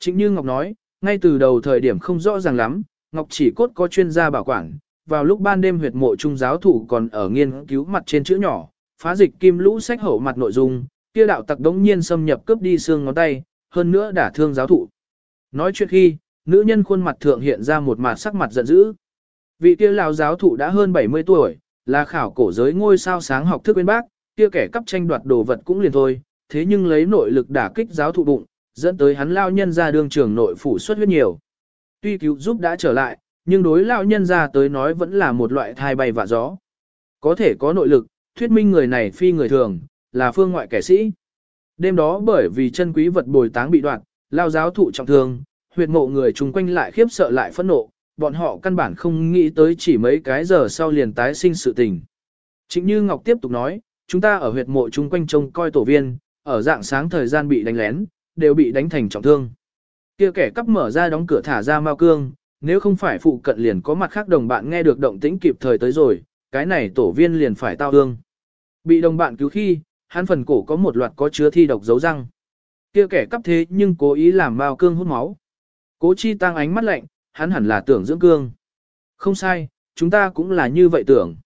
Chính như Ngọc nói, ngay từ đầu thời điểm không rõ ràng lắm, Ngọc chỉ cốt có chuyên gia bảo quản, vào lúc ban đêm huyệt mộ trung giáo thủ còn ở nghiên cứu mặt trên chữ nhỏ, phá dịch kim lũ sách hậu mặt nội dung, kia đạo tặc đống nhiên xâm nhập cướp đi xương ngón tay, hơn nữa đả thương giáo thụ. Nói chuyện khi, nữ nhân khuôn mặt thượng hiện ra một mặt sắc mặt giận dữ. Vị kia lão giáo thụ đã hơn 70 tuổi, là khảo cổ giới ngôi sao sáng học thức bên bác, kia kẻ cắp tranh đoạt đồ vật cũng liền thôi, thế nhưng lấy nội lực đả kích giáo thụ bụng, dẫn tới hắn lao nhân ra đương trường nội phủ xuất huyết nhiều. Tuy cứu giúp đã trở lại, nhưng đối lao nhân ra tới nói vẫn là một loại thai bay vạ gió. Có thể có nội lực, thuyết minh người này phi người thường, là phương ngoại kẻ sĩ. Đêm đó bởi vì chân quý vật bồi táng bị đoạn, lao giáo thụ trọng thương, huyệt mộ người chung quanh lại khiếp sợ lại phẫn nộ, bọn họ căn bản không nghĩ tới chỉ mấy cái giờ sau liền tái sinh sự tình. Chính như Ngọc tiếp tục nói, chúng ta ở huyệt mộ chung quanh trông coi tổ viên, ở dạng sáng thời gian bị đánh lén, đều bị đánh thành trọng thương. Kia kẻ cắp mở ra đóng cửa thả ra mao cương, nếu không phải phụ cận liền có mặt khác đồng bạn nghe được động tĩnh kịp thời tới rồi, cái này tổ viên liền phải tao ương. Bị đồng bạn cứu khi, hắn phần cổ có một loạt có chứa thi độc dấu răng. Kia kẻ cắp thế nhưng cố ý làm mao cương hút máu. Cố chi tăng ánh mắt lạnh, hắn hẳn là tưởng dưỡng cương. Không sai, chúng ta cũng là như vậy tưởng.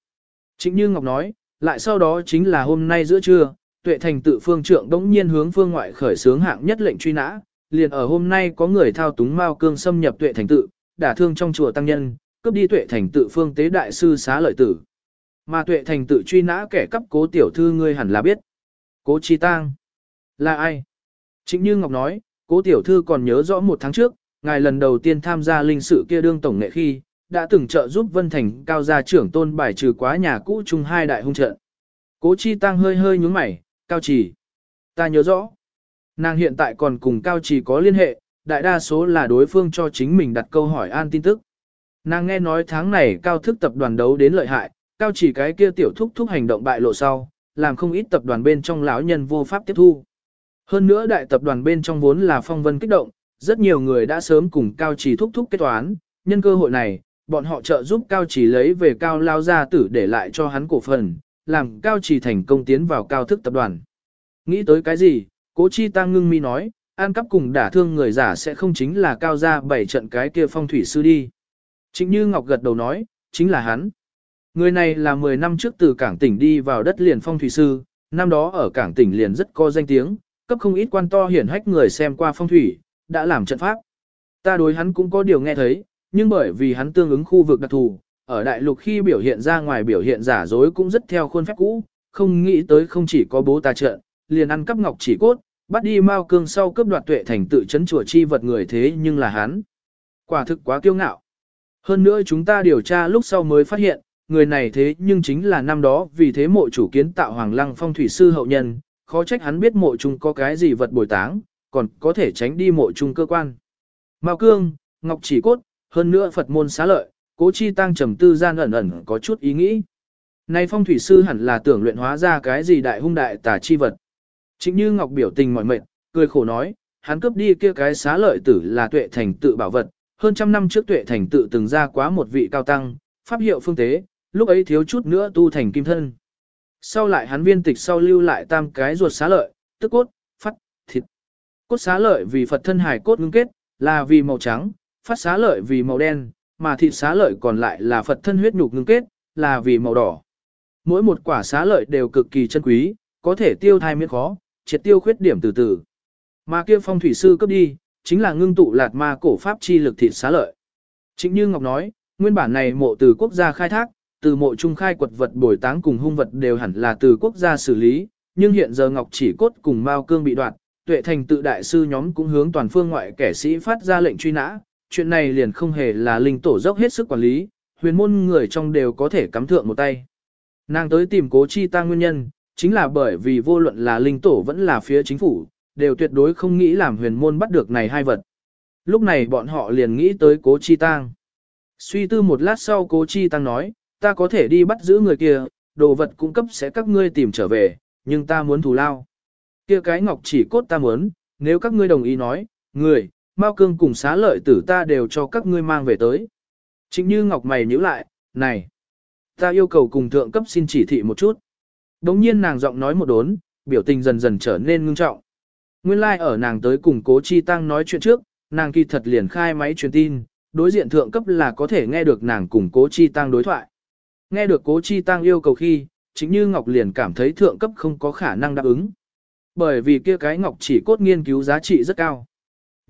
Chính như Ngọc nói, lại sau đó chính là hôm nay giữa trưa, tuệ thành tự phương trượng đống nhiên hướng phương ngoại khởi xướng hạng nhất lệnh truy nã, liền ở hôm nay có người thao túng mao cương xâm nhập tuệ thành tự, đả thương trong chùa tăng nhân, cướp đi tuệ thành tự phương tế đại sư xá lợi tử. Mà tuệ thành tự truy nã kẻ cắp cố tiểu thư ngươi hẳn là biết. Cố chi tang. Là ai? Chính như Ngọc nói, cố tiểu thư còn nhớ rõ một tháng trước, ngài lần đầu tiên tham gia linh sự kia đương tổng nghệ khi, đã từng trợ giúp Vân Thành cao gia trưởng tôn bài trừ quá nhà cũ chung hai đại hung trận. Cố chi tăng hơi hơi nhúng mày, cao trì. Ta nhớ rõ. Nàng hiện tại còn cùng cao trì có liên hệ, đại đa số là đối phương cho chính mình đặt câu hỏi an tin tức. Nàng nghe nói tháng này cao thức tập đoàn đấu đến lợi hại, cao chỉ cái kia tiểu thúc thúc hành động bại lộ sau, làm không ít tập đoàn bên trong lão nhân vô pháp tiếp thu. Hơn nữa đại tập đoàn bên trong vốn là phong vân kích động, rất nhiều người đã sớm cùng cao chỉ thúc thúc kết toán, nhân cơ hội này, bọn họ trợ giúp cao chỉ lấy về cao lao gia tử để lại cho hắn cổ phần, làm cao chỉ thành công tiến vào cao thức tập đoàn. Nghĩ tới cái gì, cố chi tăng ngưng mi nói, an cắp cùng đả thương người giả sẽ không chính là cao gia bảy trận cái kia phong thủy sư đi. Chính như Ngọc gật đầu nói, chính là hắn. Người này là 10 năm trước từ cảng tỉnh đi vào đất liền phong thủy sư, năm đó ở cảng tỉnh liền rất có danh tiếng, cấp không ít quan to hiển hách người xem qua phong thủy, đã làm trận pháp. Ta đối hắn cũng có điều nghe thấy, nhưng bởi vì hắn tương ứng khu vực đặc thù, ở đại lục khi biểu hiện ra ngoài biểu hiện giả dối cũng rất theo khuôn phép cũ, không nghĩ tới không chỉ có bố ta trợ, liền ăn cắp ngọc chỉ cốt, bắt đi Mao Cương sau cướp đoạt tuệ thành tự chấn chùa chi vật người thế nhưng là hắn. Quả thực quá kiêu ngạo. Hơn nữa chúng ta điều tra lúc sau mới phát hiện, người này thế nhưng chính là năm đó vì thế mộ chủ kiến tạo Hoàng Lăng Phong thủy sư hậu nhân, khó trách hắn biết mộ chung có cái gì vật bồi táng, còn có thể tránh đi mộ chung cơ quan. Mao Cương, Ngọc Chỉ Cốt, hơn nữa Phật môn xá lợi, cố chi tăng trầm tư gian ẩn ẩn có chút ý nghĩ. Nay phong thủy sư hẳn là tưởng luyện hóa ra cái gì đại hung đại tà chi vật. Chính như Ngọc biểu tình mỏi mệt, cười khổ nói, hắn cướp đi kia cái xá lợi tử là tuệ thành tự bảo vật, hơn trăm năm trước tuệ thành tự từng ra quá một vị cao tăng, pháp hiệu phương tế, lúc ấy thiếu chút nữa tu thành kim thân. Sau lại hắn viên tịch sau lưu lại tam cái ruột xá lợi, tức cốt, phát, thịt. Cốt xá lợi vì Phật thân hải cốt ngưng kết, là vì màu trắng, phát xá lợi vì màu đen, mà thịt xá lợi còn lại là Phật thân huyết nhục ngưng kết, là vì màu đỏ. Mỗi một quả xá lợi đều cực kỳ chân quý, có thể tiêu thai miễn khó, triệt tiêu khuyết điểm từ từ. Mà kia phong thủy sư cấp đi, chính là ngưng tụ lạt ma cổ pháp chi lực thịt xá lợi. Chính như Ngọc nói, nguyên bản này mộ từ quốc gia khai thác, từ mộ trung khai quật vật bồi táng cùng hung vật đều hẳn là từ quốc gia xử lý, nhưng hiện giờ Ngọc chỉ cốt cùng Mao Cương bị đoạt, tuệ thành tự đại sư nhóm cũng hướng toàn phương ngoại kẻ sĩ phát ra lệnh truy nã, chuyện này liền không hề là linh tổ dốc hết sức quản lý, huyền môn người trong đều có thể cắm thượng một tay. Nàng tới tìm cố chi ta nguyên nhân, chính là bởi vì vô luận là linh tổ vẫn là phía chính phủ, đều tuyệt đối không nghĩ làm huyền môn bắt được này hai vật. Lúc này bọn họ liền nghĩ tới cố chi tang. Suy tư một lát sau cố chi tăng nói, ta có thể đi bắt giữ người kia, đồ vật cung cấp sẽ các ngươi tìm trở về, nhưng ta muốn thù lao. Kia cái ngọc chỉ cốt ta muốn, nếu các ngươi đồng ý nói, người, Mao Cương cùng xá lợi tử ta đều cho các ngươi mang về tới. Chính như ngọc mày nhíu lại, này, ta yêu cầu cùng thượng cấp xin chỉ thị một chút. Đống nhiên nàng giọng nói một đốn, biểu tình dần dần trở nên ngưng trọng. Nguyên lai like ở nàng tới cùng cố chi tăng nói chuyện trước, nàng kỳ thật liền khai máy truyền tin, đối diện thượng cấp là có thể nghe được nàng cùng cố chi tăng đối thoại. Nghe được cố chi tăng yêu cầu khi, chính như Ngọc liền cảm thấy thượng cấp không có khả năng đáp ứng. Bởi vì kia cái Ngọc chỉ cốt nghiên cứu giá trị rất cao.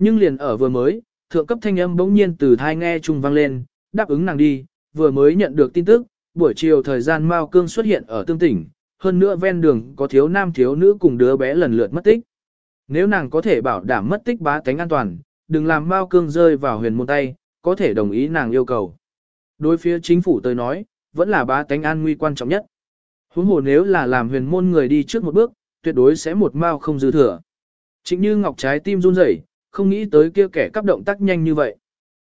Nhưng liền ở vừa mới, thượng cấp thanh âm bỗng nhiên từ thai nghe trung vang lên, đáp ứng nàng đi, vừa mới nhận được tin tức, buổi chiều thời gian Mao Cương xuất hiện ở tương tỉnh, hơn nữa ven đường có thiếu nam thiếu nữ cùng đứa bé lần lượt mất tích. Nếu nàng có thể bảo đảm mất tích bá tánh an toàn, đừng làm Mao Cương rơi vào huyền môn tay, có thể đồng ý nàng yêu cầu. Đối phía chính phủ tôi nói, vẫn là bá tánh an nguy quan trọng nhất. Huống hồ nếu là làm huyền môn người đi trước một bước, tuyệt đối sẽ một mao không dư thừa. Chính như ngọc trái tim run rẩy, không nghĩ tới kia kẻ cắp động tác nhanh như vậy.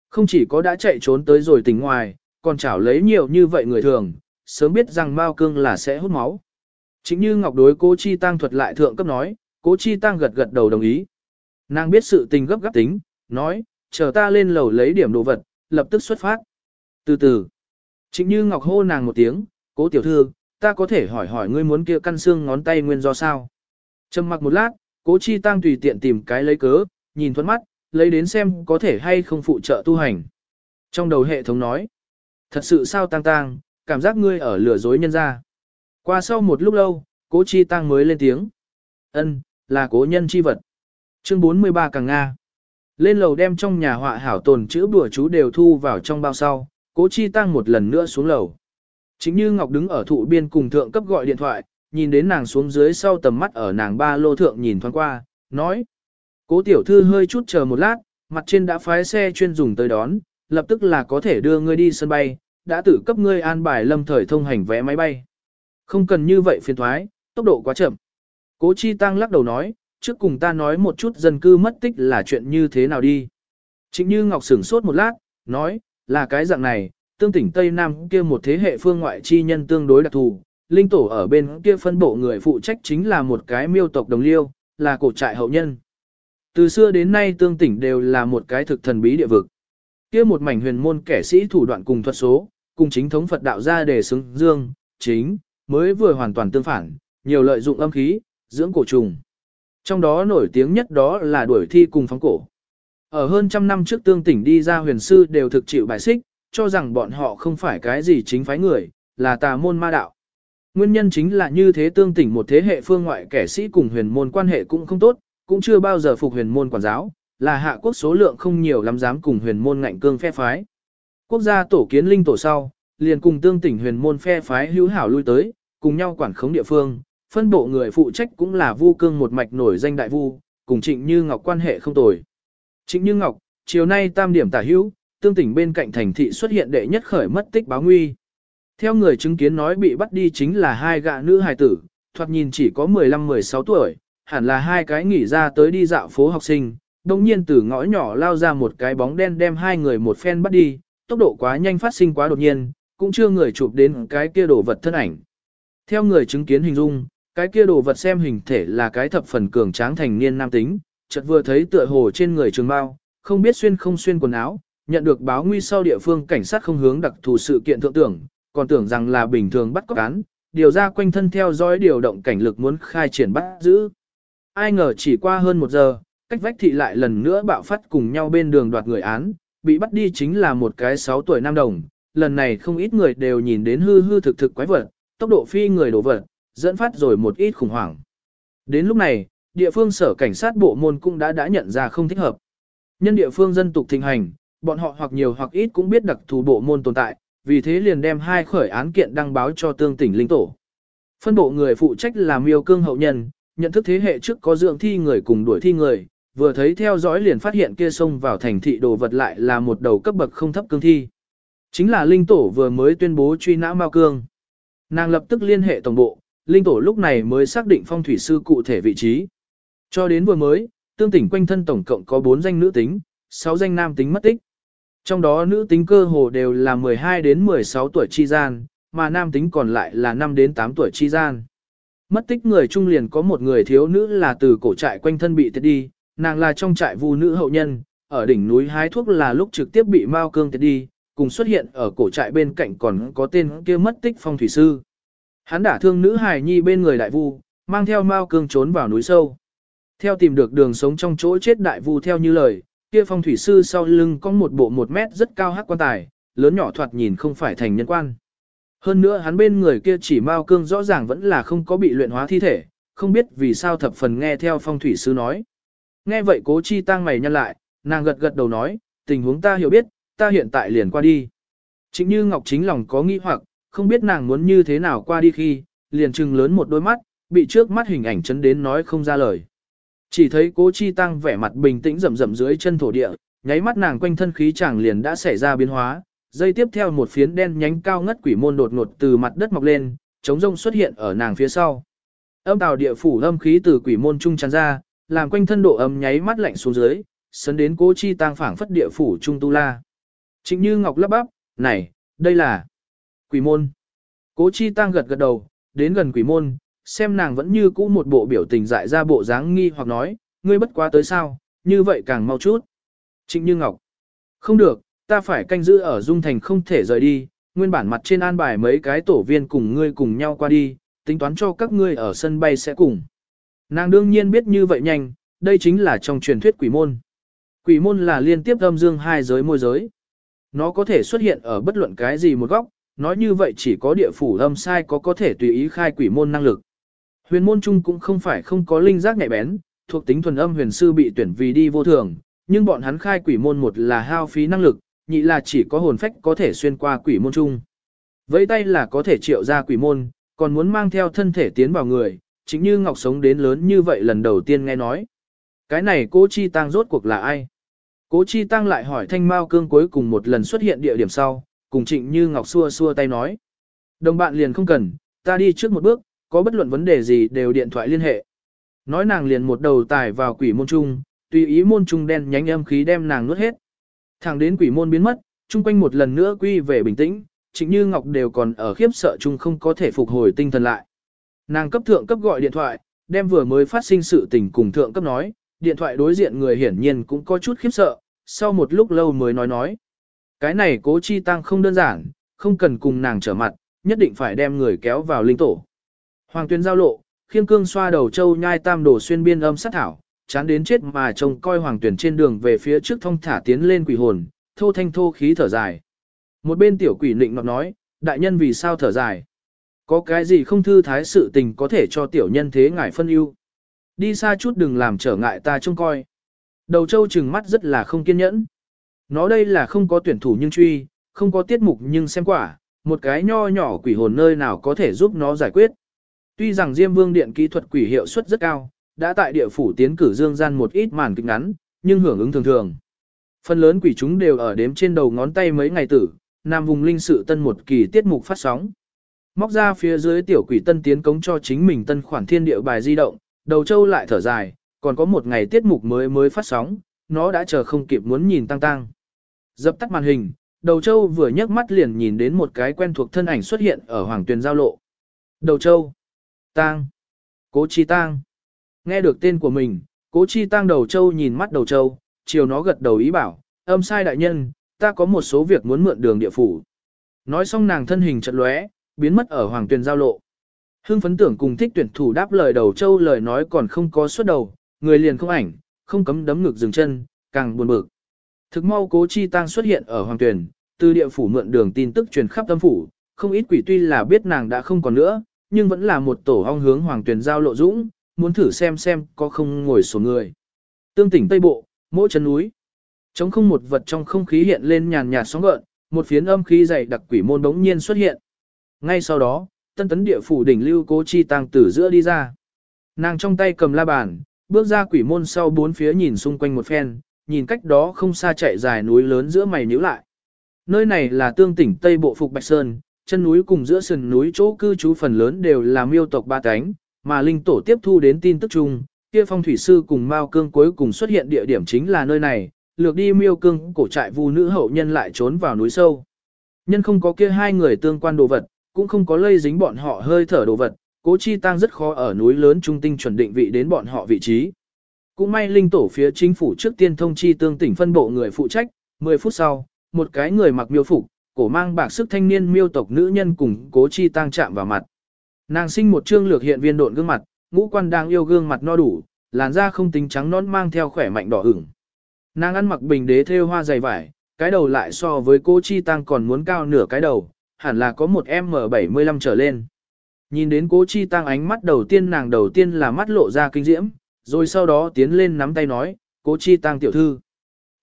Không chỉ có đã chạy trốn tới rồi tỉnh ngoài, còn chảo lấy nhiều như vậy người thường, sớm biết rằng Mao Cương là sẽ hút máu. Chính như Ngọc đối cố Chi Tăng thuật lại thượng cấp nói, cố Chi Tăng gật gật đầu đồng ý. Nàng biết sự tình gấp gáp tính, nói, chờ ta lên lầu lấy điểm đồ vật, lập tức xuất phát. Từ từ, chính như Ngọc hô nàng một tiếng, cố tiểu thư, ta có thể hỏi hỏi ngươi muốn kia căn xương ngón tay nguyên do sao. Trầm mặc một lát, cố Chi Tăng tùy tiện tìm cái lấy cớ, nhìn thuẫn mắt, lấy đến xem có thể hay không phụ trợ tu hành. Trong đầu hệ thống nói, thật sự sao tang tang, cảm giác ngươi ở lừa dối nhân ra. Qua sau một lúc lâu, cố chi tang mới lên tiếng. ân là cố nhân chi vật. Chương 43 càng Nga. Lên lầu đem trong nhà họa hảo tồn chữ bùa chú đều thu vào trong bao sau, cố chi tăng một lần nữa xuống lầu. Chính như Ngọc đứng ở thụ biên cùng thượng cấp gọi điện thoại, nhìn đến nàng xuống dưới sau tầm mắt ở nàng ba lô thượng nhìn thoáng qua, nói. Cố tiểu thư hơi chút chờ một lát, mặt trên đã phái xe chuyên dùng tới đón, lập tức là có thể đưa ngươi đi sân bay, đã tự cấp ngươi an bài lâm thời thông hành vé máy bay. Không cần như vậy phiền thoái, tốc độ quá chậm. Cố Chi Tăng lắc đầu nói, trước cùng ta nói một chút dân cư mất tích là chuyện như thế nào đi. Trịnh Như Ngọc sửng sốt một lát, nói, là cái dạng này, tương tỉnh Tây Nam kia một thế hệ phương ngoại chi nhân tương đối đặc thù, linh tổ ở bên kia phân bộ người phụ trách chính là một cái miêu tộc đồng liêu, là cổ trại hậu nhân. Từ xưa đến nay tương tỉnh đều là một cái thực thần bí địa vực. Kia một mảnh huyền môn kẻ sĩ thủ đoạn cùng thuật số, cùng chính thống Phật đạo ra để xứng dương, chính, mới vừa hoàn toàn tương phản, nhiều lợi dụng âm khí, dưỡng cổ trùng. Trong đó nổi tiếng nhất đó là đuổi thi cùng phóng cổ. Ở hơn trăm năm trước tương tỉnh đi ra huyền sư đều thực chịu bài xích, cho rằng bọn họ không phải cái gì chính phái người, là tà môn ma đạo. Nguyên nhân chính là như thế tương tỉnh một thế hệ phương ngoại kẻ sĩ cùng huyền môn quan hệ cũng không tốt, cũng chưa bao giờ phục huyền môn quản giáo, là hạ quốc số lượng không nhiều lắm dám cùng huyền môn ngạnh cương phe phái. Quốc gia tổ kiến linh tổ sau, liền cùng tương tỉnh huyền môn phe phái hữu hảo lui tới, cùng nhau quản khống địa phương, phân bộ người phụ trách cũng là Vu Cương một mạch nổi danh đại vu, cùng Trịnh Như Ngọc quan hệ không tồi. Trịnh Như Ngọc, chiều nay tam điểm tả hữu, tương tỉnh bên cạnh thành thị xuất hiện đệ nhất khởi mất tích báo nguy. Theo người chứng kiến nói bị bắt đi chính là hai gạ nữ hài tử, thoạt nhìn chỉ có 15-16 tuổi, hẳn là hai cái nghỉ ra tới đi dạo phố học sinh, đồng nhiên từ ngõ nhỏ lao ra một cái bóng đen đem hai người một phen bắt đi, tốc độ quá nhanh phát sinh quá đột nhiên, cũng chưa người chụp đến cái kia đồ vật thân ảnh. Theo người chứng kiến hình dung, cái kia đồ vật xem hình thể là cái thập phần cường tráng thành niên nam tính, chợt vừa thấy tựa hồ trên người trường bao, không biết xuyên không xuyên quần áo, nhận được báo nguy sau địa phương cảnh sát không hướng đặc thù sự kiện thượng tưởng, còn tưởng rằng là bình thường bắt cóc án, điều ra quanh thân theo dõi điều động cảnh lực muốn khai triển bắt giữ. Ai ngờ chỉ qua hơn một giờ, cách vách thị lại lần nữa bạo phát cùng nhau bên đường đoạt người án, bị bắt đi chính là một cái 6 tuổi nam đồng, lần này không ít người đều nhìn đến hư hư thực thực quái vật, tốc độ phi người đổ vật, dẫn phát rồi một ít khủng hoảng. Đến lúc này, địa phương sở cảnh sát bộ môn cũng đã đã nhận ra không thích hợp. Nhân địa phương dân tục thịnh hành, bọn họ hoặc nhiều hoặc ít cũng biết đặc thù bộ môn tồn tại, vì thế liền đem hai khởi án kiện đăng báo cho tương tỉnh linh tổ. Phân bộ người phụ trách là miêu cương hậu nhân, nhận thức thế hệ trước có dưỡng thi người cùng đuổi thi người, vừa thấy theo dõi liền phát hiện kia xông vào thành thị đồ vật lại là một đầu cấp bậc không thấp cương thi. Chính là linh tổ vừa mới tuyên bố truy nã Mao Cương. Nàng lập tức liên hệ tổng bộ, linh tổ lúc này mới xác định phong thủy sư cụ thể vị trí. Cho đến vừa mới, tương tỉnh quanh thân tổng cộng có 4 danh nữ tính, 6 danh nam tính mất tích. Trong đó nữ tính cơ hồ đều là 12 đến 16 tuổi chi gian, mà nam tính còn lại là 5 đến 8 tuổi chi gian. Mất tích người trung liền có một người thiếu nữ là từ cổ trại quanh thân bị tiệt đi, nàng là trong trại vu nữ hậu nhân, ở đỉnh núi hái thuốc là lúc trực tiếp bị Mao Cương tiệt đi, cùng xuất hiện ở cổ trại bên cạnh còn có tên kia mất tích phong thủy sư. Hắn đả thương nữ hài nhi bên người đại vu, mang theo Mao Cương trốn vào núi sâu. Theo tìm được đường sống trong chỗ chết đại vu theo như lời, kia phong thủy sư sau lưng có một bộ một mét rất cao hắc quan tài, lớn nhỏ thoạt nhìn không phải thành nhân quan. Hơn nữa hắn bên người kia chỉ mao cương rõ ràng vẫn là không có bị luyện hóa thi thể, không biết vì sao thập phần nghe theo phong thủy sư nói. Nghe vậy cố chi tăng mày nhăn lại, nàng gật gật đầu nói, tình huống ta hiểu biết, ta hiện tại liền qua đi. Chính như Ngọc chính lòng có nghi hoặc, không biết nàng muốn như thế nào qua đi khi, liền trừng lớn một đôi mắt, bị trước mắt hình ảnh chấn đến nói không ra lời. Chỉ thấy cố chi tăng vẻ mặt bình tĩnh rầm rầm dưới chân thổ địa, nháy mắt nàng quanh thân khí chàng liền đã xảy ra biến hóa, dây tiếp theo một phiến đen nhánh cao ngất quỷ môn đột ngột từ mặt đất mọc lên, chống rông xuất hiện ở nàng phía sau. Âm tào địa phủ âm khí từ quỷ môn trung tràn ra, làm quanh thân độ âm nháy mắt lạnh xuống dưới, sấn đến cố chi tang phảng phất địa phủ trung tu la. Trịnh như ngọc lắp bắp, này, đây là quỷ môn. Cố chi tang gật gật đầu, đến gần quỷ môn, xem nàng vẫn như cũ một bộ biểu tình dại ra bộ dáng nghi hoặc nói, ngươi bất quá tới sao, như vậy càng mau chút. Trịnh Như Ngọc, không được, ta phải canh giữ ở Dung Thành không thể rời đi, nguyên bản mặt trên an bài mấy cái tổ viên cùng ngươi cùng nhau qua đi, tính toán cho các ngươi ở sân bay sẽ cùng. Nàng đương nhiên biết như vậy nhanh, đây chính là trong truyền thuyết quỷ môn. Quỷ môn là liên tiếp âm dương hai giới môi giới. Nó có thể xuất hiện ở bất luận cái gì một góc, nói như vậy chỉ có địa phủ âm sai có có thể tùy ý khai quỷ môn năng lực. Huyền môn chung cũng không phải không có linh giác nhạy bén, thuộc tính thuần âm huyền sư bị tuyển vì đi vô thường, nhưng bọn hắn khai quỷ môn một là hao phí năng lực, nhị là chỉ có hồn phách có thể xuyên qua quỷ môn chung. Với tay là có thể triệu ra quỷ môn, còn muốn mang theo thân thể tiến vào người, chính như Ngọc sống đến lớn như vậy lần đầu tiên nghe nói. Cái này cố chi tăng rốt cuộc là ai? Cố chi tăng lại hỏi thanh mao cương cuối cùng một lần xuất hiện địa điểm sau, cùng trịnh như Ngọc xua xua tay nói. Đồng bạn liền không cần, ta đi trước một bước, có bất luận vấn đề gì đều điện thoại liên hệ. Nói nàng liền một đầu tải vào quỷ môn trung, tùy ý môn trung đen nhánh âm khí đem nàng nuốt hết. Thẳng đến quỷ môn biến mất, chung quanh một lần nữa quy về bình tĩnh, Trịnh Như Ngọc đều còn ở khiếp sợ chung không có thể phục hồi tinh thần lại. Nàng cấp thượng cấp gọi điện thoại, đem vừa mới phát sinh sự tình cùng thượng cấp nói, điện thoại đối diện người hiển nhiên cũng có chút khiếp sợ, sau một lúc lâu mới nói nói. Cái này cố chi tăng không đơn giản, không cần cùng nàng trở mặt, nhất định phải đem người kéo vào linh tổ. Hoàng tuyên giao lộ, khiêng cương xoa đầu châu nhai tam đổ xuyên biên âm sát thảo, chán đến chết mà trông coi hoàng tuyển trên đường về phía trước thông thả tiến lên quỷ hồn, thô thanh thô khí thở dài. Một bên tiểu quỷ nịnh nọt nói, đại nhân vì sao thở dài? Có cái gì không thư thái sự tình có thể cho tiểu nhân thế ngải phân ưu? Đi xa chút đừng làm trở ngại ta trông coi. Đầu châu trừng mắt rất là không kiên nhẫn. Nó đây là không có tuyển thủ nhưng truy, không có tiết mục nhưng xem quả, một cái nho nhỏ quỷ hồn nơi nào có thể giúp nó giải quyết. Tuy rằng Diêm Vương Điện kỹ thuật quỷ hiệu suất rất cao, đã tại địa phủ tiến cử dương gian một ít màn kịch ngắn, nhưng hưởng ứng thường thường. Phần lớn quỷ chúng đều ở đếm trên đầu ngón tay mấy ngày tử, nam vùng linh sự tân một kỳ tiết mục phát sóng. Móc ra phía dưới tiểu quỷ tân tiến cống cho chính mình tân khoản thiên địa bài di động, đầu châu lại thở dài, còn có một ngày tiết mục mới mới phát sóng, nó đã chờ không kịp muốn nhìn tăng tăng. Dập tắt màn hình, đầu châu vừa nhấc mắt liền nhìn đến một cái quen thuộc thân ảnh xuất hiện ở hoàng tuyền giao lộ. Đầu châu. Tang. Cố chi tang. Nghe được tên của mình, cố chi Tăng đầu châu nhìn mắt đầu châu, chiều nó gật đầu ý bảo, âm sai đại nhân, ta có một số việc muốn mượn đường địa phủ. Nói xong nàng thân hình chật lóe, biến mất ở hoàng tuyền giao lộ. Hưng phấn tưởng cùng thích tuyển thủ đáp lời đầu châu lời nói còn không có xuất đầu, người liền không ảnh, không cấm đấm ngực dừng chân, càng buồn bực. Thực mau cố chi Tăng xuất hiện ở hoàng tuyền, từ địa phủ mượn đường tin tức truyền khắp tâm phủ, không ít quỷ tuy là biết nàng đã không còn nữa, nhưng vẫn là một tổ hong hướng hoàng tuyền giao lộ dũng, muốn thử xem xem có không ngồi sổ người. Tương tỉnh Tây Bộ, mỗi chân núi. Trống không một vật trong không khí hiện lên nhàn nhạt sóng gợn, một phiến âm khí dày đặc quỷ môn đống nhiên xuất hiện. Ngay sau đó, tân tấn địa phủ đỉnh lưu cố chi tăng tử giữa đi ra. Nàng trong tay cầm la bàn, bước ra quỷ môn sau bốn phía nhìn xung quanh một phen, nhìn cách đó không xa chạy dài núi lớn giữa mày nhíu lại. Nơi này là tương tỉnh Tây Bộ Phục Bạch Sơn, chân núi cùng giữa sườn núi chỗ cư trú phần lớn đều là miêu tộc ba cánh, mà linh tổ tiếp thu đến tin tức chung, kia phong thủy sư cùng Mao Cương cuối cùng xuất hiện địa điểm chính là nơi này, lược đi miêu cương cổ trại vu nữ hậu nhân lại trốn vào núi sâu. Nhân không có kia hai người tương quan đồ vật, cũng không có lây dính bọn họ hơi thở đồ vật, cố chi tăng rất khó ở núi lớn trung tinh chuẩn định vị đến bọn họ vị trí. Cũng may linh tổ phía chính phủ trước tiên thông chi tương tỉnh phân bộ người phụ trách, 10 phút sau, một cái người mặc miêu phục, cổ mang bạc sức thanh niên miêu tộc nữ nhân cùng cố chi tăng chạm vào mặt. Nàng sinh một trương lược hiện viên độn gương mặt, ngũ quan đang yêu gương mặt no đủ, làn da không tính trắng nón mang theo khỏe mạnh đỏ ửng. Nàng ăn mặc bình đế thêu hoa dày vải, cái đầu lại so với cô Chi Tăng còn muốn cao nửa cái đầu, hẳn là có một M75 trở lên. Nhìn đến cố Chi Tăng ánh mắt đầu tiên nàng đầu tiên là mắt lộ ra kinh diễm, rồi sau đó tiến lên nắm tay nói, cố Chi Tăng tiểu thư.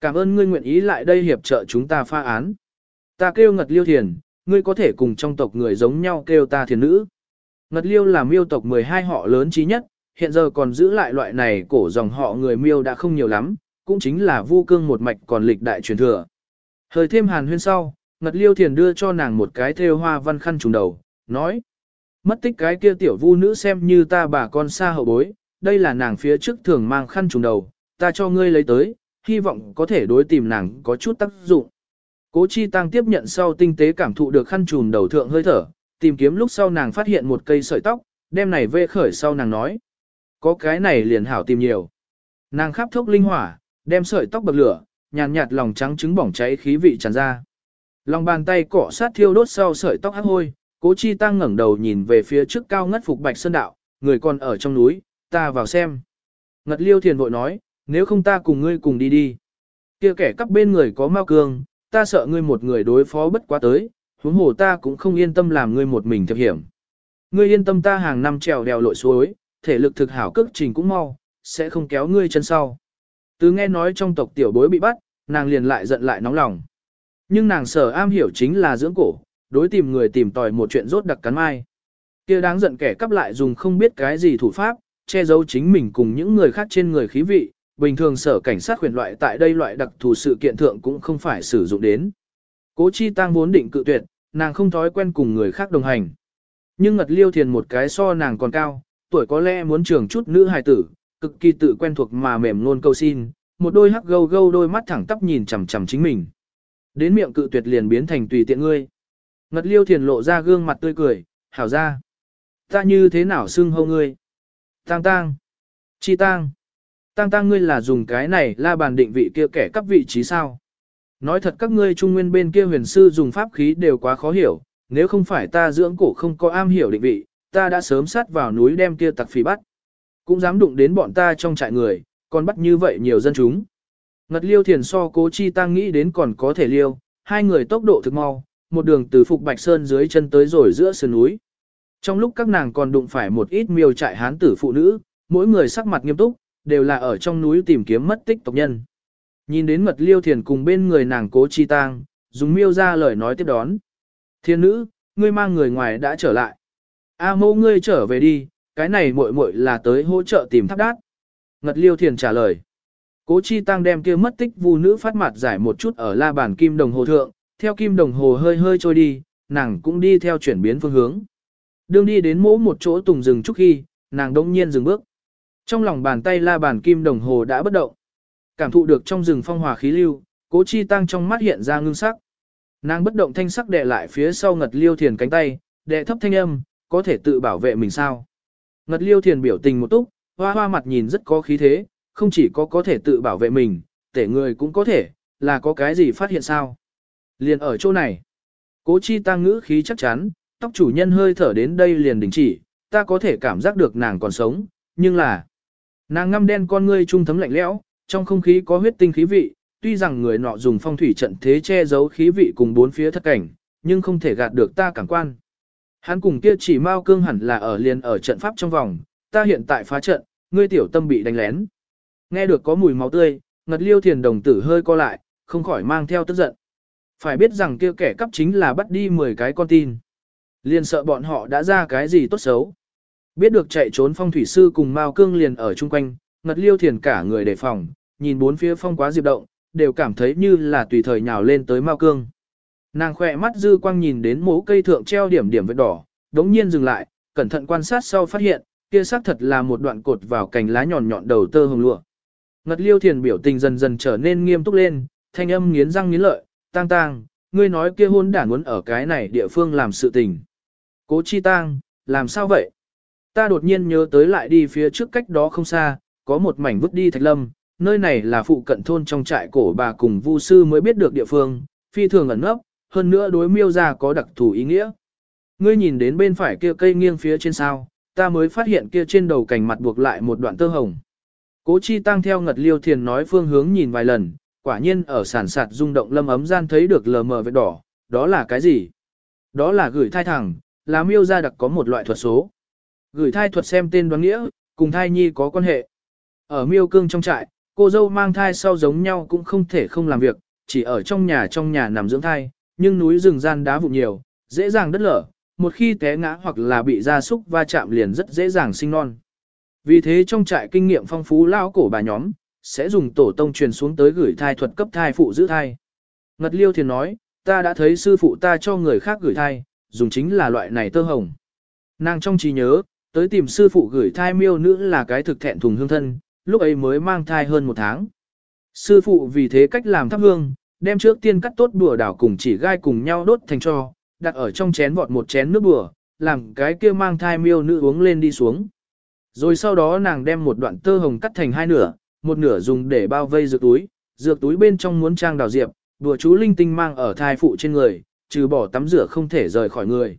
Cảm ơn ngươi nguyện ý lại đây hiệp trợ chúng ta pha án. Ta kêu ngật liêu thiền, ngươi có thể cùng trong tộc người giống nhau kêu ta thiền nữ. Ngật liêu là miêu tộc 12 họ lớn trí nhất, hiện giờ còn giữ lại loại này cổ dòng họ người miêu đã không nhiều lắm, cũng chính là vu cương một mạch còn lịch đại truyền thừa. Hơi thêm hàn huyên sau, Ngật Liêu Thiền đưa cho nàng một cái thêu hoa văn khăn trùng đầu, nói. Mất tích cái kia tiểu vu nữ xem như ta bà con xa hậu bối, đây là nàng phía trước thường mang khăn trùng đầu, ta cho ngươi lấy tới, hy vọng có thể đối tìm nàng có chút tác dụng. Cố Chi Tăng tiếp nhận sau tinh tế cảm thụ được khăn trùm đầu thượng hơi thở, tìm kiếm lúc sau nàng phát hiện một cây sợi tóc, đem này vê khởi sau nàng nói. Có cái này liền hảo tìm nhiều. Nàng khắp thốc linh hỏa, đem sợi tóc bậc lửa, nhàn nhạt, lòng trắng trứng bỏng cháy khí vị tràn ra. Lòng bàn tay cọ sát thiêu đốt sau sợi tóc hắc hôi, cố chi tăng ngẩng đầu nhìn về phía trước cao ngất phục bạch sơn đạo, người còn ở trong núi, ta vào xem. Ngật liêu thiền vội nói, nếu không ta cùng ngươi cùng đi đi. kia kẻ cắp bên người có mao cương, ta sợ ngươi một người đối phó bất quá tới, huống hồ ta cũng không yên tâm làm ngươi một mình thiệp hiểm. Ngươi yên tâm ta hàng năm trèo đèo lội suối, thể lực thực hảo cước trình cũng mau, sẽ không kéo ngươi chân sau. Từ nghe nói trong tộc tiểu bối bị bắt, nàng liền lại giận lại nóng lòng. Nhưng nàng sở am hiểu chính là dưỡng cổ, đối tìm người tìm tòi một chuyện rốt đặc cắn mai. kia đáng giận kẻ cắp lại dùng không biết cái gì thủ pháp, che giấu chính mình cùng những người khác trên người khí vị, bình thường sở cảnh sát huyền loại tại đây loại đặc thù sự kiện thượng cũng không phải sử dụng đến. Cố chi tăng vốn định cự tuyệt, nàng không thói quen cùng người khác đồng hành. Nhưng ngật liêu thiền một cái so nàng còn cao, tuổi có lẽ muốn trưởng chút nữ hài tử, cực kỳ tự quen thuộc mà mềm luôn câu xin, một đôi hắc gâu gâu đôi mắt thẳng tắp nhìn chằm chằm chính mình. Đến miệng cự tuyệt liền biến thành tùy tiện ngươi. Ngật liêu thiền lộ ra gương mặt tươi cười, hảo ra. Ta như thế nào xưng hâu ngươi? Tang tang. Chi tang. Tang tang ngươi là dùng cái này la bàn định vị kia kẻ cấp vị trí sao? Nói thật các ngươi trung nguyên bên kia huyền sư dùng pháp khí đều quá khó hiểu, nếu không phải ta dưỡng cổ không có am hiểu định vị, ta đã sớm sát vào núi đem kia tặc phỉ bắt. Cũng dám đụng đến bọn ta trong trại người, còn bắt như vậy nhiều dân chúng. Ngật liêu thiền so cố chi tăng nghĩ đến còn có thể liêu, hai người tốc độ thực mau, một đường từ Phục Bạch Sơn dưới chân tới rồi giữa sườn núi. Trong lúc các nàng còn đụng phải một ít miêu trại hán tử phụ nữ, mỗi người sắc mặt nghiêm túc, đều là ở trong núi tìm kiếm mất tích tộc nhân. Nhìn đến mật liêu thiền cùng bên người nàng cố chi tang, dùng miêu ra lời nói tiếp đón. Thiên nữ, ngươi mang người ngoài đã trở lại. A mô ngươi trở về đi, cái này muội muội là tới hỗ trợ tìm tháp đát. Ngật liêu thiền trả lời. Cố chi tăng đem kia mất tích vu nữ phát mặt giải một chút ở la bàn kim đồng hồ thượng, theo kim đồng hồ hơi hơi trôi đi, nàng cũng đi theo chuyển biến phương hướng. đương đi đến mỗ một chỗ tùng rừng trúc khi, nàng đông nhiên dừng bước. Trong lòng bàn tay la bàn kim đồng hồ đã bất động. Cảm thụ được trong rừng phong hòa khí lưu, cố chi tăng trong mắt hiện ra ngưng sắc. Nàng bất động thanh sắc đè lại phía sau ngật liêu thiền cánh tay, đè thấp thanh âm, có thể tự bảo vệ mình sao. Ngật liêu thiền biểu tình một túc, hoa hoa mặt nhìn rất có khí thế, không chỉ có có thể tự bảo vệ mình, tể người cũng có thể, là có cái gì phát hiện sao. Liền ở chỗ này, cố chi tăng ngữ khí chắc chắn, tóc chủ nhân hơi thở đến đây liền đình chỉ, ta có thể cảm giác được nàng còn sống, nhưng là, nàng ngăm đen con ngươi trung thấm lạnh lẽo, trong không khí có huyết tinh khí vị, tuy rằng người nọ dùng phong thủy trận thế che giấu khí vị cùng bốn phía thất cảnh, nhưng không thể gạt được ta cảm quan. Hắn cùng kia chỉ mau cương hẳn là ở liền ở trận pháp trong vòng, ta hiện tại phá trận, ngươi tiểu tâm bị đánh lén. Nghe được có mùi máu tươi, ngật liêu thiền đồng tử hơi co lại, không khỏi mang theo tức giận. Phải biết rằng kia kẻ cắp chính là bắt đi 10 cái con tin. Liền sợ bọn họ đã ra cái gì tốt xấu. Biết được chạy trốn phong thủy sư cùng Mao Cương liền ở chung quanh, ngật liêu thiền cả người đề phòng, nhìn bốn phía phong quá diệp động, đều cảm thấy như là tùy thời nhào lên tới Mao Cương. Nàng khỏe mắt dư quang nhìn đến mố cây thượng treo điểm điểm vết đỏ, đống nhiên dừng lại, cẩn thận quan sát sau phát hiện, kia xác thật là một đoạn cột vào cành lá nhọn nhọn đầu tơ hồng lụa. Ngật liêu thiền biểu tình dần dần trở nên nghiêm túc lên, thanh âm nghiến răng nghiến lợi, tang tang, ngươi nói kia hôn đản muốn ở cái này địa phương làm sự tình. Cố chi tang, làm sao vậy? Ta đột nhiên nhớ tới lại đi phía trước cách đó không xa, có một mảnh vứt đi thạch lâm, nơi này là phụ cận thôn trong trại cổ bà cùng vu sư mới biết được địa phương, phi thường ẩn nấp, hơn nữa đối miêu ra có đặc thù ý nghĩa. Ngươi nhìn đến bên phải kia cây nghiêng phía trên sao, ta mới phát hiện kia trên đầu cành mặt buộc lại một đoạn tơ hồng. Cố chi tăng theo ngật liêu thiền nói phương hướng nhìn vài lần, quả nhiên ở sản sạt rung động lâm ấm gian thấy được lờ mờ vết đỏ, đó là cái gì? Đó là gửi thai thẳng, là miêu gia đặc có một loại thuật số. Gửi thai thuật xem tên đoán nghĩa, cùng thai nhi có quan hệ. Ở miêu cương trong trại, cô dâu mang thai sau giống nhau cũng không thể không làm việc, chỉ ở trong nhà trong nhà nằm dưỡng thai, nhưng núi rừng gian đá vụn nhiều, dễ dàng đất lở, một khi té ngã hoặc là bị gia súc va chạm liền rất dễ dàng sinh non. Vì thế trong trại kinh nghiệm phong phú lao cổ bà nhóm, sẽ dùng tổ tông truyền xuống tới gửi thai thuật cấp thai phụ giữ thai. Ngật Liêu Thiền nói, ta đã thấy sư phụ ta cho người khác gửi thai, dùng chính là loại này tơ hồng. Nàng trong trí nhớ, tới tìm sư phụ gửi thai miêu nữ là cái thực thẹn thùng hương thân, lúc ấy mới mang thai hơn một tháng. Sư phụ vì thế cách làm thắp hương, đem trước tiên cắt tốt bùa đảo cùng chỉ gai cùng nhau đốt thành cho, đặt ở trong chén vọt một chén nước bùa, làm cái kia mang thai miêu nữ uống lên đi xuống. Rồi sau đó nàng đem một đoạn tơ hồng cắt thành hai nửa, một nửa dùng để bao vây dược túi, dược túi bên trong muốn trang đào diệp, đùa chú linh tinh mang ở thai phụ trên người, trừ bỏ tắm rửa không thể rời khỏi người.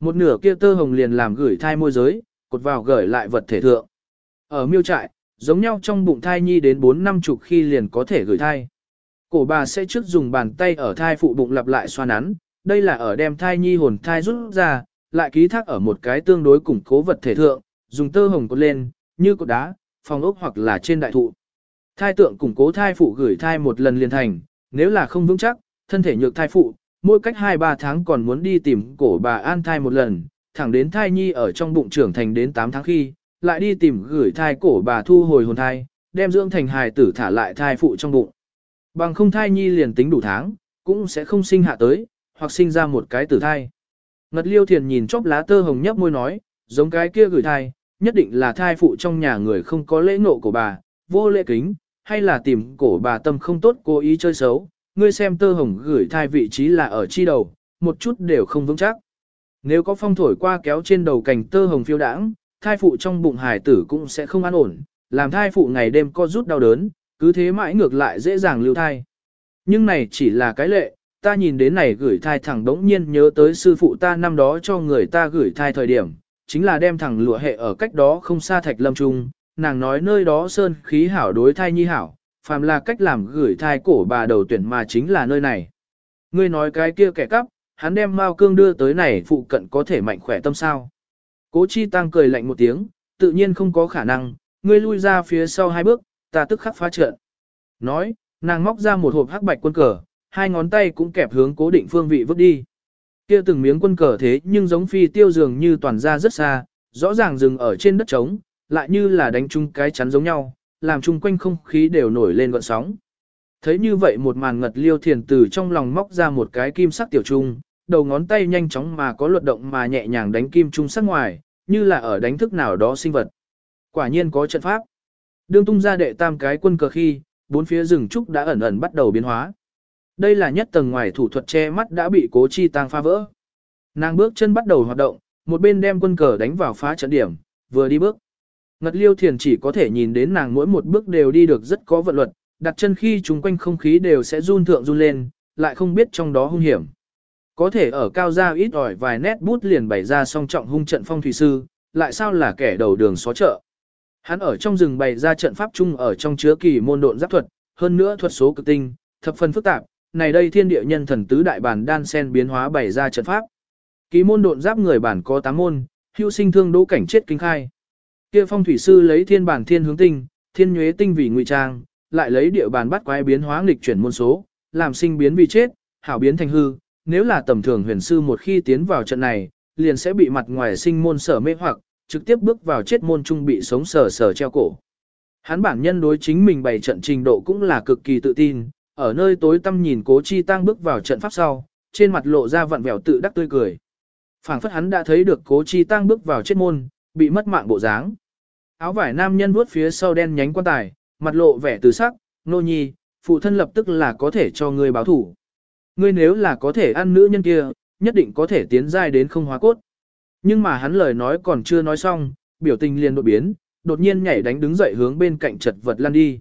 Một nửa kia tơ hồng liền làm gửi thai môi giới, cột vào gửi lại vật thể thượng. Ở miêu trại, giống nhau trong bụng thai nhi đến 4 năm chục khi liền có thể gửi thai. Cổ bà sẽ trước dùng bàn tay ở thai phụ bụng lặp lại xoa nắn, đây là ở đem thai nhi hồn thai rút ra, lại ký thác ở một cái tương đối củng cố vật thể thượng, dùng tơ hồng cột lên, như cột đá, phòng ốc hoặc là trên đại thụ. Thai tượng củng cố thai phụ gửi thai một lần liền thành, nếu là không vững chắc, thân thể nhược thai phụ, mỗi cách 2-3 tháng còn muốn đi tìm cổ bà an thai một lần, thẳng đến thai nhi ở trong bụng trưởng thành đến 8 tháng khi, lại đi tìm gửi thai cổ bà thu hồi hồn thai, đem dưỡng thành hài tử thả lại thai phụ trong bụng. Bằng không thai nhi liền tính đủ tháng, cũng sẽ không sinh hạ tới, hoặc sinh ra một cái tử thai. Ngật liêu thiền nhìn chóp lá tơ hồng nhấp môi nói, giống cái kia gửi thai, nhất định là thai phụ trong nhà người không có lễ ngộ của bà, vô lễ kính, hay là tìm cổ bà tâm không tốt cố ý chơi xấu, ngươi xem tơ hồng gửi thai vị trí là ở chi đầu, một chút đều không vững chắc. Nếu có phong thổi qua kéo trên đầu cành tơ hồng phiêu đãng, thai phụ trong bụng hài tử cũng sẽ không an ổn, làm thai phụ ngày đêm co rút đau đớn, cứ thế mãi ngược lại dễ dàng lưu thai. Nhưng này chỉ là cái lệ, ta nhìn đến này gửi thai thẳng đống nhiên nhớ tới sư phụ ta năm đó cho người ta gửi thai thời điểm, chính là đem thẳng lụa hệ ở cách đó không xa thạch lâm trung, nàng nói nơi đó sơn khí hảo đối thai nhi hảo, phàm là cách làm gửi thai cổ bà đầu tuyển mà chính là nơi này. Ngươi nói cái kia kẻ cắp, hắn đem Mao Cương đưa tới này phụ cận có thể mạnh khỏe tâm sao. Cố Chi Tăng cười lạnh một tiếng, tự nhiên không có khả năng, ngươi lui ra phía sau hai bước, ta tức khắc phá trận. Nói, nàng móc ra một hộp hắc bạch quân cờ, hai ngón tay cũng kẹp hướng cố định phương vị vứt đi. Kia từng miếng quân cờ thế nhưng giống phi tiêu dường như toàn ra rất xa, rõ ràng dừng ở trên đất trống, lại như là đánh chung cái chắn giống nhau, làm chung quanh không khí đều nổi lên gợn sóng. Thấy như vậy một màn ngật liêu thiền từ trong lòng móc ra một cái kim sắc tiểu trung, đầu ngón tay nhanh chóng mà có luật động mà nhẹ nhàng đánh kim trung sắc ngoài, như là ở đánh thức nào đó sinh vật. Quả nhiên có trận pháp. Đương tung ra đệ tam cái quân cờ khi, bốn phía rừng trúc đã ẩn ẩn bắt đầu biến hóa. Đây là nhất tầng ngoài thủ thuật che mắt đã bị cố chi tăng phá vỡ. Nàng bước chân bắt đầu hoạt động, một bên đem quân cờ đánh vào phá trận điểm, vừa đi bước. Ngật liêu thiền chỉ có thể nhìn đến nàng mỗi một bước đều đi được rất có vận luật, đặt chân khi chúng quanh không khí đều sẽ run thượng run lên, lại không biết trong đó hung hiểm. Có thể ở cao gia ít ỏi vài nét bút liền bày ra song trọng hung trận phong thủy sư, lại sao là kẻ đầu đường xó chợ. Hắn ở trong rừng bày ra trận pháp chung ở trong chứa kỳ môn độn giáp thuật, hơn nữa thuật số cực tinh, thập phần phức tạp, này đây thiên địa nhân thần tứ đại bản đan sen biến hóa bày ra trận pháp. Kỳ môn độn giáp người bản có 8 môn, hưu sinh thương đỗ cảnh chết kinh khai. Kia phong thủy sư lấy thiên bản thiên hướng tinh, thiên nhuế tinh vì ngụy trang, lại lấy địa bản bắt quái biến hóa nghịch chuyển môn số, làm sinh biến vì chết, hảo biến thành hư, nếu là tầm thường huyền sư một khi tiến vào trận này, liền sẽ bị mặt ngoài sinh môn sở mê hoặc, trực tiếp bước vào chết môn trung bị sống sở sở treo cổ. Hắn bản nhân đối chính mình bày trận trình độ cũng là cực kỳ tự tin, ở nơi tối tăm nhìn cố chi tăng bước vào trận pháp sau, trên mặt lộ ra vặn vẹo tự đắc tươi cười. phảng phất hắn đã thấy được cố chi tăng bước vào chết môn, bị mất mạng bộ dáng. Áo vải nam nhân vuốt phía sau đen nhánh quan tài, mặt lộ vẻ từ sắc, nô nhi, phụ thân lập tức là có thể cho ngươi báo thủ. Ngươi nếu là có thể ăn nữ nhân kia, nhất định có thể tiến giai đến không hóa cốt. Nhưng mà hắn lời nói còn chưa nói xong, biểu tình liền đột biến, đột nhiên nhảy đánh đứng dậy hướng bên cạnh chật vật lăn đi.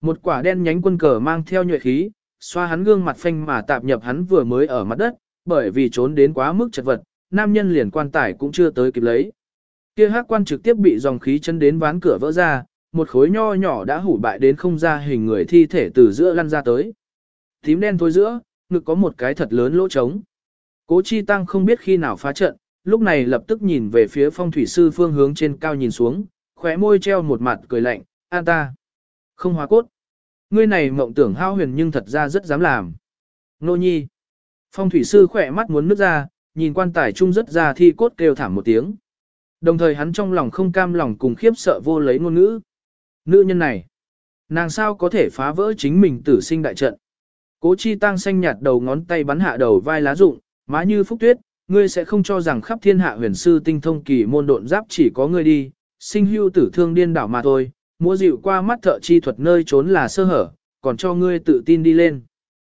Một quả đen nhánh quân cờ mang theo nhuệ khí, xoa hắn gương mặt phanh mà tạp nhập hắn vừa mới ở mặt đất, bởi vì trốn đến quá mức chật vật, nam nhân liền quan tải cũng chưa tới kịp lấy. Kia hắc quan trực tiếp bị dòng khí chân đến ván cửa vỡ ra, một khối nho nhỏ đã hủ bại đến không ra hình người thi thể từ giữa lăn ra tới. Tím đen thối giữa, ngực có một cái thật lớn lỗ trống. Cố Chi Tăng không biết khi nào phá trận, lúc này lập tức nhìn về phía phong thủy sư phương hướng trên cao nhìn xuống, khóe môi treo một mặt cười lạnh, an ta. Không hóa cốt. Ngươi này mộng tưởng hao huyền nhưng thật ra rất dám làm. Nô nhi. Phong thủy sư khỏe mắt muốn nước ra, nhìn quan tài trung rất ra thi cốt kêu thảm một tiếng. Đồng thời hắn trong lòng không cam lòng cùng khiếp sợ vô lấy ngôn ngữ. Nữ nhân này, nàng sao có thể phá vỡ chính mình tử sinh đại trận. Cố chi tăng xanh nhạt đầu ngón tay bắn hạ đầu vai lá rụng, má như phúc tuyết, ngươi sẽ không cho rằng khắp thiên hạ huyền sư tinh thông kỳ môn độn giáp chỉ có ngươi đi, sinh hưu tử thương điên đảo mà thôi, múa dịu qua mắt thợ chi thuật nơi trốn là sơ hở, còn cho ngươi tự tin đi lên.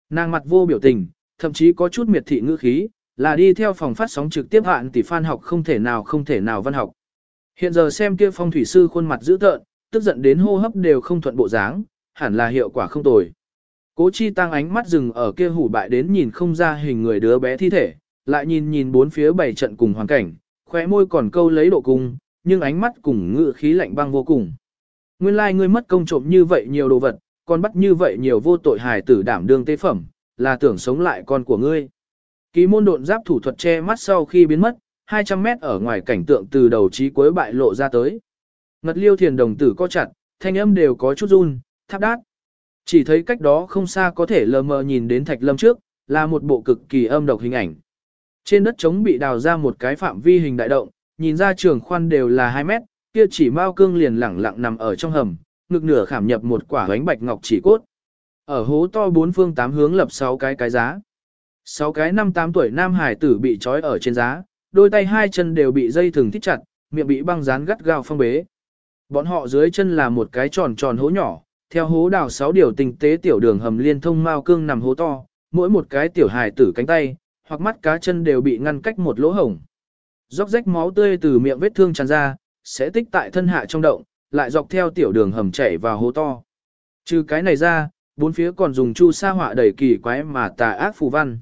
Nàng mặt vô biểu tình, thậm chí có chút miệt thị ngữ khí, là đi theo phòng phát sóng trực tiếp hạn tỷ phan học không thể nào không thể nào văn học. Hiện giờ xem kia phong thủy sư khuôn mặt dữ tợn, tức giận đến hô hấp đều không thuận bộ dáng, hẳn là hiệu quả không tồi. Cố chi tăng ánh mắt dừng ở kia hủ bại đến nhìn không ra hình người đứa bé thi thể, lại nhìn nhìn bốn phía bảy trận cùng hoàn cảnh, khóe môi còn câu lấy độ cung, nhưng ánh mắt cùng ngự khí lạnh băng vô cùng. Nguyên lai like ngươi mất công trộm như vậy nhiều đồ vật, còn bắt như vậy nhiều vô tội hài tử đảm đương tế phẩm, là tưởng sống lại con của ngươi. Ký môn độn giáp thủ thuật che mắt sau khi biến mất, 200 mét ở ngoài cảnh tượng từ đầu chí cuối bại lộ ra tới. Ngật liêu thiền đồng tử co chặt, thanh âm đều có chút run, tháp đát. Chỉ thấy cách đó không xa có thể lờ mờ nhìn đến thạch lâm trước, là một bộ cực kỳ âm độc hình ảnh. Trên đất trống bị đào ra một cái phạm vi hình đại động, nhìn ra trường khoan đều là 2 mét, kia chỉ mao cương liền lẳng lặng nằm ở trong hầm, ngực nửa khảm nhập một quả bánh bạch ngọc chỉ cốt. Ở hố to bốn phương tám hướng lập 6 cái cái giá. 6 cái năm tám tuổi nam hải tử bị trói ở trên giá, đôi tay hai chân đều bị dây thừng thít chặt, miệng bị băng dán gắt gao phong bế. Bọn họ dưới chân là một cái tròn tròn hố nhỏ, theo hố đào 6 điều tinh tế tiểu đường hầm liên thông mao cương nằm hố to, mỗi một cái tiểu hài tử cánh tay, hoặc mắt cá chân đều bị ngăn cách một lỗ hổng. Róc rách máu tươi từ miệng vết thương tràn ra, sẽ tích tại thân hạ trong động, lại dọc theo tiểu đường hầm chảy vào hố to. Trừ cái này ra, bốn phía còn dùng chu sa họa đầy kỳ quái mà tà ác phù văn.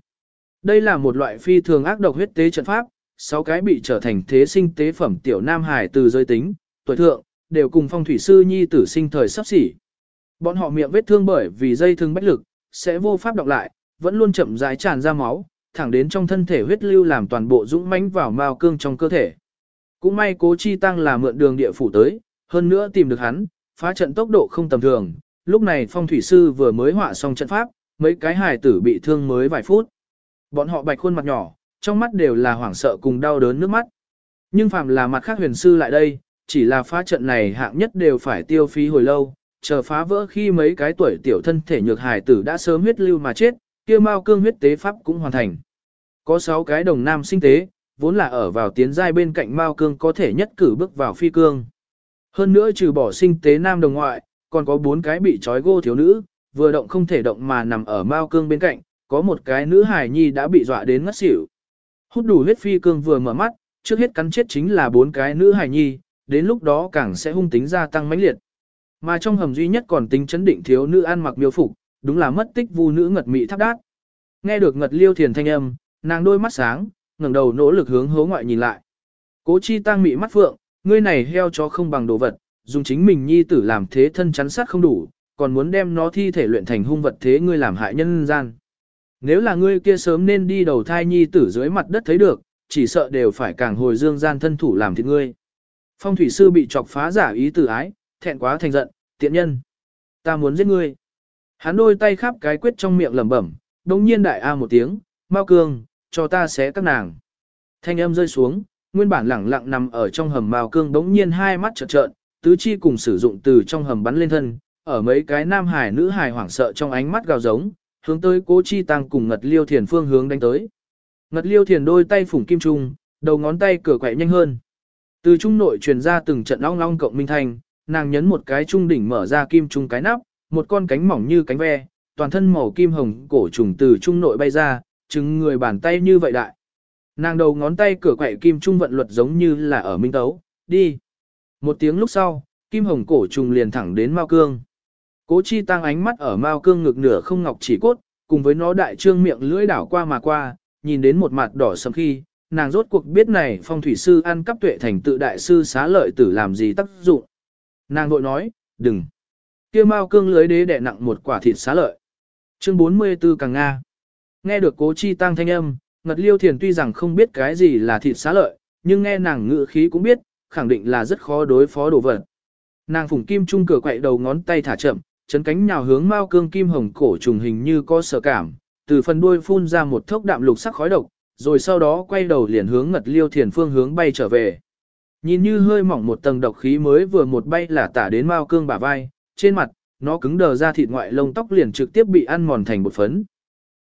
Đây là một loại phi thường ác độc huyết tế trận pháp, sáu cái bị trở thành thế sinh tế phẩm tiểu nam hải từ giới tính, tuổi thượng, đều cùng phong thủy sư nhi tử sinh thời sắp xỉ. Bọn họ miệng vết thương bởi vì dây thương bách lực, sẽ vô pháp đọc lại, vẫn luôn chậm rãi tràn ra máu, thẳng đến trong thân thể huyết lưu làm toàn bộ dũng mãnh vào mao cương trong cơ thể. Cũng may cố chi tăng là mượn đường địa phủ tới, hơn nữa tìm được hắn, phá trận tốc độ không tầm thường, lúc này phong thủy sư vừa mới họa xong trận pháp, mấy cái hài tử bị thương mới vài phút. Bọn họ bạch khuôn mặt nhỏ, trong mắt đều là hoảng sợ cùng đau đớn nước mắt. Nhưng phàm là mặt khác huyền sư lại đây, chỉ là phá trận này hạng nhất đều phải tiêu phí hồi lâu, chờ phá vỡ khi mấy cái tuổi tiểu thân thể nhược hài tử đã sớm huyết lưu mà chết, kia mao cương huyết tế pháp cũng hoàn thành. Có 6 cái đồng nam sinh tế, vốn là ở vào tiến giai bên cạnh mao cương có thể nhất cử bước vào phi cương. Hơn nữa trừ bỏ sinh tế nam đồng ngoại, còn có 4 cái bị trói gô thiếu nữ, vừa động không thể động mà nằm ở mao cương bên cạnh, có một cái nữ hài nhi đã bị dọa đến ngất xỉu. Hút đủ huyết phi cương vừa mở mắt, trước hết cắn chết chính là bốn cái nữ hài nhi, đến lúc đó càng sẽ hung tính gia tăng mãnh liệt. Mà trong hầm duy nhất còn tính chấn định thiếu nữ ăn mặc miêu phục, đúng là mất tích vu nữ ngật mị tháp đát. Nghe được ngật liêu thiền thanh âm, nàng đôi mắt sáng, ngẩng đầu nỗ lực hướng hố ngoại nhìn lại. Cố chi tăng mị mắt phượng, ngươi này heo cho không bằng đồ vật, dùng chính mình nhi tử làm thế thân chắn sát không đủ, còn muốn đem nó thi thể luyện thành hung vật thế ngươi làm hại nhân gian. Nếu là ngươi kia sớm nên đi đầu thai nhi tử dưới mặt đất thấy được, chỉ sợ đều phải càng hồi dương gian thân thủ làm thịt ngươi. Phong thủy sư bị chọc phá giả ý tử ái, thẹn quá thành giận, tiện nhân. Ta muốn giết ngươi. Hắn đôi tay khắp cái quyết trong miệng lẩm bẩm, đồng nhiên đại a một tiếng, Mao Cương, cho ta xé các nàng. Thanh âm rơi xuống, nguyên bản lẳng lặng nằm ở trong hầm Mao Cương đống nhiên hai mắt trợn trợn, tứ chi cùng sử dụng từ trong hầm bắn lên thân, ở mấy cái nam hải nữ hải hoảng sợ trong ánh mắt gào giống, hướng tới cố chi tăng cùng ngật liêu thiền phương hướng đánh tới. Ngật liêu thiền đôi tay phủng kim trung, đầu ngón tay cửa quậy nhanh hơn. Từ trung nội truyền ra từng trận long long cộng minh thành, nàng nhấn một cái trung đỉnh mở ra kim trung cái nắp, một con cánh mỏng như cánh ve, toàn thân màu kim hồng cổ trùng từ trung nội bay ra, chứng người bàn tay như vậy đại. Nàng đầu ngón tay cửa quậy kim trung vận luật giống như là ở minh tấu, đi. Một tiếng lúc sau, kim hồng cổ trùng liền thẳng đến Mao Cương. Cố chi tăng ánh mắt ở Mao Cương ngực nửa không ngọc chỉ cốt, cùng với nó đại trương miệng lưỡi đảo qua mà qua, nhìn đến một mặt đỏ sầm khi, nàng rốt cuộc biết này phong thủy sư ăn cắp tuệ thành tự đại sư xá lợi tử làm gì tác dụng. Nàng vội nói, đừng. Kia Mao cương lưới đế đẻ nặng một quả thịt xá lợi. Chương 44 càng Nga. Nghe được cố chi tăng thanh âm, ngật liêu thiền tuy rằng không biết cái gì là thịt xá lợi, nhưng nghe nàng ngự khí cũng biết, khẳng định là rất khó đối phó đồ vật. Nàng phủng kim trung cửa quậy đầu ngón tay thả chậm, chấn cánh nhào hướng Mao cương kim hồng cổ trùng hình như có sợ cảm, từ phần đuôi phun ra một thốc đạm lục sắc khói độc, rồi sau đó quay đầu liền hướng ngật liêu thiền phương hướng bay trở về. Nhìn như hơi mỏng một tầng độc khí mới vừa một bay là tả đến Mao cương bả vai, trên mặt, nó cứng đờ ra thịt ngoại lông tóc liền trực tiếp bị ăn mòn thành bột phấn.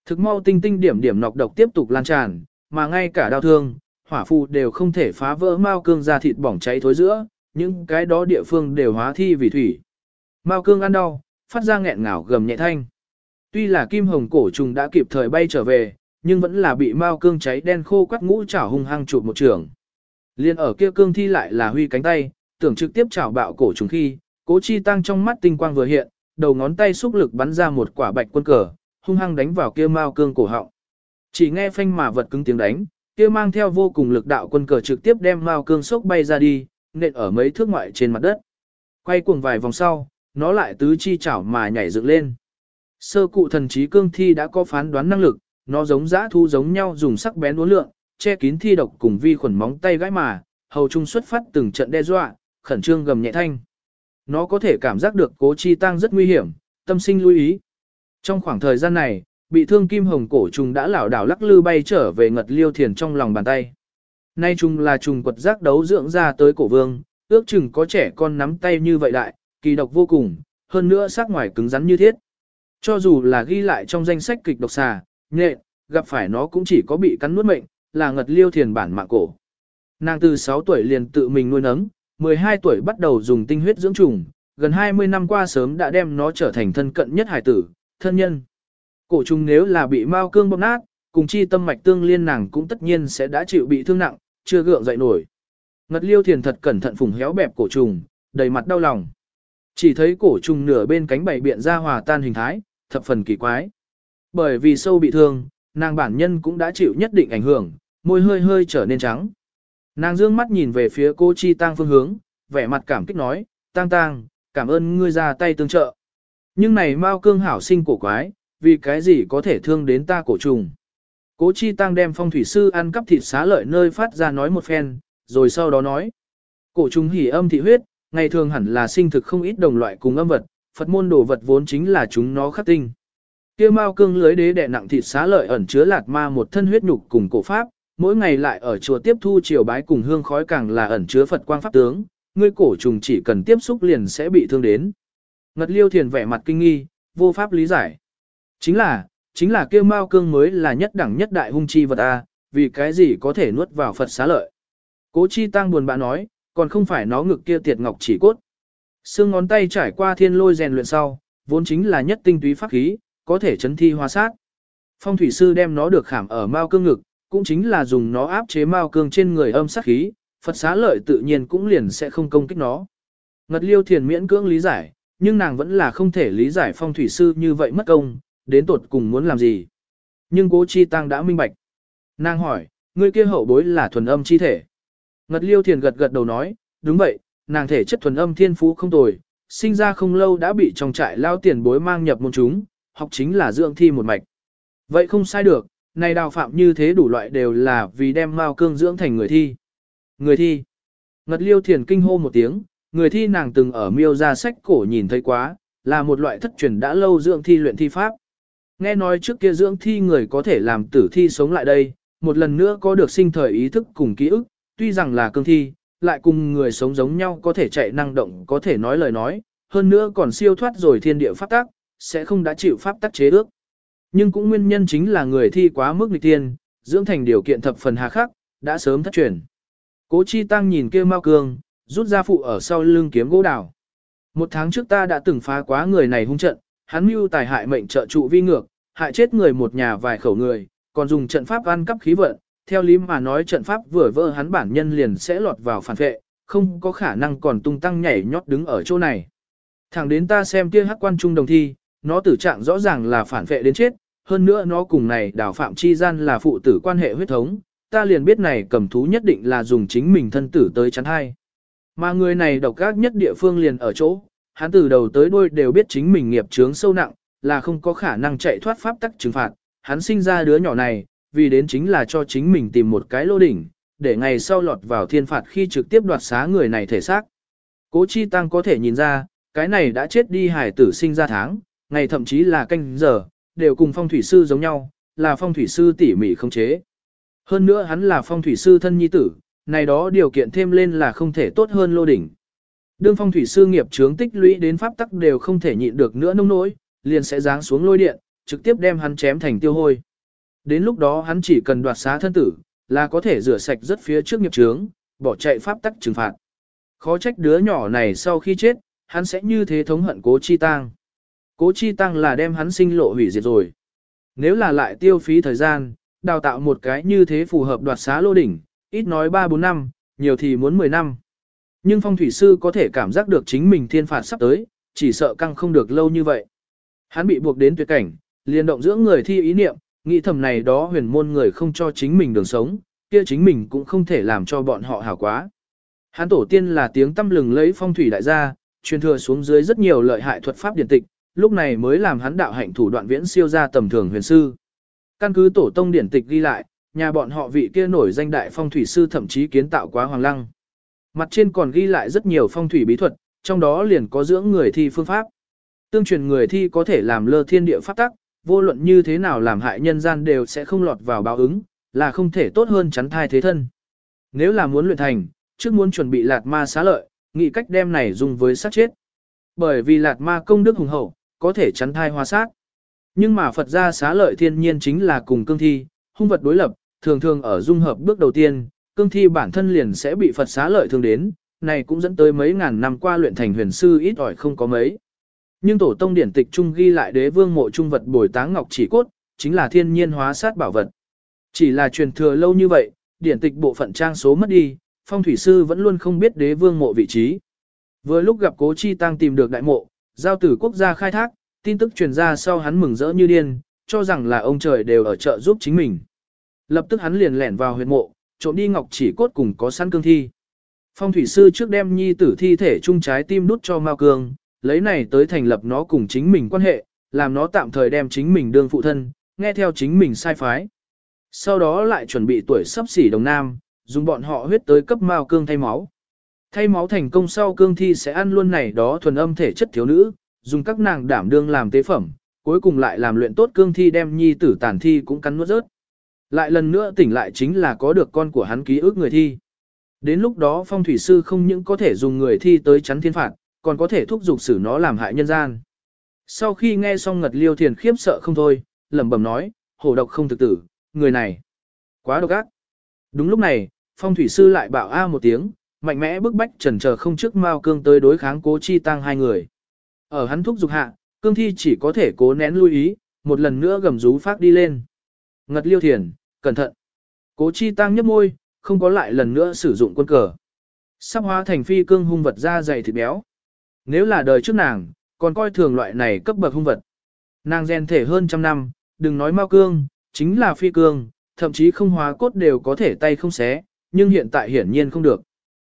Thực mau tinh tinh điểm điểm nọc độc tiếp tục lan tràn, mà ngay cả đau thương, hỏa phù đều không thể phá vỡ Mao cương ra thịt bỏng cháy thối giữa, những cái đó địa phương đều hóa thi vì thủy. Mao cương ăn đau, phát ra nghẹn ngào gầm nhẹ thanh. Tuy là kim hồng cổ trùng đã kịp thời bay trở về, nhưng vẫn là bị Mao cương cháy đen khô quắt ngũ chảo hung hăng chụp một trường. Liên ở kia cương thi lại là huy cánh tay, tưởng trực tiếp chảo bạo cổ trùng khi, cố chi tăng trong mắt tinh quang vừa hiện, đầu ngón tay xúc lực bắn ra một quả bạch quân cờ, hung hăng đánh vào kia mao cương cổ họng. Chỉ nghe phanh mà vật cứng tiếng đánh, kia mang theo vô cùng lực đạo quân cờ trực tiếp đem mao cương sốc bay ra đi, nện ở mấy thước ngoại trên mặt đất. Quay cuồng vài vòng sau, nó lại tứ chi chảo mà nhảy dựng lên. Sơ cụ thần trí cương thi đã có phán đoán năng lực, nó giống dã thu giống nhau dùng sắc bén uốn lượng, che kín thi độc cùng vi khuẩn móng tay gãi mà, hầu trung xuất phát từng trận đe dọa, khẩn trương gầm nhẹ thanh. Nó có thể cảm giác được cố chi tăng rất nguy hiểm, tâm sinh lưu ý. Trong khoảng thời gian này, bị thương kim hồng cổ trùng đã lảo đảo lắc lư bay trở về ngật liêu thiền trong lòng bàn tay. Nay trùng là trùng quật giác đấu dưỡng ra tới cổ vương, ước chừng có trẻ con nắm tay như vậy đại, kỳ độc vô cùng, hơn nữa sắc ngoài cứng rắn như thiết. Cho dù là ghi lại trong danh sách kịch độc xà, nhện, gặp phải nó cũng chỉ có bị cắn nuốt mệnh, là ngật liêu thiền bản mạng cổ. Nàng từ 6 tuổi liền tự mình nuôi nấng, 12 tuổi bắt đầu dùng tinh huyết dưỡng trùng, gần 20 năm qua sớm đã đem nó trở thành thân cận nhất hải tử, thân nhân. Cổ trùng nếu là bị mao cương bóp nát, cùng chi tâm mạch tương liên nàng cũng tất nhiên sẽ đã chịu bị thương nặng, chưa gượng dậy nổi. Ngật liêu thiền thật cẩn thận phùng héo bẹp cổ trùng, đầy mặt đau lòng. Chỉ thấy cổ trùng nửa bên cánh bảy biện ra hòa tan hình thái, thập phần kỳ quái. Bởi vì sâu bị thương, nàng bản nhân cũng đã chịu nhất định ảnh hưởng, môi hơi hơi trở nên trắng. Nàng dương mắt nhìn về phía cô Chi Tăng phương hướng, vẻ mặt cảm kích nói, Tăng Tăng, cảm ơn ngươi ra tay tương trợ. Nhưng này Mao cương hảo sinh cổ quái, vì cái gì có thể thương đến ta cổ trùng. Cố Chi Tăng đem phong thủy sư ăn cắp thịt xá lợi nơi phát ra nói một phen, rồi sau đó nói. Cổ trùng hỉ âm thị huyết, ngày thường hẳn là sinh thực không ít đồng loại cùng âm vật, Phật môn đồ vật vốn chính là chúng nó khắc tinh. Kia Mao cương lưới đế đè nặng thịt xá lợi ẩn chứa lạt ma một thân huyết nhục cùng cổ pháp, mỗi ngày lại ở chùa tiếp thu triều bái cùng hương khói càng là ẩn chứa Phật quang pháp tướng, ngươi cổ trùng chỉ cần tiếp xúc liền sẽ bị thương đến. Ngật liêu thiền vẻ mặt kinh nghi, vô pháp lý giải. Chính là, chính là kêu mao cương mới là nhất đẳng nhất đại hung chi vật A, vì cái gì có thể nuốt vào Phật xá lợi. Cố chi tăng buồn bã nói, còn không phải nó ngực kia tiệt ngọc chỉ cốt. Xương ngón tay trải qua thiên lôi rèn luyện sau, vốn chính là nhất tinh túy pháp khí, có thể chấn thi hóa sát. Phong thủy sư đem nó được khảm ở mao cương ngực, cũng chính là dùng nó áp chế mao cương trên người âm sát khí, Phật xá lợi tự nhiên cũng liền sẽ không công kích nó. Ngật liêu thiền miễn cưỡng lý giải, nhưng nàng vẫn là không thể lý giải phong thủy sư như vậy mất công, đến tột cùng muốn làm gì. Nhưng cố chi tăng đã minh bạch. Nàng hỏi, người kia hậu bối là thuần âm chi thể. Ngật liêu thiền gật gật đầu nói, đúng vậy, nàng thể chất thuần âm thiên phú không tồi, sinh ra không lâu đã bị trong trại lao tiền bối mang nhập môn chúng, học chính là dưỡng thi một mạch. Vậy không sai được, này đào phạm như thế đủ loại đều là vì đem mao cương dưỡng thành người thi. Người thi. Ngật liêu thiền kinh hô một tiếng, người thi nàng từng ở miêu ra sách cổ nhìn thấy quá, là một loại thất truyền đã lâu dưỡng thi luyện thi pháp. Nghe nói trước kia dưỡng thi người có thể làm tử thi sống lại đây, một lần nữa có được sinh thời ý thức cùng ký ức, tuy rằng là cương thi, lại cùng người sống giống nhau có thể chạy năng động, có thể nói lời nói, hơn nữa còn siêu thoát rồi thiên địa pháp tác, sẽ không đã chịu pháp tác chế ước. Nhưng cũng nguyên nhân chính là người thi quá mức nghịch tiên, dưỡng thành điều kiện thập phần hà khắc, đã sớm thất truyền. Cố Chi Tăng nhìn kia Mao Cương, rút ra phụ ở sau lưng kiếm gỗ đào. Một tháng trước ta đã từng phá quá người này hung trận, hắn mưu tài hại mệnh trợ trụ vi ngược, hại chết người một nhà vài khẩu người, còn dùng trận pháp ăn cắp khí vận. Theo lý mà nói trận pháp vừa vỡ hắn bản nhân liền sẽ lọt vào phản vệ, không có khả năng còn tung tăng nhảy nhót đứng ở chỗ này. Thẳng đến ta xem kia hắc quan trung đồng thi, nó tử trạng rõ ràng là phản vệ đến chết, hơn nữa nó cùng này đào phạm chi gian là phụ tử quan hệ huyết thống, ta liền biết này cầm thú nhất định là dùng chính mình thân tử tới chắn hai. Mà người này độc ác nhất địa phương liền ở chỗ, hắn từ đầu tới đuôi đều biết chính mình nghiệp chướng sâu nặng, là không có khả năng chạy thoát pháp tắc trừng phạt, hắn sinh ra đứa nhỏ này, vì đến chính là cho chính mình tìm một cái lô đỉnh, để ngày sau lọt vào thiên phạt khi trực tiếp đoạt xá người này thể xác. Cố Chi Tăng có thể nhìn ra, cái này đã chết đi hải tử sinh ra tháng, ngày thậm chí là canh giờ, đều cùng phong thủy sư giống nhau, là phong thủy sư tỉ mỉ không chế. Hơn nữa hắn là phong thủy sư thân nhi tử, này đó điều kiện thêm lên là không thể tốt hơn lô đỉnh. Đương phong thủy sư nghiệp chướng tích lũy đến pháp tắc đều không thể nhịn được nữa nông nỗi, liền sẽ giáng xuống lôi điện, trực tiếp đem hắn chém thành tiêu hôi. Đến lúc đó hắn chỉ cần đoạt xá thân tử, là có thể rửa sạch rất phía trước nghiệp chướng, bỏ chạy pháp tắc trừng phạt. Khó trách đứa nhỏ này sau khi chết, hắn sẽ như thế thống hận cố chi tang. Cố chi tăng là đem hắn sinh lộ hủy diệt rồi. Nếu là lại tiêu phí thời gian, đào tạo một cái như thế phù hợp đoạt xá lô đỉnh, ít nói 3-4 năm, nhiều thì muốn 10 năm. Nhưng phong thủy sư có thể cảm giác được chính mình thiên phạt sắp tới, chỉ sợ căng không được lâu như vậy. Hắn bị buộc đến tuyệt cảnh, liền động giữa người thi ý niệm, nghĩ thầm này đó huyền môn người không cho chính mình đường sống, kia chính mình cũng không thể làm cho bọn họ hảo quá. Hắn tổ tiên là tiếng tâm lừng lấy phong thủy đại gia, truyền thừa xuống dưới rất nhiều lợi hại thuật pháp điển tịch, lúc này mới làm hắn đạo hạnh thủ đoạn viễn siêu ra tầm thường huyền sư. Căn cứ tổ tông điển tịch ghi lại, nhà bọn họ vị kia nổi danh đại phong thủy sư thậm chí kiến tạo quá hoàng lăng. Mặt trên còn ghi lại rất nhiều phong thủy bí thuật, trong đó liền có dưỡng người thi phương pháp. Tương truyền người thi có thể làm lơ thiên địa pháp tắc, vô luận như thế nào làm hại nhân gian đều sẽ không lọt vào báo ứng, là không thể tốt hơn chắn thai thế thân. Nếu là muốn luyện thành, trước muốn chuẩn bị lạt ma xá lợi, nghĩ cách đem này dùng với sát chết. Bởi vì lạt ma công đức hùng hậu, có thể chắn thai hóa sát. Nhưng mà Phật gia xá lợi thiên nhiên chính là cùng cương thi, hung vật đối lập, thường thường ở dung hợp bước đầu tiên, cương thi bản thân liền sẽ bị Phật xá lợi thương đến, này cũng dẫn tới mấy ngàn năm qua luyện thành huyền sư ít ỏi không có mấy. Nhưng tổ tông điển tịch trung ghi lại đế vương mộ trung vật bồi táng ngọc chỉ cốt, chính là thiên nhiên hóa sát bảo vật. Chỉ là truyền thừa lâu như vậy, điển tịch bộ phận trang số mất đi, phong thủy sư vẫn luôn không biết đế vương mộ vị trí. Vừa lúc gặp cố chi tăng tìm được đại mộ, giao tử quốc gia khai thác, tin tức truyền ra sau hắn mừng rỡ như điên, cho rằng là ông trời đều ở chợ giúp chính mình. Lập tức hắn liền lẻn vào huyệt mộ, trộm đi ngọc chỉ cốt cùng có săn cương thi. Phong thủy sư trước đem nhi tử thi thể chung trái tim đút cho Mao Cương, lấy này tới thành lập nó cùng chính mình quan hệ, làm nó tạm thời đem chính mình đương phụ thân, nghe theo chính mình sai phái. Sau đó lại chuẩn bị tuổi sắp xỉ đồng nam, dùng bọn họ huyết tới cấp Mao Cương thay máu. Thay máu thành công sau cương thi sẽ ăn luôn này đó thuần âm thể chất thiếu nữ, dùng các nàng đảm đương làm tế phẩm, cuối cùng lại làm luyện tốt cương thi đem nhi tử tàn thi cũng cắn nuốt rớt. Lại lần nữa tỉnh lại chính là có được con của hắn ký ức người thi. Đến lúc đó phong thủy sư không những có thể dùng người thi tới chắn thiên phạt, còn có thể thúc giục xử nó làm hại nhân gian. Sau khi nghe xong ngật liêu thiền khiếp sợ không thôi, lẩm bẩm nói, hổ độc không thực tử, người này, quá độc ác. Đúng lúc này, phong thủy sư lại bảo a một tiếng, mạnh mẽ bức bách trần chờ không trước Mao Cương tới đối kháng cố chi tăng hai người. Ở hắn thúc giục hạ, Cương Thi chỉ có thể cố nén lưu ý, một lần nữa gầm rú phát đi lên. Ngật liêu thiền, cẩn thận. Cố chi tăng nhấp môi, không có lại lần nữa sử dụng quân cờ. Sắp hóa thành phi cương hung vật da dày thịt béo. Nếu là đời trước nàng, còn coi thường loại này cấp bậc hung vật. Nàng rèn thể hơn trăm năm, đừng nói mau cương, chính là phi cương, thậm chí không hóa cốt đều có thể tay không xé, nhưng hiện tại hiển nhiên không được.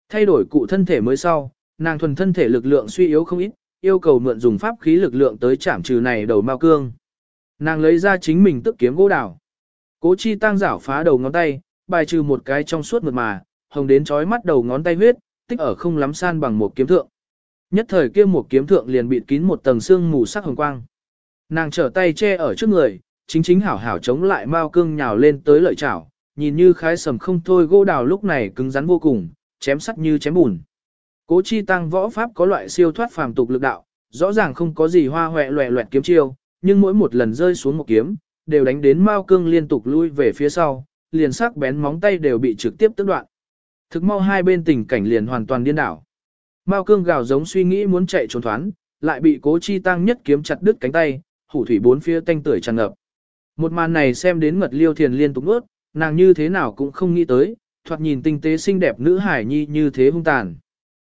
Thay đổi cụ thân thể mới sau, nàng thuần thân thể lực lượng suy yếu không ít, yêu cầu mượn dùng pháp khí lực lượng tới chạm trừ này đầu mao cương. Nàng lấy ra chính mình tức kiếm gỗ đào. Cố chi tăng giảo phá đầu ngón tay, bài trừ một cái trong suốt mượt mà, hồng đến chói mắt đầu ngón tay huyết, tích ở không lắm san bằng một kiếm thượng. Nhất thời kia một kiếm thượng liền bịt kín một tầng xương mù sắc hồng quang. Nàng trở tay che ở trước người, chính chính hảo hảo chống lại mao cương nhào lên tới lợi chảo, nhìn như khái sầm không thôi gỗ đào lúc này cứng rắn vô cùng, chém sắt như chém bùn. Cố chi tăng võ pháp có loại siêu thoát phàm tục lực đạo, rõ ràng không có gì hoa hoẹ loẹ loẹt kiếm chiêu, nhưng mỗi một lần rơi xuống một kiếm, đều đánh đến Mao Cương liên tục lui về phía sau, liền sắc bén móng tay đều bị trực tiếp tước đoạn. Thực mau hai bên tình cảnh liền hoàn toàn điên đảo. Mao Cương gào giống suy nghĩ muốn chạy trốn thoán, lại bị Cố Chi Tăng nhất kiếm chặt đứt cánh tay, hủ thủy bốn phía tanh tưởi tràn ngập. Một màn này xem đến Ngật Liêu Thiền liên tục nuốt, nàng như thế nào cũng không nghĩ tới, thoạt nhìn tinh tế xinh đẹp nữ hải nhi như thế hung tàn.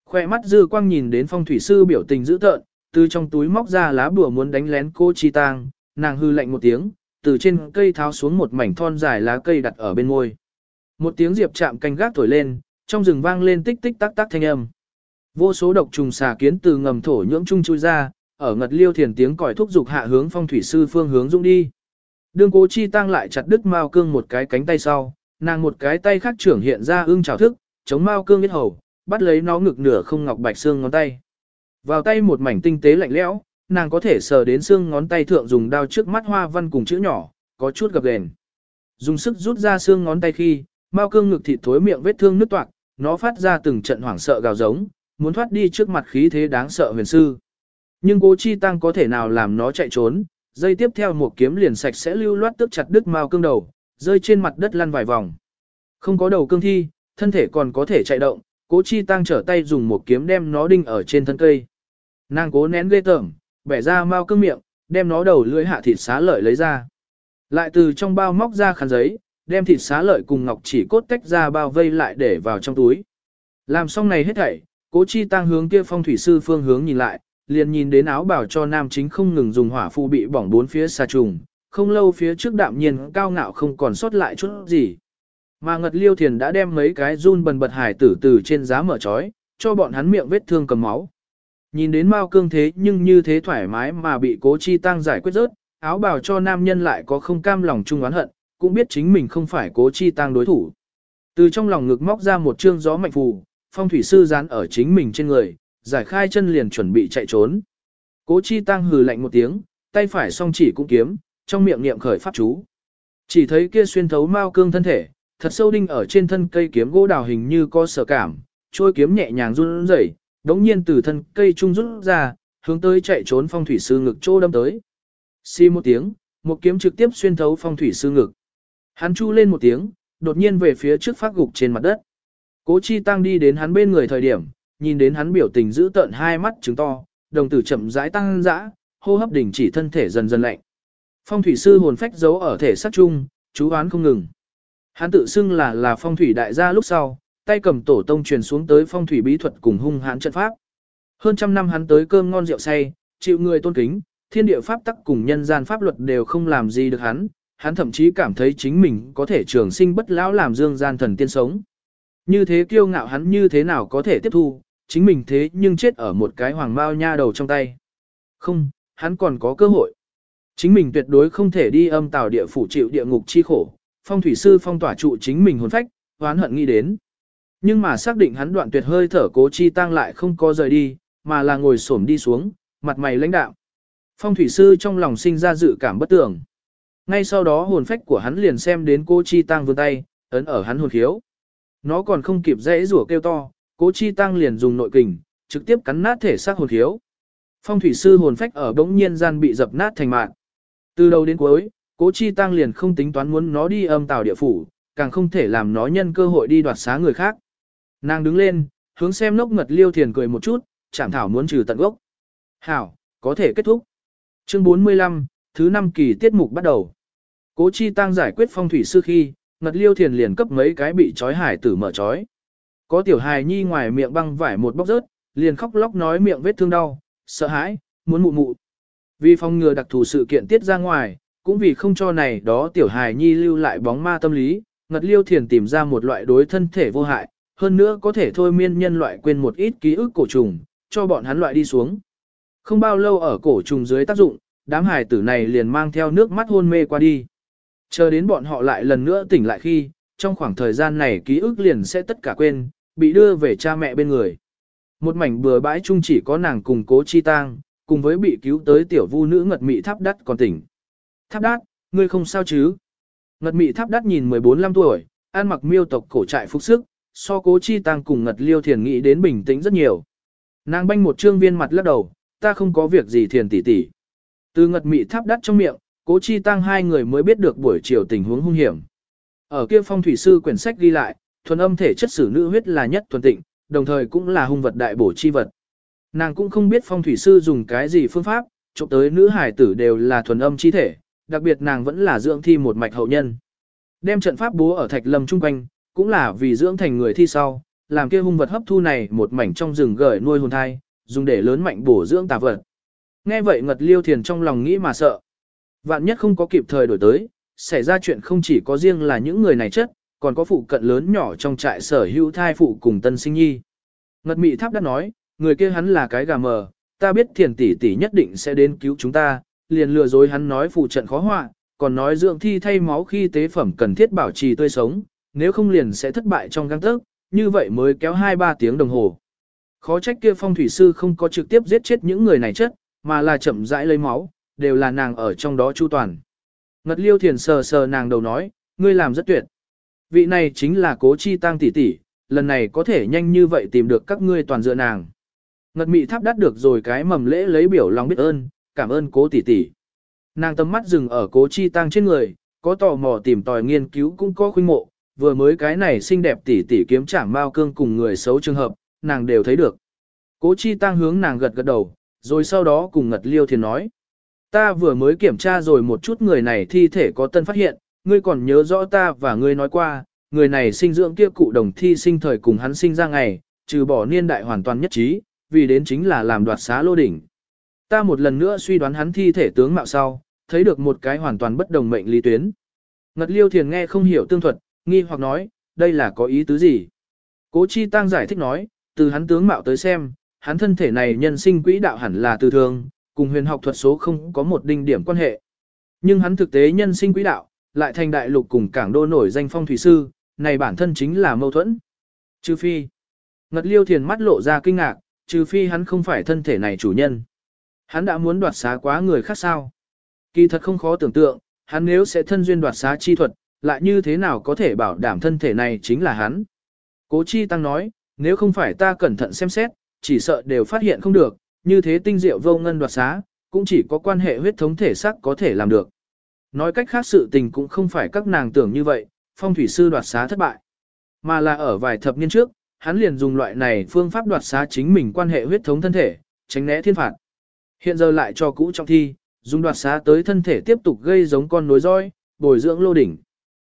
Khoe mắt dư quang nhìn đến phong thủy sư biểu tình dữ tợn, từ trong túi móc ra lá bùa muốn đánh lén cô Chi Tang, nàng hư lạnh một tiếng, từ trên cây tháo xuống một mảnh thon dài lá cây đặt ở bên môi. Một tiếng diệp chạm canh gác thổi lên, trong rừng vang lên tích tích tắc tắc thanh âm. Vô số độc trùng xà kiến từ ngầm thổ nhưỡng trung chui ra, ở ngật liêu thiền tiếng còi thúc dục hạ hướng phong thủy sư phương hướng dũng đi. Đường cố chi tăng lại chặt đứt mao cương một cái cánh tay sau, nàng một cái tay khác trưởng hiện ra ưng trào thức, chống mao cương biết hầu, bắt lấy nó ngực nửa không ngọc bạch xương ngón tay. Vào tay một mảnh tinh tế lạnh lẽo, nàng có thể sờ đến xương ngón tay thượng dùng đao trước mắt hoa văn cùng chữ nhỏ, có chút gập ghềnh. Dùng sức rút ra xương ngón tay khi, mao cương ngực thịt thối miệng vết thương nứt toạc, nó phát ra từng trận hoảng sợ gào giống, muốn thoát đi trước mặt khí thế đáng sợ huyền sư. Nhưng cố chi tăng có thể nào làm nó chạy trốn, dây tiếp theo một kiếm liền sạch sẽ lưu loát tức chặt đứt mao cương đầu, rơi trên mặt đất lăn vài vòng. Không có đầu cương thi, thân thể còn có thể chạy động, cố chi tăng trở tay dùng một kiếm đem nó đinh ở trên thân cây. Nàng cố nén ghê tởm, bẻ ra mau cương miệng, đem nó đầu lưỡi hạ thịt xá lợi lấy ra. Lại từ trong bao móc ra khăn giấy, đem thịt xá lợi cùng ngọc chỉ cốt tách ra bao vây lại để vào trong túi. Làm xong này hết thảy, cố chi tăng hướng kia phong thủy sư phương hướng nhìn lại, liền nhìn đến áo bảo cho nam chính không ngừng dùng hỏa phu bị bỏng bốn phía xa trùng, không lâu phía trước đạm nhiên cao ngạo không còn sót lại chút gì. Mà Ngật Liêu Thiền đã đem mấy cái run bần bật hải tử từ trên giá mở trói, cho bọn hắn miệng vết thương cầm máu. Nhìn đến Mao Cương thế nhưng như thế thoải mái mà bị Cố Chi Tăng giải quyết rớt, áo bào cho nam nhân lại có không cam lòng chung oán hận, cũng biết chính mình không phải Cố Chi Tăng đối thủ. Từ trong lòng ngực móc ra một chương gió mạnh phù, phong thủy sư dán ở chính mình trên người, giải khai chân liền chuẩn bị chạy trốn. Cố Chi Tăng hừ lạnh một tiếng, tay phải song chỉ cũng kiếm, trong miệng niệm khởi pháp chú. Chỉ thấy kia xuyên thấu Mao Cương thân thể, thật sâu đinh ở trên thân cây kiếm gỗ đào hình như có sở cảm, trôi kiếm nhẹ nhàng run rẩy, đống nhiên từ thân cây trung rút ra, hướng tới chạy trốn phong thủy sư ngực chỗ đâm tới. Xi một tiếng, một kiếm trực tiếp xuyên thấu phong thủy sư ngực. Hắn chu lên một tiếng, đột nhiên về phía trước phát gục trên mặt đất. Cố chi tăng đi đến hắn bên người thời điểm, nhìn đến hắn biểu tình giữ tợn hai mắt trứng to, đồng tử chậm rãi tăng dã, hô hấp đình chỉ thân thể dần dần lạnh. Phong thủy sư hồn phách giấu ở thể xác chung, chú oán không ngừng. Hắn tự xưng là là phong thủy đại gia lúc sau, tay cầm tổ tông truyền xuống tới phong thủy bí thuật cùng hung hãn trận pháp. Hơn trăm năm hắn tới cơm ngon rượu say, chịu người tôn kính, thiên địa pháp tắc cùng nhân gian pháp luật đều không làm gì được hắn, hắn thậm chí cảm thấy chính mình có thể trường sinh bất lão làm dương gian thần tiên sống. Như thế kiêu ngạo hắn như thế nào có thể tiếp thu, chính mình thế nhưng chết ở một cái hoàng mao nha đầu trong tay. Không, hắn còn có cơ hội. Chính mình tuyệt đối không thể đi âm tào địa phủ chịu địa ngục chi khổ, phong thủy sư phong tỏa trụ chính mình hồn phách, oán hận nghĩ đến. Nhưng mà xác định hắn đoạn tuyệt hơi thở cố chi tăng lại không có rời đi, mà là ngồi xổm đi xuống, mặt mày lãnh đạo. Phong thủy sư trong lòng sinh ra dự cảm bất tưởng. Ngay sau đó hồn phách của hắn liền xem đến cố chi tăng vươn tay, ấn ở hắn hồn khiếu. Nó còn không kịp dãy rủa kêu to, cố chi tăng liền dùng nội kình, trực tiếp cắn nát thể xác hồn khiếu. Phong thủy sư hồn phách ở bỗng nhiên gian bị dập nát thành mạng. Từ đầu đến cuối, cố chi tăng liền không tính toán muốn nó đi âm tào địa phủ, càng không thể làm nó nhân cơ hội đi đoạt xá người khác. Nàng đứng lên, hướng xem nốc ngật liêu thiền cười một chút, chảm thảo muốn trừ tận gốc. Hảo, có thể kết thúc. Chương 45, thứ 5 kỳ tiết mục bắt đầu. Cố chi tăng giải quyết phong thủy sư khi, ngật liêu thiền liền cấp mấy cái bị trói hải tử mở trói. Có tiểu hài nhi ngoài miệng băng vải một bóc rớt, liền khóc lóc nói miệng vết thương đau, sợ hãi, muốn mụ mụ. Vì phòng ngừa đặc thù sự kiện tiết ra ngoài, cũng vì không cho này đó tiểu hài nhi lưu lại bóng ma tâm lý, ngật liêu thiền tìm ra một loại đối thân thể vô hại, hơn nữa có thể thôi miên nhân loại quên một ít ký ức cổ trùng, cho bọn hắn loại đi xuống. Không bao lâu ở cổ trùng dưới tác dụng, đám hài tử này liền mang theo nước mắt hôn mê qua đi. Chờ đến bọn họ lại lần nữa tỉnh lại khi, trong khoảng thời gian này ký ức liền sẽ tất cả quên, bị đưa về cha mẹ bên người. Một mảnh bừa bãi chung chỉ có nàng cùng cố chi tang, cùng với bị cứu tới tiểu vu nữ ngật mị tháp đắt còn tỉnh. Tháp đắt, ngươi không sao chứ? Ngật mị tháp đắt nhìn 14-15 tuổi, ăn mặc miêu tộc cổ trại phúc sức, so cố chi tăng cùng ngật liêu thiền nghĩ đến bình tĩnh rất nhiều. Nàng banh một trương viên mặt lắc đầu, ta không có việc gì thiền tỷ tỷ. Từ ngật mị tháp đắt trong miệng, cố chi tăng hai người mới biết được buổi chiều tình huống hung hiểm. Ở kia phong thủy sư quyển sách ghi lại, thuần âm thể chất sử nữ huyết là nhất thuần tịnh, đồng thời cũng là hung vật đại bổ chi vật. Nàng cũng không biết phong thủy sư dùng cái gì phương pháp, trộm tới nữ hải tử đều là thuần âm chi thể, đặc biệt nàng vẫn là dưỡng thi một mạch hậu nhân. Đem trận pháp bố ở thạch lâm trung quanh, cũng là vì dưỡng thành người thi sau, làm kia hung vật hấp thu này một mảnh trong rừng gởi nuôi hồn thai, dùng để lớn mạnh bổ dưỡng tà vật. Nghe vậy ngật liêu thiền trong lòng nghĩ mà sợ. Vạn nhất không có kịp thời đổi tới, xảy ra chuyện không chỉ có riêng là những người này chất, còn có phụ cận lớn nhỏ trong trại sở hữu thai phụ cùng tân sinh nhi. Ngật mị tháp đã nói, người kia hắn là cái gà mờ, ta biết thiền tỷ tỷ nhất định sẽ đến cứu chúng ta, liền lừa dối hắn nói phụ trận khó họa, còn nói dưỡng thi thay máu khi tế phẩm cần thiết bảo trì tươi sống, nếu không liền sẽ thất bại trong găng tấc, như vậy mới kéo 2-3 tiếng đồng hồ. Khó trách kia phong thủy sư không có trực tiếp giết chết những người này chất, mà là chậm rãi lấy máu, đều là nàng ở trong đó chu toàn. Ngật liêu thiền sờ sờ nàng đầu nói, ngươi làm rất tuyệt. Vị này chính là cố chi tăng tỷ tỷ, lần này có thể nhanh như vậy tìm được các ngươi toàn dựa nàng. Ngật mị tháp đắt được rồi cái mầm lễ lấy biểu lòng biết ơn, cảm ơn cố tỷ tỷ. Nàng tầm mắt dừng ở cố chi tăng trên người, có tò mò tìm tòi nghiên cứu cũng có khuynh mộ, vừa mới cái này xinh đẹp tỷ tỷ kiếm chảm mao cương cùng người xấu trường hợp, nàng đều thấy được. Cố chi tăng hướng nàng gật gật đầu, rồi sau đó cùng ngật liêu thiền nói. Ta vừa mới kiểm tra rồi một chút người này thi thể có tân phát hiện, ngươi còn nhớ rõ ta và ngươi nói qua, người này sinh dưỡng kia cụ đồng thi sinh thời cùng hắn sinh ra ngày, trừ bỏ niên đại hoàn toàn nhất trí, vì đến chính là làm đoạt xá lô đỉnh. Ta một lần nữa suy đoán hắn thi thể tướng mạo sau, thấy được một cái hoàn toàn bất đồng mệnh lý tuyến. Ngật liêu thiền nghe không hiểu tương thuật, nghi hoặc nói, đây là có ý tứ gì? Cố chi tăng giải thích nói, từ hắn tướng mạo tới xem, hắn thân thể này nhân sinh quỹ đạo hẳn là từ thường, cùng huyền học thuật số không có một đinh điểm quan hệ. Nhưng hắn thực tế nhân sinh quỹ đạo, lại thành đại lục cùng cảng đô nổi danh phong thủy sư, này bản thân chính là mâu thuẫn. Trừ phi, ngật liêu thiền mắt lộ ra kinh ngạc, trừ phi hắn không phải thân thể này chủ nhân. Hắn đã muốn đoạt xá quá người khác sao? Kỳ thật không khó tưởng tượng, hắn nếu sẽ thân duyên đoạt xá chi thuật, lại như thế nào có thể bảo đảm thân thể này chính là hắn? Cố chi tăng nói, nếu không phải ta cẩn thận xem xét, chỉ sợ đều phát hiện không được, như thế tinh diệu vô ngân đoạt xá, cũng chỉ có quan hệ huyết thống thể xác có thể làm được. Nói cách khác sự tình cũng không phải các nàng tưởng như vậy, phong thủy sư đoạt xá thất bại. Mà là ở vài thập niên trước, hắn liền dùng loại này phương pháp đoạt xá chính mình quan hệ huyết thống thân thể, tránh né thiên phạt. Hiện giờ lại cho cũ trong thi, dùng đoạt xá tới thân thể tiếp tục gây giống con nối roi, bồi dưỡng lô đỉnh.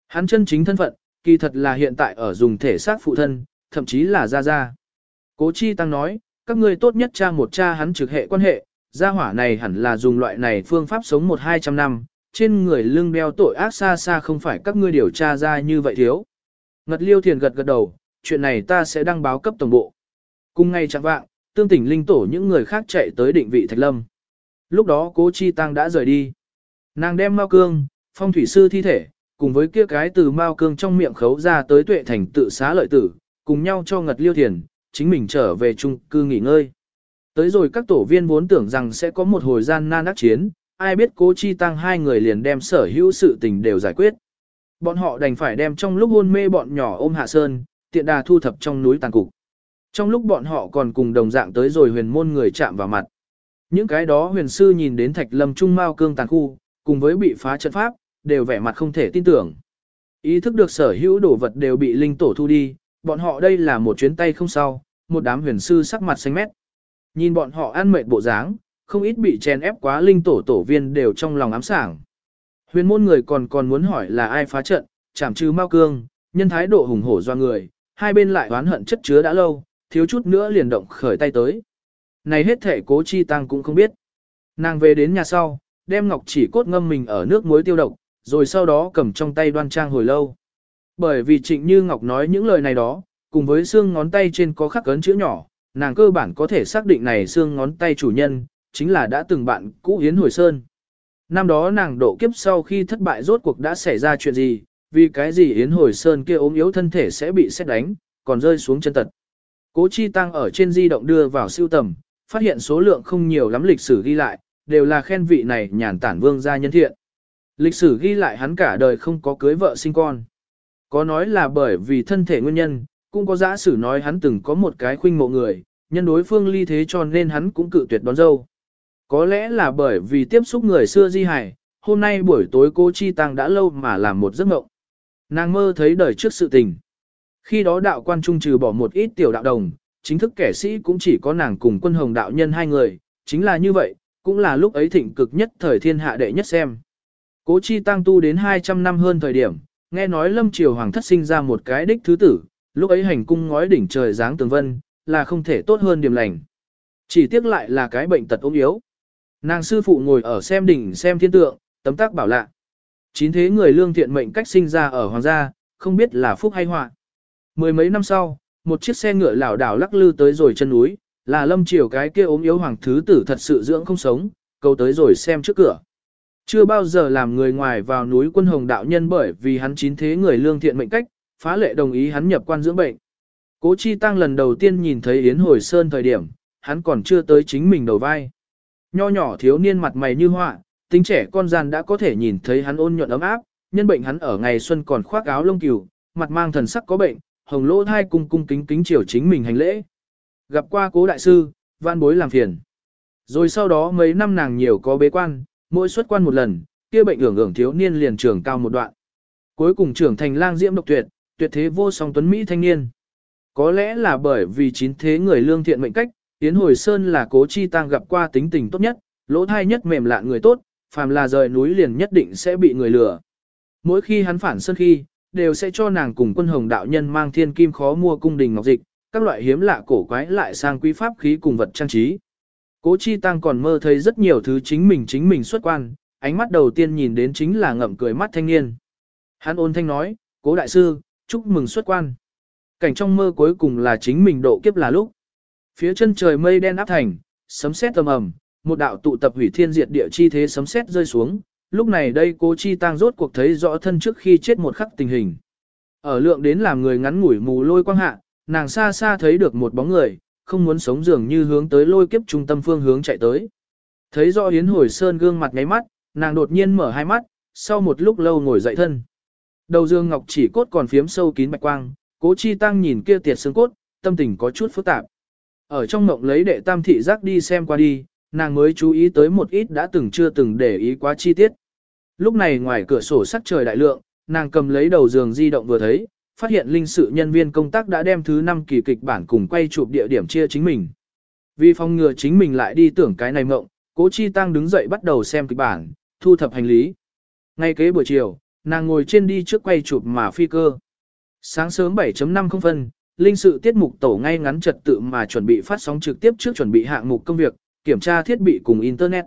Hắn chân chính thân phận, kỳ thật là hiện tại ở dùng thể xác phụ thân, thậm chí là ra ra. Cố chi tăng nói, các ngươi tốt nhất cha một cha hắn trực hệ quan hệ, gia hỏa này hẳn là dùng loại này phương pháp sống một hai trăm năm, trên người lưng đeo tội ác xa xa không phải các ngươi điều tra ra như vậy thiếu. Ngật liêu thiền gật gật đầu, chuyện này ta sẽ đăng báo cấp tổng bộ. Cùng ngay chẳng vạng, tương tỉnh linh tổ những người khác chạy tới định vị Thạch Lâm. Lúc đó cố chi tăng đã rời đi. Nàng đem Mao Cương, phong thủy sư thi thể, cùng với kia cái từ Mao Cương trong miệng khấu ra tới tuệ thành tự xá lợi tử, cùng nhau cho ngật liêu thiền, chính mình trở về chung cư nghỉ ngơi. Tới rồi các tổ viên vốn tưởng rằng sẽ có một hồi gian nan đắc chiến, ai biết cố chi tăng hai người liền đem sở hữu sự tình đều giải quyết. Bọn họ đành phải đem trong lúc hôn mê bọn nhỏ ôm hạ sơn, tiện đà thu thập trong núi tàn cục. Trong lúc bọn họ còn cùng đồng dạng tới rồi huyền môn người chạm vào mặt. Những cái đó huyền sư nhìn đến thạch lâm trung mao cương tàn khu, cùng với bị phá trận pháp, đều vẻ mặt không thể tin tưởng. Ý thức được sở hữu đồ vật đều bị linh tổ thu đi, bọn họ đây là một chuyến tay không sao, một đám huyền sư sắc mặt xanh mét. Nhìn bọn họ ăn mệt bộ dáng, không ít bị chèn ép quá linh tổ tổ viên đều trong lòng ám sảng. Huyền môn người còn còn muốn hỏi là ai phá trận, chảm trừ Mao Cương, nhân thái độ hùng hổ do người, hai bên lại oán hận chất chứa đã lâu, thiếu chút nữa liền động khởi tay tới. Này hết thể cố chi tăng cũng không biết. Nàng về đến nhà sau, đem ngọc chỉ cốt ngâm mình ở nước muối tiêu độc, rồi sau đó cầm trong tay đoan trang hồi lâu. Bởi vì trịnh như ngọc nói những lời này đó, cùng với xương ngón tay trên có khắc ấn chữ nhỏ, nàng cơ bản có thể xác định này xương ngón tay chủ nhân, chính là đã từng bạn cũ Yến Hồi Sơn. Năm đó nàng độ kiếp sau khi thất bại rốt cuộc đã xảy ra chuyện gì, vì cái gì Yến Hồi Sơn kia ốm yếu thân thể sẽ bị xét đánh, còn rơi xuống chân tật. Cố Chi Tăng ở trên di động đưa vào siêu tầm, phát hiện số lượng không nhiều lắm lịch sử ghi lại, đều là khen vị này nhàn tản vương gia nhân thiện. Lịch sử ghi lại hắn cả đời không có cưới vợ sinh con. Có nói là bởi vì thân thể nguyên nhân, cũng có giả sử nói hắn từng có một cái khuynh mộ người, nhân đối phương ly thế cho nên hắn cũng cự tuyệt đón dâu. Có lẽ là bởi vì tiếp xúc người xưa di hài, hôm nay buổi tối cô Chi Tăng đã lâu mà làm một giấc mộng. Nàng mơ thấy đời trước sự tình. Khi đó đạo quan trung trừ bỏ một ít tiểu đạo đồng, chính thức kẻ sĩ cũng chỉ có nàng cùng quân hồng đạo nhân hai người, chính là như vậy, cũng là lúc ấy thịnh cực nhất thời thiên hạ đệ nhất xem. Cố chi tăng tu đến 200 năm hơn thời điểm, nghe nói lâm triều hoàng thất sinh ra một cái đích thứ tử, lúc ấy hành cung ngói đỉnh trời dáng tường vân, là không thể tốt hơn điểm lành. Chỉ tiếc lại là cái bệnh tật ốm yếu. Nàng sư phụ ngồi ở xem đỉnh xem thiên tượng, tấm tác bảo lạ. Chín thế người lương thiện mệnh cách sinh ra ở hoàng gia, không biết là phúc hay họa. Mười mấy năm sau, một chiếc xe ngựa lảo đảo lắc lư tới rồi chân núi, là lâm triều cái kia ốm yếu hoàng thứ tử thật sự dưỡng không sống, cầu tới rồi xem trước cửa. Chưa bao giờ làm người ngoài vào núi quân hồng đạo nhân bởi vì hắn chín thế người lương thiện mệnh cách, phá lệ đồng ý hắn nhập quan dưỡng bệnh. Cố Chi Tăng lần đầu tiên nhìn thấy Yến Hồi Sơn thời điểm, hắn còn chưa tới chính mình đầu vai. Nho nhỏ thiếu niên mặt mày như họa, tính trẻ con gian đã có thể nhìn thấy hắn ôn nhuận ấm áp, nhân bệnh hắn ở ngày xuân còn khoác áo lông cừu, mặt mang thần sắc có bệnh, hồng lỗ thai cung cung kính kính chiều chính mình hành lễ. Gặp qua cố đại sư, van bối làm phiền. Rồi sau đó mấy năm nàng nhiều có bế quan, mỗi xuất quan một lần, kia bệnh ưởng ưởng thiếu niên liền trưởng cao một đoạn. Cuối cùng trưởng thành lang diễm độc tuyệt, tuyệt thế vô song tuấn Mỹ thanh niên. Có lẽ là bởi vì chín thế người lương thiện mệnh cách, Tiến Hồi Sơn là cố chi tăng gặp qua tính tình tốt nhất, lỗ thai nhất mềm lạ người tốt, phàm là rời núi liền nhất định sẽ bị người lừa. Mỗi khi hắn phản sân khi, đều sẽ cho nàng cùng quân hồng đạo nhân mang thiên kim khó mua cung đình ngọc dịch, các loại hiếm lạ cổ quái lại sang quý pháp khí cùng vật trang trí. Cố Chi Tăng còn mơ thấy rất nhiều thứ chính mình chính mình xuất quan, ánh mắt đầu tiên nhìn đến chính là ngậm cười mắt thanh niên. Hắn ôn thanh nói, Cố Đại Sư, chúc mừng xuất quan. Cảnh trong mơ cuối cùng là chính mình độ kiếp là lúc. Phía chân trời mây đen áp thành, sấm sét tầm ầm, một đạo tụ tập hủy thiên diệt địa chi thế sấm sét rơi xuống. Lúc này đây Cố Chi Tăng rốt cuộc thấy rõ thân trước khi chết một khắc tình hình. Ở lượng đến làm người ngắn ngủi mù lôi quang hạ, nàng xa xa thấy được một bóng người, không muốn sống dường như hướng tới lôi kiếp trung tâm phương hướng chạy tới. Thấy rõ Yến Hồi Sơn gương mặt ngáy mắt, nàng đột nhiên mở hai mắt, sau một lúc lâu ngồi dậy thân. Đầu dương ngọc chỉ cốt còn phiếm sâu kín bạch quang, cố chi tăng nhìn kia tiệt xương cốt, tâm tình có chút phức tạp. Ở trong mộng lấy đệ tam thị giác đi xem qua đi, nàng mới chú ý tới một ít đã từng chưa từng để ý quá chi tiết. Lúc này ngoài cửa sổ sắc trời đại lượng, nàng cầm lấy đầu giường di động vừa thấy, phát hiện linh sự nhân viên công tác đã đem thứ 5 kỳ kịch bản cùng quay chụp địa điểm chia chính mình. Vì phòng ngừa chính mình lại đi tưởng cái này mộng, cố chi tăng đứng dậy bắt đầu xem kịch bản, thu thập hành lý. Ngay kế buổi chiều, nàng ngồi trên đi trước quay chụp mà phi cơ. Sáng sớm 7.50 phân, linh sự tiết mục tổ ngay ngắn trật tự mà chuẩn bị phát sóng trực tiếp trước chuẩn bị hạng mục công việc, kiểm tra thiết bị cùng Internet.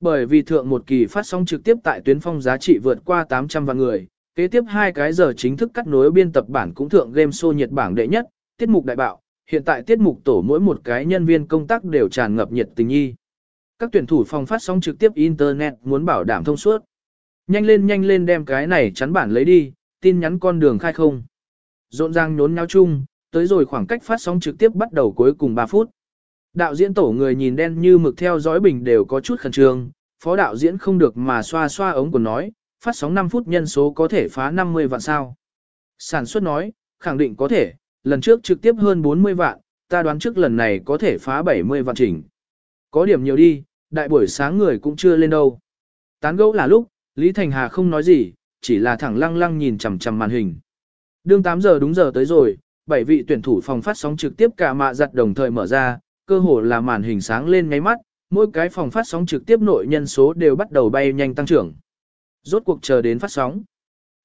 Bởi vì thượng một kỳ phát sóng trực tiếp tại tuyến phong giá trị vượt qua 800 vạn người, Kế tiếp hai cái giờ chính thức cắt nối biên tập bản cũng thượng game show nhiệt bảng đệ nhất, tiết mục đại bạo, hiện tại tiết mục tổ mỗi một cái nhân viên công tác đều tràn ngập nhiệt tình nhi. Các tuyển thủ phòng phát sóng trực tiếp internet muốn bảo đảm thông suốt. Nhanh lên nhanh lên đem cái này chắn bản lấy đi, tin nhắn con đường khai không. Rộn ràng nhốn nháo chung, tới rồi khoảng cách phát sóng trực tiếp bắt đầu cuối cùng 3 phút. Đạo diễn tổ người nhìn đen như mực theo dõi bình đều có chút khẩn trương, phó đạo diễn không được mà xoa xoa ống của nói, phát sóng 5 phút nhân số có thể phá 50 vạn sao. Sản xuất nói, khẳng định có thể, lần trước trực tiếp hơn 40 vạn, ta đoán trước lần này có thể phá 70 vạn chỉnh. Có điểm nhiều đi, đại buổi sáng người cũng chưa lên đâu. Tán gẫu là lúc, Lý Thành Hà không nói gì, chỉ là thẳng lăng lăng nhìn chằm chằm màn hình. Đương 8 giờ đúng giờ tới rồi, bảy vị tuyển thủ phòng phát sóng trực tiếp cả mạ giặt đồng thời mở ra, cơ hồ là màn hình sáng lên ngay mắt, mỗi cái phòng phát sóng trực tiếp nội nhân số đều bắt đầu bay nhanh tăng trưởng. Rốt cuộc chờ đến phát sóng.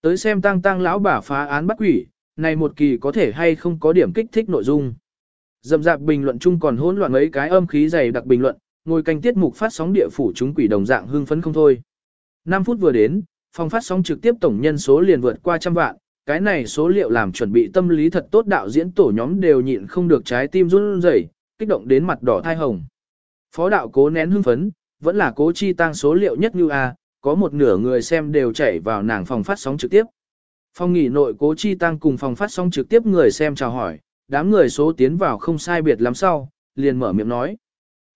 Tới xem tăng tăng lão bà phá án bắt quỷ, này một kỳ có thể hay không có điểm kích thích nội dung. Dầm dạp bình luận chung còn hỗn loạn mấy cái âm khí dày đặc bình luận, ngồi canh tiết mục phát sóng địa phủ chúng quỷ đồng dạng hưng phấn không thôi. 5 phút vừa đến, phòng phát sóng trực tiếp tổng nhân số liền vượt qua trăm vạn, cái này số liệu làm chuẩn bị tâm lý thật tốt đạo diễn tổ nhóm đều nhịn không được trái tim run rẩy, kích động đến mặt đỏ thai hồng. Phó đạo cố nén hưng phấn, vẫn là cố chi tăng số liệu nhất như a, có một nửa người xem đều chảy vào nàng phòng phát sóng trực tiếp. Phòng nghỉ nội cố chi tăng cùng phòng phát sóng trực tiếp người xem chào hỏi, đám người số tiến vào không sai biệt lắm sau, liền mở miệng nói.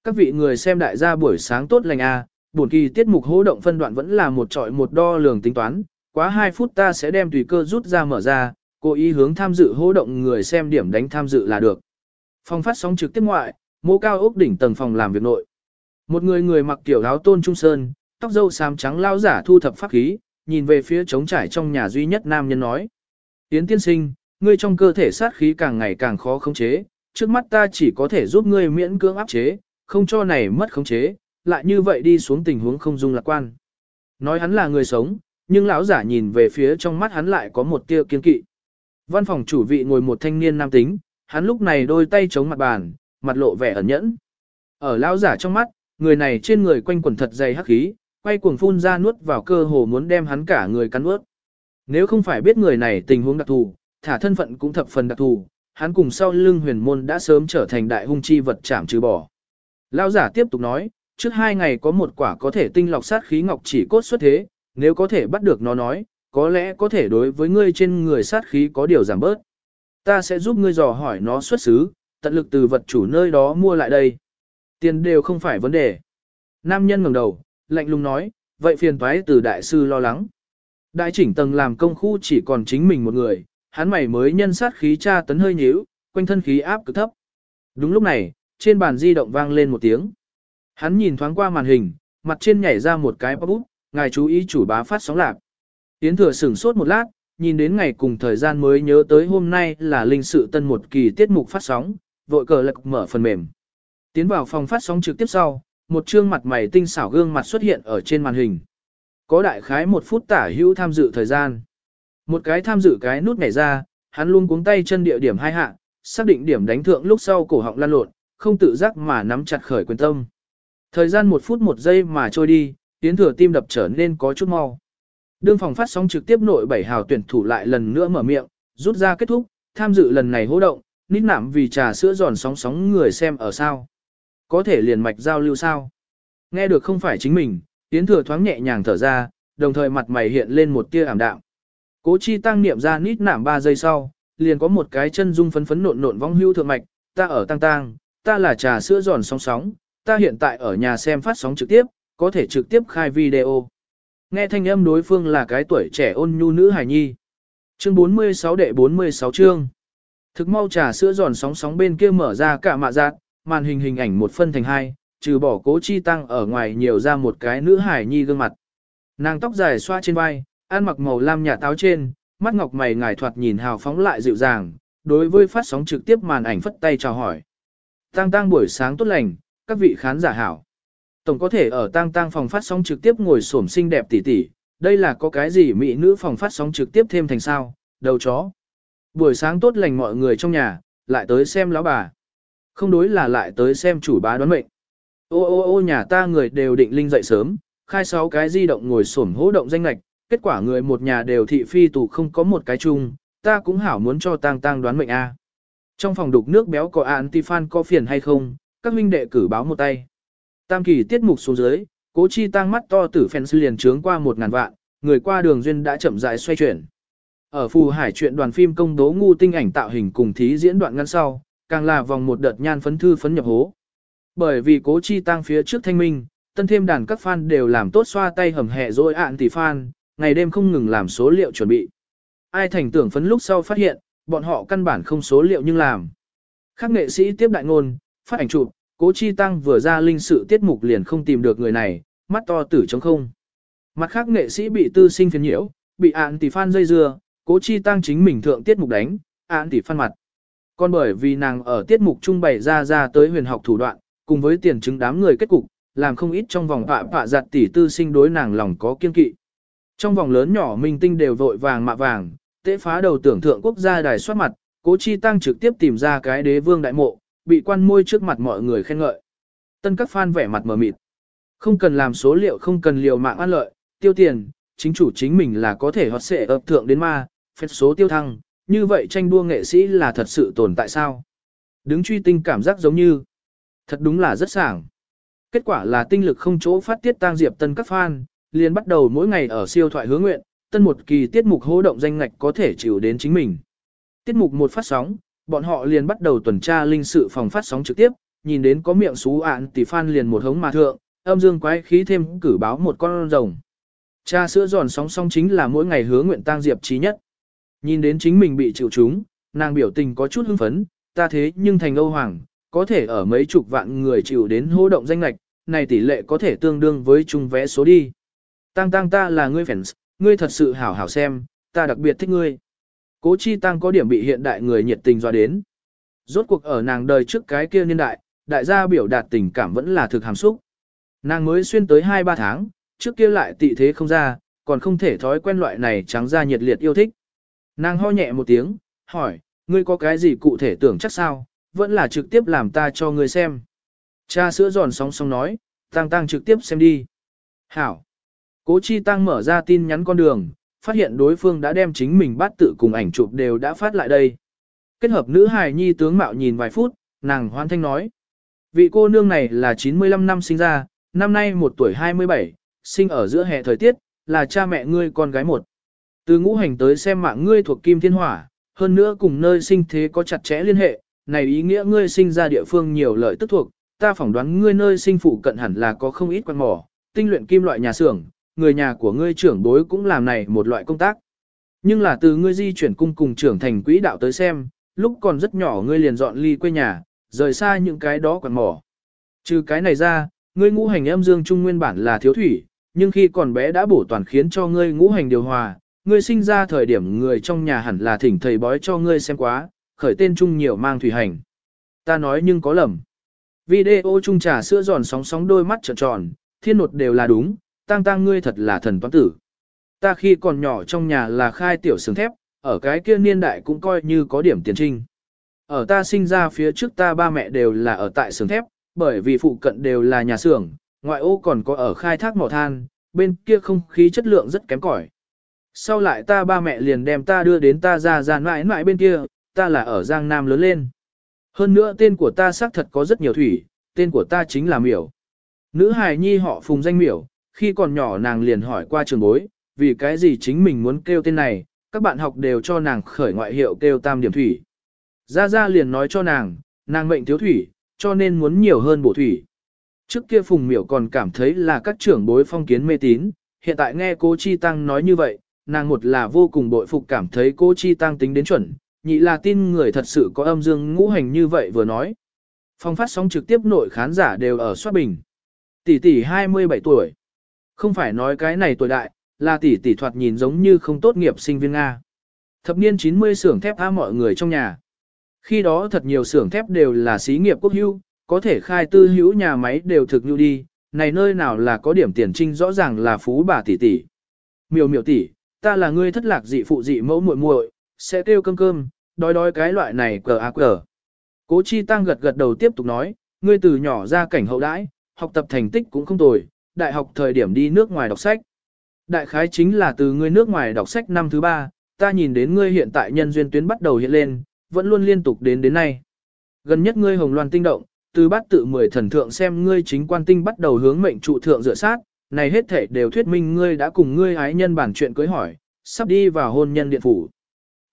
Các vị người xem đại gia buổi sáng tốt lành a, buồn kỳ tiết mục hỗ động phân đoạn vẫn là một trọi một đo lường tính toán, quá 2 phút ta sẽ đem tùy cơ rút ra mở ra, cố ý hướng tham dự hỗ động người xem điểm đánh tham dự là được. Phòng phát sóng trực tiếp ngoại, mô cao ốc đỉnh tầng phòng làm việc nội. Một người người mặc kiểu áo tôn trung sơn, tóc dâu xám trắng lao giả thu thập pháp khí, nhìn về phía trống trải trong nhà duy nhất nam nhân nói. Yến tiên sinh, ngươi trong cơ thể sát khí càng ngày càng khó khống chế, trước mắt ta chỉ có thể giúp ngươi miễn cưỡng áp chế, không cho này mất khống chế, lại như vậy đi xuống tình huống không dung lạc quan. Nói hắn là người sống, nhưng lão giả nhìn về phía trong mắt hắn lại có một tia kiên kỵ. Văn phòng chủ vị ngồi một thanh niên nam tính, hắn lúc này đôi tay chống mặt bàn, mặt lộ vẻ ẩn nhẫn. Ở lão giả trong mắt, người này trên người quanh quần thật dày hắc khí, quay cuồng phun ra nuốt vào cơ hồ muốn đem hắn cả người cắn ướt. Nếu không phải biết người này tình huống đặc thù, thả thân phận cũng thập phần đặc thù, hắn cùng sau lưng huyền môn đã sớm trở thành đại hung chi vật chạm trừ bỏ. Lão giả tiếp tục nói, trước hai ngày có một quả có thể tinh lọc sát khí ngọc chỉ cốt xuất thế, nếu có thể bắt được nó nói, có lẽ có thể đối với ngươi trên người sát khí có điều giảm bớt. Ta sẽ giúp ngươi dò hỏi nó xuất xứ, tận lực từ vật chủ nơi đó mua lại đây. Tiền đều không phải vấn đề. Nam nhân ngẩng đầu, lạnh lùng nói, vậy phiền toái từ đại sư lo lắng. Đại chỉnh tầng làm công khu chỉ còn chính mình một người, hắn mày mới nhân sát khí tra tấn hơi nhíu, quanh thân khí áp cực thấp. Đúng lúc này, trên bàn di động vang lên một tiếng. Hắn nhìn thoáng qua màn hình, mặt trên nhảy ra một cái pop ngài chú ý chủ bá phát sóng lạc. Tiến thừa sửng sốt một lát, nhìn đến ngày cùng thời gian mới nhớ tới hôm nay là linh sự tân một kỳ tiết mục phát sóng, vội cờ lạc mở phần mềm. Tiến vào phòng phát sóng trực tiếp sau, một trương mặt mày tinh xảo gương mặt xuất hiện ở trên màn hình. Có đại khái một phút tả hữu tham dự thời gian. Một cái tham dự cái nút nhảy ra, hắn luôn cuống tay chân địa điểm hai hạ, xác định điểm đánh thượng lúc sau cổ họng lan lộn, không tự giác mà nắm chặt khởi quyền tâm. Thời gian một phút một giây mà trôi đi, tiến thừa tim đập trở nên có chút mau. Đương phòng phát sóng trực tiếp nội bảy hào tuyển thủ lại lần nữa mở miệng, rút ra kết thúc, tham dự lần này hô động, nít nạm vì trà sữa giòn sóng sóng người xem ở sao. Có thể liền mạch giao lưu sao. Nghe được không phải chính mình, tiến thừa thoáng nhẹ nhàng thở ra, đồng thời mặt mày hiện lên một tia ảm đạm. Cố chi tăng niệm ra nít nạm 3 giây sau, liền có một cái chân dung phấn phấn nộn nộn vong hưu thượng mạch, ta ở tăng tăng, ta là trà sữa giòn sóng sóng, ta hiện tại ở nhà xem phát sóng trực tiếp, có thể trực tiếp khai video. Nghe thanh âm đối phương là cái tuổi trẻ ôn nhu nữ hài nhi. Chương 46 đệ 46 chương. Thực mau trà sữa giòn sóng sóng bên kia mở ra cả mạ giác, màn hình hình ảnh một phân thành hai, trừ bỏ cố chi tăng ở ngoài nhiều ra một cái nữ hài nhi gương mặt. Nàng tóc dài xoa trên vai, ăn mặc màu lam nhà táo trên, mắt ngọc mày ngải thoạt nhìn hào phóng lại dịu dàng, đối với phát sóng trực tiếp màn ảnh phất tay chào hỏi. Tăng tăng buổi sáng tốt lành, các vị khán giả hảo. Tổng có thể ở tang tang phòng phát sóng trực tiếp ngồi xổm xinh đẹp tỉ tỉ, đây là có cái gì mỹ nữ phòng phát sóng trực tiếp thêm thành sao, đầu chó. Buổi sáng tốt lành mọi người trong nhà, lại tới xem lão bà. Không đối là lại tới xem chủ bá đoán mệnh. Ô ô ô nhà ta người đều định linh dậy sớm, khai sáu cái di động ngồi xổm hỗ động danh lạch, kết quả người một nhà đều thị phi tù không có một cái chung, ta cũng hảo muốn cho tang tang đoán mệnh a. Trong phòng đục nước béo có anti-fan có phiền hay không, các huynh đệ cử báo một tay. Tam kỳ tiết mục xuống dưới, cố chi tăng mắt to tử fans liền trướng qua một ngàn vạn, người qua đường duyên đã chậm rãi xoay chuyển. Ở phù hải chuyện đoàn phim công đố ngu tinh ảnh tạo hình cùng thí diễn đoạn ngắn sau, càng là vòng một đợt nhan phấn thư phấn nhập hố. Bởi vì cố chi tăng phía trước thanh minh, tân thêm đàn các fan đều làm tốt xoa tay hầm hẹ rồi ạn tỷ fan, ngày đêm không ngừng làm số liệu chuẩn bị. Ai thành tưởng phấn lúc sau phát hiện, bọn họ căn bản không số liệu nhưng làm. Các nghệ sĩ tiếp đại ngôn, phát ảnh chụp, cố chi tăng vừa ra linh sự tiết mục liền không tìm được người này, mắt to tử trống không. Mặt khác nghệ sĩ bị tư sinh phiền nhiễu, bị ạn tỷ phan dây dưa, cố chi tăng chính mình thượng tiết mục đánh, ạn tỷ phan mặt. Còn bởi vì nàng ở tiết mục trung bày ra ra tới huyền học thủ đoạn, cùng với tiền chứng đám người kết cục, làm không ít trong vòng họa họa giặt tỷ tư sinh đối nàng lòng có kiên kỵ. Trong vòng lớn nhỏ minh tinh đều vội vàng mạ vàng, tế phá đầu tưởng thượng quốc gia đài soát mặt, cố chi tăng trực tiếp tìm ra cái đế vương đại mộ, bị quan môi trước mặt mọi người khen ngợi. Tân các fan vẻ mặt mờ mịt. Không cần làm số liệu không cần liều mạng ăn lợi, tiêu tiền, chính chủ chính mình là có thể hót sẽ ập thượng đến ma, phép số tiêu thăng, như vậy tranh đua nghệ sĩ là thật sự tồn tại sao? Đứng truy tinh cảm giác giống như, thật đúng là rất sảng. Kết quả là tinh lực không chỗ phát tiết tang diệp tân các fan, liền bắt đầu mỗi ngày ở siêu thoại hướng nguyện, tân một kỳ tiết mục hô động danh ngạch có thể chịu đến chính mình. Tiết mục một phát sóng, bọn họ liền bắt đầu tuần tra linh sự phòng phát sóng trực tiếp, nhìn đến có miệng xú ạn tỷ phan liền một hống mà thượng, âm dương quái khí thêm cử báo một con rồng. Cha sữa giòn sóng song chính là mỗi ngày hứa nguyện tang diệp trí nhất. Nhìn đến chính mình bị chịu chúng, nàng biểu tình có chút hưng phấn, ta thế nhưng thành Âu Hoàng, có thể ở mấy chục vạn người chịu đến hô động danh lạch, này tỷ lệ có thể tương đương với chung vẽ số đi. Tăng tăng ta là ngươi fans, ngươi thật sự hảo hảo xem, ta đặc biệt thích ngươi. Cố chi tăng có điểm bị hiện đại người nhiệt tình dọa đến. Rốt cuộc ở nàng đời trước cái kia niên đại, đại gia biểu đạt tình cảm vẫn là thực hàm xúc. Nàng mới xuyên tới 2-3 tháng, trước kia lại tị thế không ra, còn không thể thói quen loại này trắng ra nhiệt liệt yêu thích. Nàng ho nhẹ một tiếng, hỏi, ngươi có cái gì cụ thể tưởng chắc sao, vẫn là trực tiếp làm ta cho ngươi xem. Cha sữa giòn sóng sóng nói, tăng tăng trực tiếp xem đi. Hảo. Cố Chi Tăng mở ra tin nhắn con đường, phát hiện đối phương đã đem chính mình bát tự cùng ảnh chụp đều đã phát lại đây. Kết hợp nữ hài nhi tướng mạo nhìn vài phút, nàng hoan thanh nói. Vị cô nương này là 95 năm sinh ra, năm nay một tuổi 27, sinh ở giữa hè thời tiết, là cha mẹ ngươi con gái một. Từ ngũ hành tới xem mạng ngươi thuộc kim thiên hỏa, hơn nữa cùng nơi sinh thế có chặt chẽ liên hệ, này ý nghĩa ngươi sinh ra địa phương nhiều lợi tức thuộc, ta phỏng đoán ngươi nơi sinh phụ cận hẳn là có không ít quan mỏ, tinh luyện kim loại nhà xưởng, người nhà của ngươi trưởng bối cũng làm này một loại công tác. Nhưng là từ ngươi di chuyển cung cùng trưởng thành quỹ đạo tới xem, lúc còn rất nhỏ ngươi liền dọn ly quê nhà, rời xa những cái đó quan mỏ. Trừ cái này ra, ngươi ngũ hành âm dương trung nguyên bản là thiếu thủy, nhưng khi còn bé đã bổ toàn khiến cho ngươi ngũ hành điều hòa, ngươi sinh ra thời điểm người trong nhà hẳn là thỉnh thầy bói cho ngươi xem quá, khởi tên chung nhiều mang thủy hành. Ta nói nhưng có lầm. Video chung trà sữa giòn sóng sóng đôi mắt trợn tròn, thiên nột đều là đúng, Tang tang ngươi thật là thần toán tử. Ta khi còn nhỏ trong nhà là khai tiểu sướng thép, ở cái kia niên đại cũng coi như có điểm tiền trinh. Ở ta sinh ra phía trước ta ba mẹ đều là ở tại xưởng thép, bởi vì phụ cận đều là nhà xưởng, ngoại ô còn có ở khai thác mỏ than, bên kia không khí chất lượng rất kém cỏi. Sau lại ta ba mẹ liền đem ta đưa đến ta ra ra mãi mãi bên kia, ta là ở Giang Nam lớn lên. Hơn nữa tên của ta xác thật có rất nhiều thủy, tên của ta chính là Miểu. Nữ hài nhi họ phùng danh Miểu, khi còn nhỏ nàng liền hỏi qua trường bối, vì cái gì chính mình muốn kêu tên này, các bạn học đều cho nàng khởi ngoại hiệu kêu tam điểm thủy. Gia Gia liền nói cho nàng, nàng mệnh thiếu thủy, cho nên muốn nhiều hơn bổ thủy. Trước kia Phùng Miểu còn cảm thấy là các trưởng bối phong kiến mê tín, hiện tại nghe cô Chi Tăng nói như vậy, nàng một là vô cùng bội phục cảm thấy cô Chi Tăng tính đến chuẩn, nhị là tin người thật sự có âm dương ngũ hành như vậy vừa nói. Phong phát sóng trực tiếp nội khán giả đều ở soát bình. Tỷ tỷ 27 tuổi. Không phải nói cái này tuổi đại, là tỷ tỷ thoạt nhìn giống như không tốt nghiệp sinh viên Nga. Thập niên 90 xưởng thép tha mọi người trong nhà. Khi đó thật nhiều xưởng thép đều là xí nghiệp quốc hữu, có thể khai tư hữu nhà máy đều thực nhu đi, này nơi nào là có điểm tiền trinh rõ ràng là phú bà tỷ tỷ. Miều miều tỷ, ta là ngươi thất lạc dị phụ dị mẫu muội muội, sẽ kêu cơm cơm, đói đói cái loại này cờ ác cờ. Cố Chi Tăng gật gật đầu tiếp tục nói, ngươi từ nhỏ ra cảnh hậu đãi, học tập thành tích cũng không tồi, đại học thời điểm đi nước ngoài đọc sách. Đại khái chính là từ ngươi nước ngoài đọc sách năm thứ ba, ta nhìn đến ngươi hiện tại nhân duyên tuyến bắt đầu hiện lên, vẫn luôn liên tục đến đến nay. Gần nhất ngươi hồng loan tinh động, từ bát tự mười thần thượng xem ngươi chính quan tinh bắt đầu hướng mệnh trụ thượng dựa sát, này hết thể đều thuyết minh ngươi đã cùng ngươi ái nhân bản chuyện cưới hỏi, sắp đi vào hôn nhân điện phủ.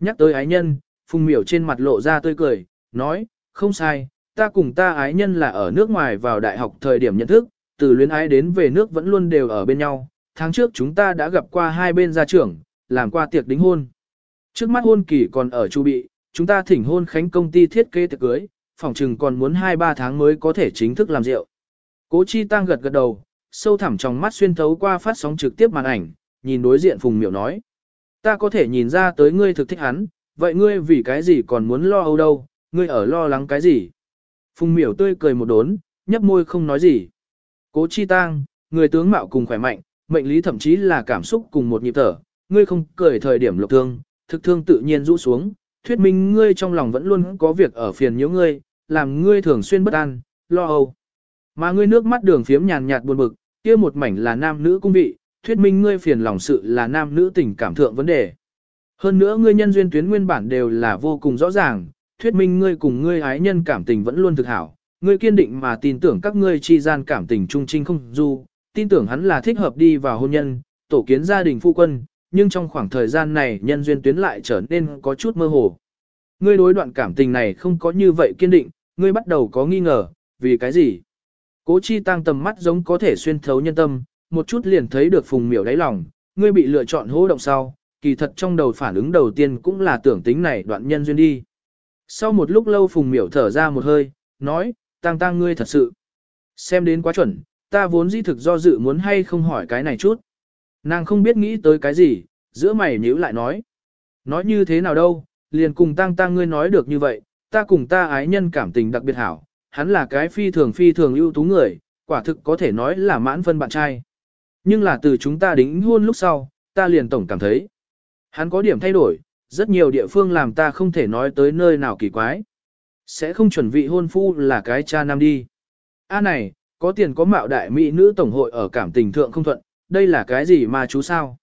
Nhắc tới ái nhân, phùng miểu trên mặt lộ ra tươi cười, nói, không sai, ta cùng ta ái nhân là ở nước ngoài vào đại học thời điểm nhận thức, từ luyến ái đến về nước vẫn luôn đều ở bên nhau, tháng trước chúng ta đã gặp qua hai bên gia trưởng, làm qua tiệc đính hôn. Trước mắt hôn kỳ còn ở chu bị, chúng ta thỉnh hôn khánh công ty thiết kế tiệc cưới, phòng trừng còn muốn 2-3 tháng mới có thể chính thức làm rượu. Cố Chi Tăng gật gật đầu, sâu thẳm trong mắt xuyên thấu qua phát sóng trực tiếp màn ảnh, nhìn đối diện Phùng Miểu nói. Ta có thể nhìn ra tới ngươi thực thích hắn, vậy ngươi vì cái gì còn muốn lo âu đâu, ngươi ở lo lắng cái gì? Phùng Miểu tươi cười một đốn, nhấp môi không nói gì. Cố Chi tang, người tướng mạo cùng khỏe mạnh, mệnh lý thậm chí là cảm xúc cùng một nhịp thở, ngươi không cười thời điểm lục thương, thực thương tự nhiên rũ xuống, thuyết minh ngươi trong lòng vẫn luôn có việc ở phiền nhiễu ngươi, làm ngươi thường xuyên bất an, lo âu. Mà ngươi nước mắt đường phiếm nhàn nhạt buồn bực, kia một mảnh là nam nữ cung vị, thuyết minh ngươi phiền lòng sự là nam nữ tình cảm thượng vấn đề. Hơn nữa ngươi nhân duyên tuyến nguyên bản đều là vô cùng rõ ràng, thuyết minh ngươi cùng ngươi ái nhân cảm tình vẫn luôn thực hảo, ngươi kiên định mà tin tưởng các ngươi chi gian cảm tình trung trinh không du, tin tưởng hắn là thích hợp đi vào hôn nhân, tổ kiến gia đình phu quân, nhưng trong khoảng thời gian này nhân duyên tuyến lại trở nên có chút mơ hồ. Ngươi đối đoạn cảm tình này không có như vậy kiên định, ngươi bắt đầu có nghi ngờ, vì cái gì? Cố chi tăng tầm mắt giống có thể xuyên thấu nhân tâm, một chút liền thấy được phùng miểu đáy lòng, ngươi bị lựa chọn hô động sau, kỳ thật trong đầu phản ứng đầu tiên cũng là tưởng tính này đoạn nhân duyên đi. Sau một lúc lâu phùng miểu thở ra một hơi, nói, tăng tăng ngươi thật sự. Xem đến quá chuẩn, ta vốn dĩ thực do dự muốn hay không hỏi cái này chút. Nàng không biết nghĩ tới cái gì, giữa mày nhíu lại nói. Nói như thế nào đâu, liền cùng tăng tăng ngươi nói được như vậy, ta cùng ta ái nhân cảm tình đặc biệt hảo, hắn là cái phi thường phi thường ưu tú người, quả thực có thể nói là mãn phân bạn trai. Nhưng là từ chúng ta đính hôn lúc sau, ta liền tổng cảm thấy. Hắn có điểm thay đổi, rất nhiều địa phương làm ta không thể nói tới nơi nào kỳ quái. Sẽ không chuẩn vị hôn phu là cái cha nam đi. A này, có tiền có mạo đại mỹ nữ tổng hội ở cảm tình thượng không thuận, đây là cái gì mà chú sao?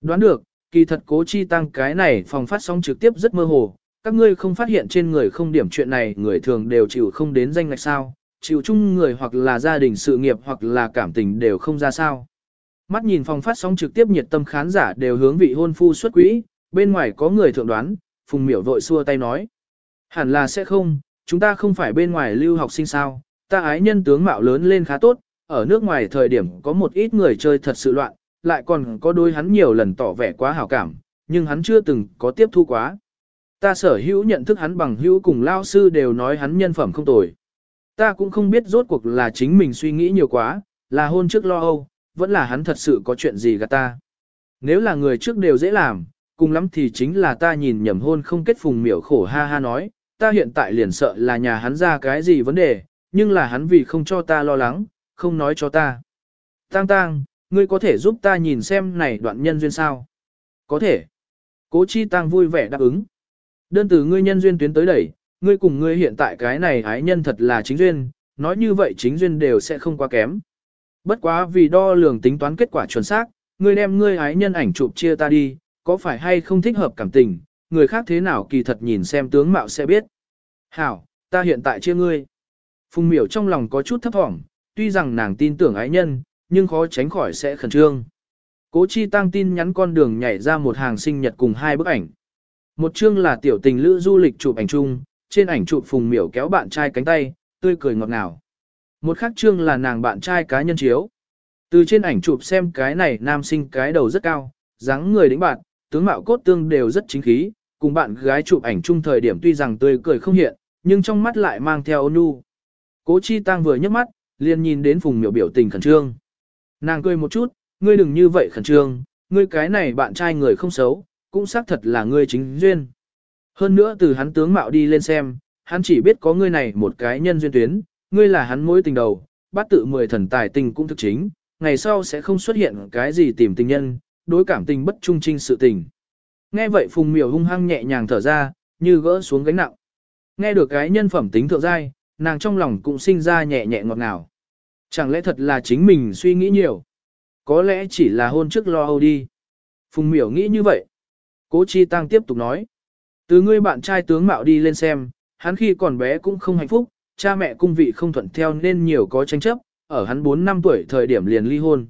Đoán được, kỳ thật cố chi tăng cái này phòng phát sóng trực tiếp rất mơ hồ, Các ngươi không phát hiện trên người không điểm chuyện này người thường đều chịu không đến danh ngạch sao, chịu chung người hoặc là gia đình sự nghiệp hoặc là cảm tình đều không ra sao. Mắt nhìn phòng phát sóng trực tiếp nhiệt tâm khán giả đều hướng vị hôn phu xuất quỹ, bên ngoài có người thượng đoán, Phùng Miểu vội xua tay nói. Hẳn là sẽ không, chúng ta không phải bên ngoài lưu học sinh sao, ta ái nhân tướng mạo lớn lên khá tốt, ở nước ngoài thời điểm có một ít người chơi thật sự loạn, lại còn có đôi hắn nhiều lần tỏ vẻ quá hảo cảm, nhưng hắn chưa từng có tiếp thu quá. Ta sở hữu nhận thức hắn bằng hữu cùng lao sư đều nói hắn nhân phẩm không tồi. Ta cũng không biết rốt cuộc là chính mình suy nghĩ nhiều quá, là hôn trước lo âu, vẫn là hắn thật sự có chuyện gì gạt ta. Nếu là người trước đều dễ làm, cùng lắm thì chính là ta nhìn nhầm hôn không kết phùng miểu khổ ha ha nói, ta hiện tại liền sợ là nhà hắn ra cái gì vấn đề, nhưng là hắn vì không cho ta lo lắng, không nói cho ta. Tang tang, ngươi có thể giúp ta nhìn xem này đoạn nhân duyên sao? Có thể. Cố chi tăng vui vẻ đáp ứng. Đơn từ ngươi nhân duyên tuyến tới đẩy, ngươi cùng ngươi hiện tại cái này ái nhân thật là chính duyên, nói như vậy chính duyên đều sẽ không quá kém. Bất quá vì đo lường tính toán kết quả chuẩn xác, ngươi đem ngươi ái nhân ảnh chụp chia ta đi, có phải hay không thích hợp cảm tình, người khác thế nào kỳ thật nhìn xem tướng mạo sẽ biết. Hảo, ta hiện tại chia ngươi. Phùng miểu trong lòng có chút thấp thỏm, tuy rằng nàng tin tưởng ái nhân, nhưng khó tránh khỏi sẽ khẩn trương. Cố chi tăng tin nhắn con đường nhảy ra một hàng sinh nhật cùng hai bức ảnh. Một chương là tiểu tình lữ du lịch chụp ảnh chung, trên ảnh chụp phùng miểu kéo bạn trai cánh tay, tươi cười ngọt ngào. Một khác chương là nàng bạn trai cá nhân chiếu. Từ trên ảnh chụp xem cái này nam sinh cái đầu rất cao, dáng người đĩnh bạn, tướng mạo cốt tương đều rất chính khí, cùng bạn gái chụp ảnh chung thời điểm tuy rằng tươi cười không hiện, nhưng trong mắt lại mang theo ôn nhu. Cố Chi Tăng vừa nhấc mắt, liền nhìn đến Phùng Miểu biểu tình khẩn trương. Nàng cười một chút, ngươi đừng như vậy khẩn trương, ngươi cái này bạn trai người không xấu, cũng xác thật là ngươi chính duyên. Hơn nữa từ hắn tướng mạo đi lên xem, hắn chỉ biết có ngươi này một cái nhân duyên tuyến, ngươi là hắn mối tình đầu, bắt tự mười thần tài tình cũng thực chính, ngày sau sẽ không xuất hiện cái gì tìm tình nhân, đối cảm tình bất trung trinh sự tình. Nghe vậy Phùng Miểu hung hăng nhẹ nhàng thở ra, như gỡ xuống gánh nặng. Nghe được cái nhân phẩm tính thượng giai, nàng trong lòng cũng sinh ra nhẹ nhẹ ngọt ngào. Chẳng lẽ thật là chính mình suy nghĩ nhiều? Có lẽ chỉ là hôn trước lo âu đi. Phùng miểu nghĩ như vậy. Cố Chi Tăng tiếp tục nói. Từ ngươi bạn trai tướng mạo đi lên xem, hắn khi còn bé cũng không hạnh phúc, cha mẹ cung vị không thuận theo nên nhiều có tranh chấp, ở hắn 4 năm tuổi thời điểm liền ly hôn.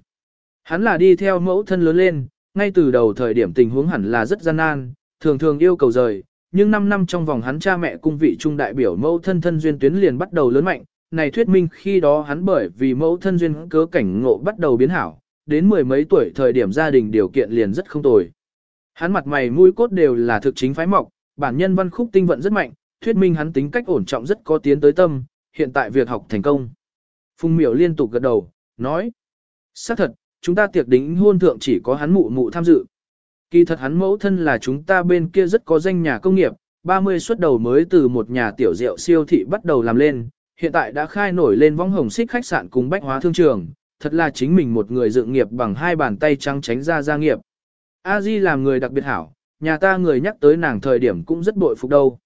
Hắn là đi theo mẫu thân lớn lên, ngay từ đầu thời điểm tình huống hẳn là rất gian nan, thường thường yêu cầu rời, nhưng 5 năm trong vòng hắn cha mẹ cung vị trung đại biểu mẫu thân thân duyên tuyến liền bắt đầu lớn mạnh, này thuyết minh khi đó hắn bởi vì mẫu thân duyên cớ cảnh ngộ bắt đầu biến hảo, đến mười mấy tuổi thời điểm gia đình điều kiện liền rất không tồi. Hắn mặt mày mũi cốt đều là thực chính phái mọc, bản nhân văn khúc tinh vận rất mạnh, thuyết minh hắn tính cách ổn trọng rất có tiến tới tâm, hiện tại việc học thành công. Phùng miểu liên tục gật đầu, nói. xác thật, chúng ta tiệc đính hôn thượng chỉ có hắn mụ mụ tham dự. Kỳ thật hắn mẫu thân là chúng ta bên kia rất có danh nhà công nghiệp, 30 xuất đầu mới từ một nhà tiểu rượu siêu thị bắt đầu làm lên, hiện tại đã khai nổi lên vong hồng xích khách sạn cùng bách hóa thương trường, thật là chính mình một người dựng nghiệp bằng hai bàn tay trắng tránh ra gia nghiệp. A Di làm người đặc biệt hảo, nhà ta người nhắc tới nàng thời điểm cũng rất bội phục đâu.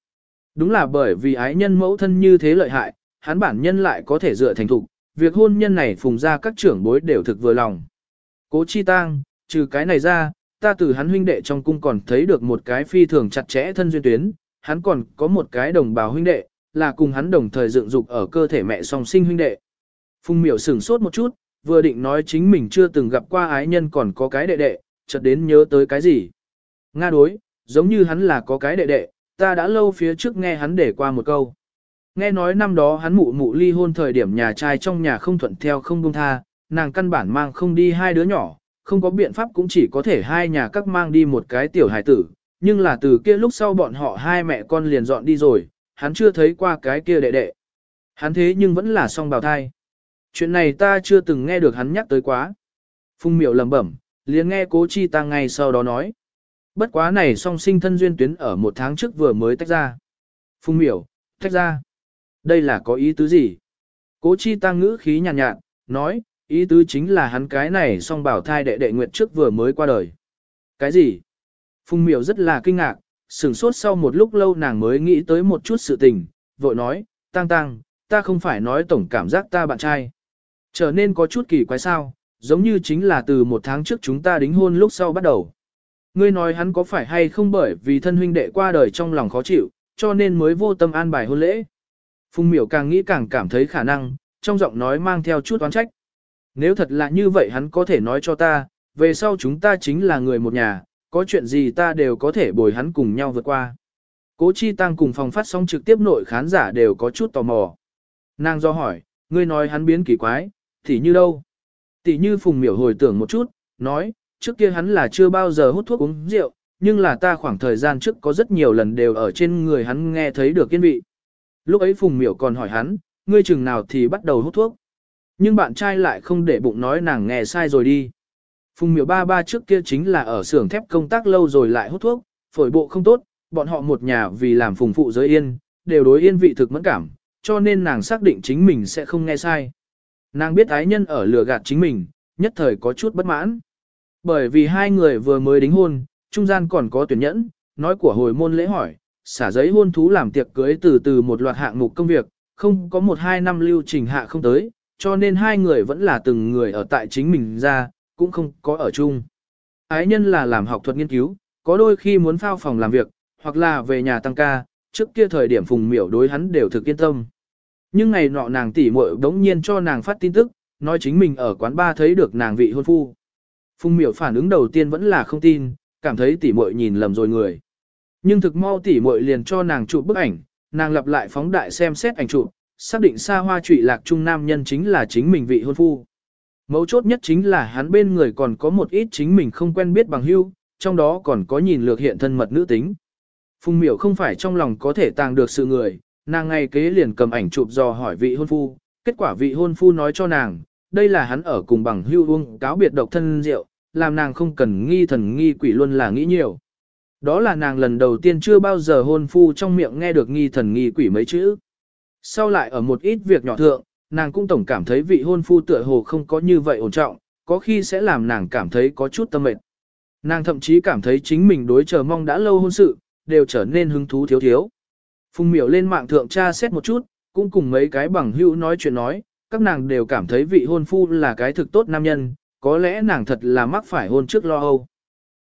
Đúng là bởi vì ái nhân mẫu thân như thế lợi hại, hắn bản nhân lại có thể dựa thành thục, việc hôn nhân này phùng ra các trưởng bối đều thực vừa lòng. Cố chi tang, trừ cái này ra, ta từ hắn huynh đệ trong cung còn thấy được một cái phi thường chặt chẽ thân duyên tuyến, hắn còn có một cái đồng bào huynh đệ, là cùng hắn đồng thời dựng dục ở cơ thể mẹ song sinh huynh đệ. Phùng miểu sửng sốt một chút, vừa định nói chính mình chưa từng gặp qua ái nhân còn có cái đệ đệ, chợt đến nhớ tới cái gì. Nga đối, giống như hắn là có cái đệ đệ, ta đã lâu phía trước nghe hắn để qua một câu. Nghe nói năm đó hắn mụ mụ ly hôn thời điểm nhà trai trong nhà không thuận theo không buông tha, nàng căn bản mang không đi hai đứa nhỏ, không có biện pháp cũng chỉ có thể hai nhà các mang đi một cái tiểu hài tử, nhưng là từ kia lúc sau bọn họ hai mẹ con liền dọn đi rồi, hắn chưa thấy qua cái kia đệ đệ. Hắn thế nhưng vẫn là song bào thai. Chuyện này ta chưa từng nghe được hắn nhắc tới quá. Phung miệu lẩm bẩm, liền nghe cố chi tăng ngay sau đó nói. Bất quá này song sinh thân duyên tuyến ở một tháng trước vừa mới tách ra. Phung miểu, tách ra. Đây là có ý tứ gì? Cố chi tăng ngữ khí nhàn nhạt, nhạt, nói, ý tứ chính là hắn cái này song bảo thai đệ đệ nguyệt trước vừa mới qua đời. Cái gì? Phùng miểu rất là kinh ngạc, sửng sốt sau một lúc lâu nàng mới nghĩ tới một chút sự tình, vội nói, tăng tăng, ta không phải nói tổng cảm giác ta bạn trai. Trở nên có chút kỳ quái sao, giống như chính là từ một tháng trước chúng ta đính hôn lúc sau bắt đầu. Ngươi nói hắn có phải hay không bởi vì thân huynh đệ qua đời trong lòng khó chịu, cho nên mới vô tâm an bài hôn lễ. Phùng miểu càng nghĩ càng cảm thấy khả năng, trong giọng nói mang theo chút oán trách. Nếu thật là như vậy hắn có thể nói cho ta, về sau chúng ta chính là người một nhà, có chuyện gì ta đều có thể bồi hắn cùng nhau vượt qua. Cố Chi Tăng cùng phòng phát sóng trực tiếp nội khán giả đều có chút tò mò. Nàng do hỏi, ngươi nói hắn biến kỳ quái, thì như đâu? Tỷ như Phùng Miểu hồi tưởng một chút, nói, trước kia hắn là chưa bao giờ hút thuốc uống rượu, nhưng là ta khoảng thời gian trước có rất nhiều lần đều ở trên người hắn nghe thấy được kiên vị. Lúc ấy Phùng Miểu còn hỏi hắn, ngươi chừng nào thì bắt đầu hút thuốc. Nhưng bạn trai lại không để bụng nói nàng nghe sai rồi đi. Phùng Miểu ba ba trước kia chính là ở xưởng thép công tác lâu rồi lại hút thuốc, phổi bộ không tốt, bọn họ một nhà vì làm phùng phụ giới yên, đều đối yên vị thực mẫn cảm, cho nên nàng xác định chính mình sẽ không nghe sai. Nàng biết ái nhân ở lừa gạt chính mình, nhất thời có chút bất mãn. Bởi vì hai người vừa mới đính hôn, trung gian còn có tuyển nhẫn, nói của hồi môn lễ hỏi, xả giấy hôn thú làm tiệc cưới từ từ một loạt hạng mục công việc, không có một hai năm lưu trình hạ không tới, cho nên hai người vẫn là từng người ở tại chính mình ra, cũng không có ở chung. Ái nhân là làm học thuật nghiên cứu, có đôi khi muốn phao phòng làm việc, hoặc là về nhà tăng ca, trước kia thời điểm phùng miểu đối hắn đều thực yên tâm. Nhưng ngày nọ nàng tỉ muội đống nhiên cho nàng phát tin tức, nói chính mình ở quán ba thấy được nàng vị hôn phu. Phùng miểu phản ứng đầu tiên vẫn là không tin, cảm thấy tỉ muội nhìn lầm rồi người. Nhưng thực mau tỉ muội liền cho nàng chụp bức ảnh, nàng lặp lại phóng đại xem xét ảnh chụp, xác định xa hoa trụy lạc trung nam nhân chính là chính mình vị hôn phu. Mấu chốt nhất chính là hắn bên người còn có một ít chính mình không quen biết bằng hưu, trong đó còn có nhìn lược hiện thân mật nữ tính. Phùng miểu không phải trong lòng có thể tàng được sự người, nàng ngay kế liền cầm ảnh chụp dò hỏi vị hôn phu, kết quả vị hôn phu nói cho nàng, đây là hắn ở cùng bằng hưu uống cáo biệt độc thân rượu, làm nàng không cần nghi thần nghi quỷ luôn là nghĩ nhiều. Đó là nàng lần đầu tiên chưa bao giờ hôn phu trong miệng nghe được nghi thần nghi quỷ mấy chữ. Sau lại ở một ít việc nhỏ thượng, nàng cũng tổng cảm thấy vị hôn phu tựa hồ không có như vậy ổn trọng, có khi sẽ làm nàng cảm thấy có chút tâm mệt. Nàng thậm chí cảm thấy chính mình đối chờ mong đã lâu hôn sự, đều trở nên hứng thú thiếu thiếu. Phùng miểu lên mạng thượng tra xét một chút, cũng cùng mấy cái bằng hữu nói chuyện nói, các nàng đều cảm thấy vị hôn phu là cái thực tốt nam nhân, có lẽ nàng thật là mắc phải hôn trước lo âu.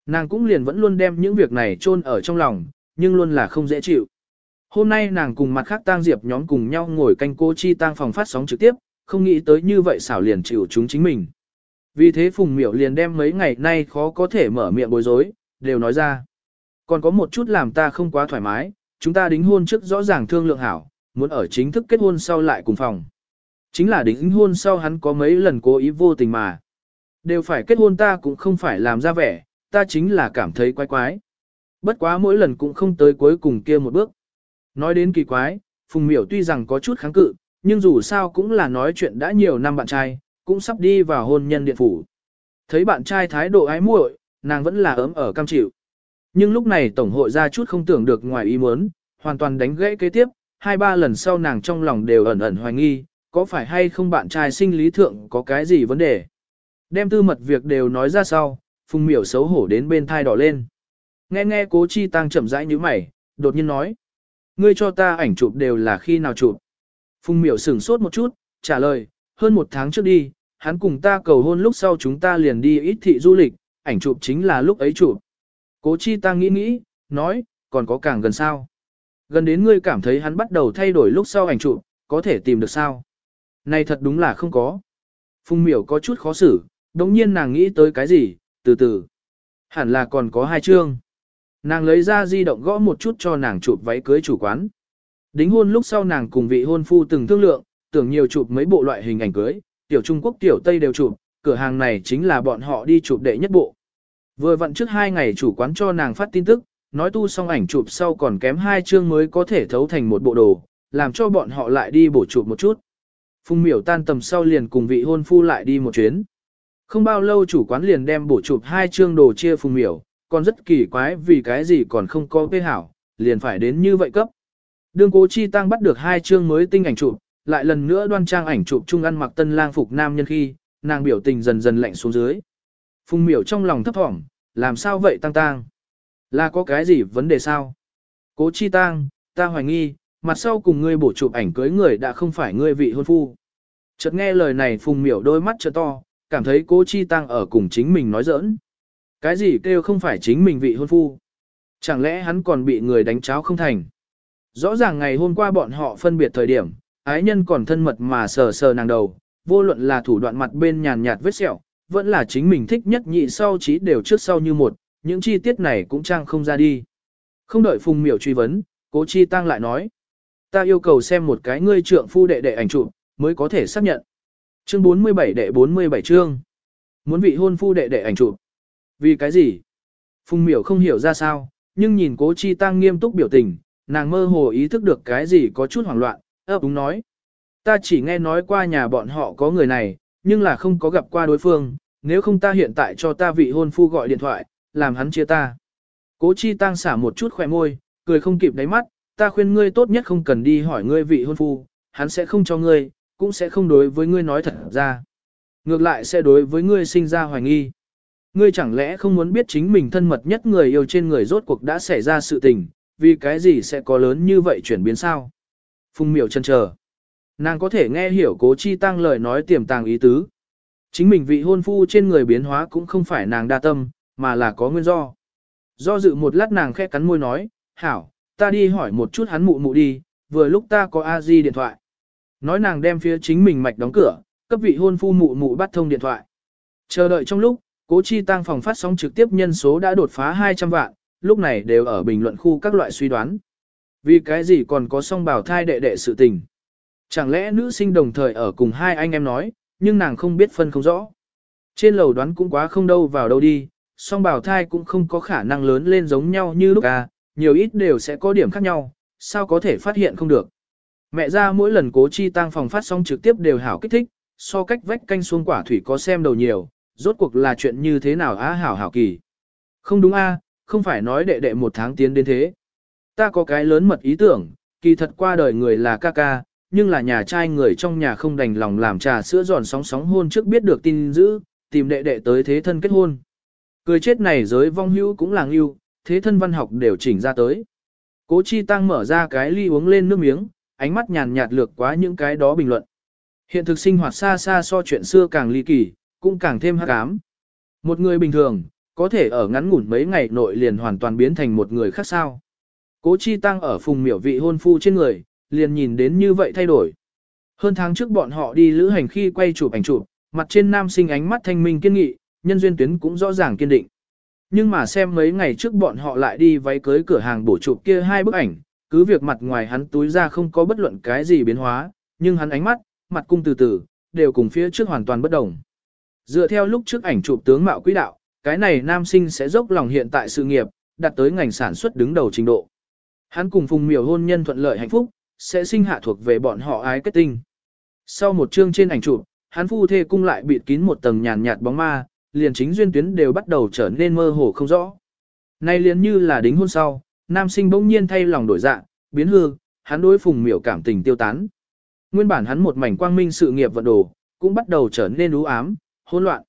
Nàng cũng liền vẫn luôn đem những việc này chôn ở trong lòng, nhưng luôn là không dễ chịu. Hôm nay nàng cùng mặt khác tang diệp nhóm cùng nhau ngồi canh cô chi tang phòng phát sóng trực tiếp, không nghĩ tới như vậy xảo liền chịu chúng chính mình. Vì thế Phùng Miểu liền đem mấy ngày nay khó có thể mở miệng bối rối, đều nói ra. Còn có một chút làm ta không quá thoải mái, chúng ta đính hôn trước rõ ràng thương lượng hảo, muốn ở chính thức kết hôn sau lại cùng phòng. Chính là đính hôn sau hắn có mấy lần cố ý vô tình mà. Đều phải kết hôn ta cũng không phải làm ra vẻ, ta chính là cảm thấy quái quái. Bất quá mỗi lần cũng không tới cuối cùng kia một bước. Nói đến kỳ quái, Phùng Miểu tuy rằng có chút kháng cự, nhưng dù sao cũng là nói chuyện đã nhiều năm bạn trai, cũng sắp đi vào hôn nhân điện phủ. Thấy bạn trai thái độ ái muội, nàng vẫn là ấm ở cam chịu. Nhưng lúc này Tổng hội ra chút không tưởng được ngoài ý muốn, hoàn toàn đánh gãy kế tiếp, hai ba lần sau nàng trong lòng đều ẩn ẩn hoài nghi, có phải hay không bạn trai sinh lý thượng có cái gì vấn đề. Đem tư mật việc đều nói ra sau, Phùng Miểu xấu hổ đến bên thai đỏ lên. Nghe nghe cố chi tăng chậm rãi như mày, đột nhiên nói. Ngươi cho ta ảnh chụp đều là khi nào chụp. Phùng Miểu sửng sốt một chút, trả lời, hơn một tháng trước đi, hắn cùng ta cầu hôn lúc sau chúng ta liền đi ít thị du lịch, ảnh chụp chính là lúc ấy chụp. Cố chi ta nghĩ nghĩ, nói, còn có càng gần sao. Gần đến ngươi cảm thấy hắn bắt đầu thay đổi lúc sau ảnh chụp, có thể tìm được sao. Này thật đúng là không có. Phùng miểu có chút khó xử, đồng nhiên nàng nghĩ tới cái gì, từ từ. Hẳn là còn có hai chương. Nàng lấy ra di động gõ một chút cho nàng chụp váy cưới chủ quán. Đính hôn lúc sau nàng cùng vị hôn phu từng thương lượng, tưởng nhiều chụp mấy bộ loại hình ảnh cưới, tiểu Trung Quốc tiểu Tây đều chụp, cửa hàng này chính là bọn họ đi chụp đệ nhất bộ. Vừa vặn trước hai ngày chủ quán cho nàng phát tin tức, nói tu xong ảnh chụp sau còn kém hai chương mới có thể thấu thành một bộ đồ, làm cho bọn họ lại đi bổ chụp một chút. Phùng miểu tan tầm sau liền cùng vị hôn phu lại đi một chuyến. Không bao lâu chủ quán liền đem bổ chụp hai chương đồ chia phùng miểu, còn rất kỳ quái vì cái gì còn không có tê hảo, liền phải đến như vậy cấp. Đương cố chi tăng bắt được hai chương mới tinh ảnh chụp, lại lần nữa đoan trang ảnh chụp chung ăn mặc tân lang phục nam nhân khi, nàng biểu tình dần dần lạnh xuống dưới. Phùng miểu trong lòng thấp thỏm, làm sao vậy tăng tăng? Là có cái gì vấn đề sao? Cố chi tăng, ta hoài nghi, mặt sau cùng ngươi bổ chụp ảnh cưới người đã không phải ngươi vị hôn phu. Chợt nghe lời này phùng miểu đôi mắt trợ to, cảm thấy cố chi tăng ở cùng chính mình nói giỡn. Cái gì kêu không phải chính mình vị hôn phu? Chẳng lẽ hắn còn bị người đánh cháo không thành? Rõ ràng ngày hôm qua bọn họ phân biệt thời điểm, ái nhân còn thân mật mà sờ sờ nàng đầu, vô luận là thủ đoạn mặt bên nhàn nhạt vết sẹo, vẫn là chính mình thích nhất nhị sau trí đều trước sau như một, những chi tiết này cũng trang không ra đi. Không đợi Phùng Miểu truy vấn, Cố Chi Tăng lại nói, ta yêu cầu xem một cái ngươi trượng phu đệ đệ ảnh chụp mới có thể xác nhận. Chương 47 đệ 47 chương. Muốn vị hôn phu đệ đệ ảnh chụp. Vì cái gì? Phùng Miểu không hiểu ra sao, nhưng nhìn Cố Chi Tăng nghiêm túc biểu tình, nàng mơ hồ ý thức được cái gì có chút hoảng loạn, ấp đúng nói. Ta chỉ nghe nói qua nhà bọn họ có người này, nhưng là không có gặp qua đối phương, nếu không ta hiện tại cho ta vị hôn phu gọi điện thoại, làm hắn chia ta. Cố chi tăng xả một chút khỏe môi, cười không kịp đáy mắt, ta khuyên ngươi tốt nhất không cần đi hỏi ngươi vị hôn phu, hắn sẽ không cho ngươi, cũng sẽ không đối với ngươi nói thật ra. Ngược lại sẽ đối với ngươi sinh ra hoài nghi. Ngươi chẳng lẽ không muốn biết chính mình thân mật nhất người yêu trên người rốt cuộc đã xảy ra sự tình, vì cái gì sẽ có lớn như vậy chuyển biến sao? Phùng miểu chân chờ. Nàng có thể nghe hiểu cố chi tăng lời nói tiềm tàng ý tứ. Chính mình vị hôn phu trên người biến hóa cũng không phải nàng đa tâm, mà là có nguyên do. Do dự một lát nàng khẽ cắn môi nói, hảo, ta đi hỏi một chút hắn mụ mụ đi, vừa lúc ta có a di điện thoại. Nói nàng đem phía chính mình mạch đóng cửa, cấp vị hôn phu mụ mụ bắt thông điện thoại. Chờ đợi trong lúc, cố chi tăng phòng phát sóng trực tiếp nhân số đã đột phá 200 vạn, lúc này đều ở bình luận khu các loại suy đoán. Vì cái gì còn có song bảo thai đệ đệ sự tình. Chẳng lẽ nữ sinh đồng thời ở cùng hai anh em nói, nhưng nàng không biết phân không rõ. Trên lầu đoán cũng quá không đâu vào đâu đi, song bảo thai cũng không có khả năng lớn lên giống nhau như lúc à, nhiều ít đều sẽ có điểm khác nhau, sao có thể phát hiện không được. Mẹ ra mỗi lần cố chi tăng phòng phát sóng trực tiếp đều hảo kích thích, so cách vách canh xuống quả thủy có xem đầu nhiều, rốt cuộc là chuyện như thế nào á hảo hảo kỳ. Không đúng a, không phải nói đệ đệ một tháng tiến đến thế. Ta có cái lớn mật ý tưởng, kỳ thật qua đời người là ca ca, nhưng là nhà trai người trong nhà không đành lòng làm trà sữa giòn sóng sóng hôn trước biết được tin dữ, tìm đệ đệ tới thế thân kết hôn. Cười chết này giới vong hữu cũng làng yêu, thế thân văn học đều chỉnh ra tới. Cố Chi Tăng mở ra cái ly uống lên nước miếng, ánh mắt nhàn nhạt lược quá những cái đó bình luận. Hiện thực sinh hoạt xa xa so chuyện xưa càng ly kỳ, cũng càng thêm hắc ám. Một người bình thường, có thể ở ngắn ngủn mấy ngày nội liền hoàn toàn biến thành một người khác sao. Cố Chi Tăng ở phùng miểu vị hôn phu trên người, liền nhìn đến như vậy thay đổi. Hơn tháng trước bọn họ đi lữ hành khi quay chụp ảnh chụp, mặt trên nam sinh ánh mắt thanh minh kiên nghị, nhân duyên tuyến cũng rõ ràng kiên định. Nhưng mà xem mấy ngày trước bọn họ lại đi váy cưới cửa hàng bổ chụp kia hai bức ảnh, cứ việc mặt ngoài hắn túi ra không có bất luận cái gì biến hóa, nhưng hắn ánh mắt, mặt cung từ từ, đều cùng phía trước hoàn toàn bất đồng. Dựa theo lúc trước ảnh chụp tướng mạo quỹ đạo, cái này nam sinh sẽ dốc lòng hiện tại sự nghiệp, đặt tới ngành sản xuất đứng đầu trình độ. Hắn cùng Phùng Miểu hôn nhân thuận lợi hạnh phúc, sẽ sinh hạ thuộc về bọn họ ái kết tinh. Sau một chương trên ảnh chụp, hắn phu thê cung lại bịt kín một tầng nhàn nhạt bóng ma, liền chính duyên tuyến đều bắt đầu trở nên mơ hồ không rõ. Nay liền như là đính hôn sau, nam sinh bỗng nhiên thay lòng đổi dạng, biến hư, hắn đối phùng miểu cảm tình tiêu tán. Nguyên bản hắn một mảnh quang minh sự nghiệp vận đồ, cũng bắt đầu trở nên u ám, hỗn loạn.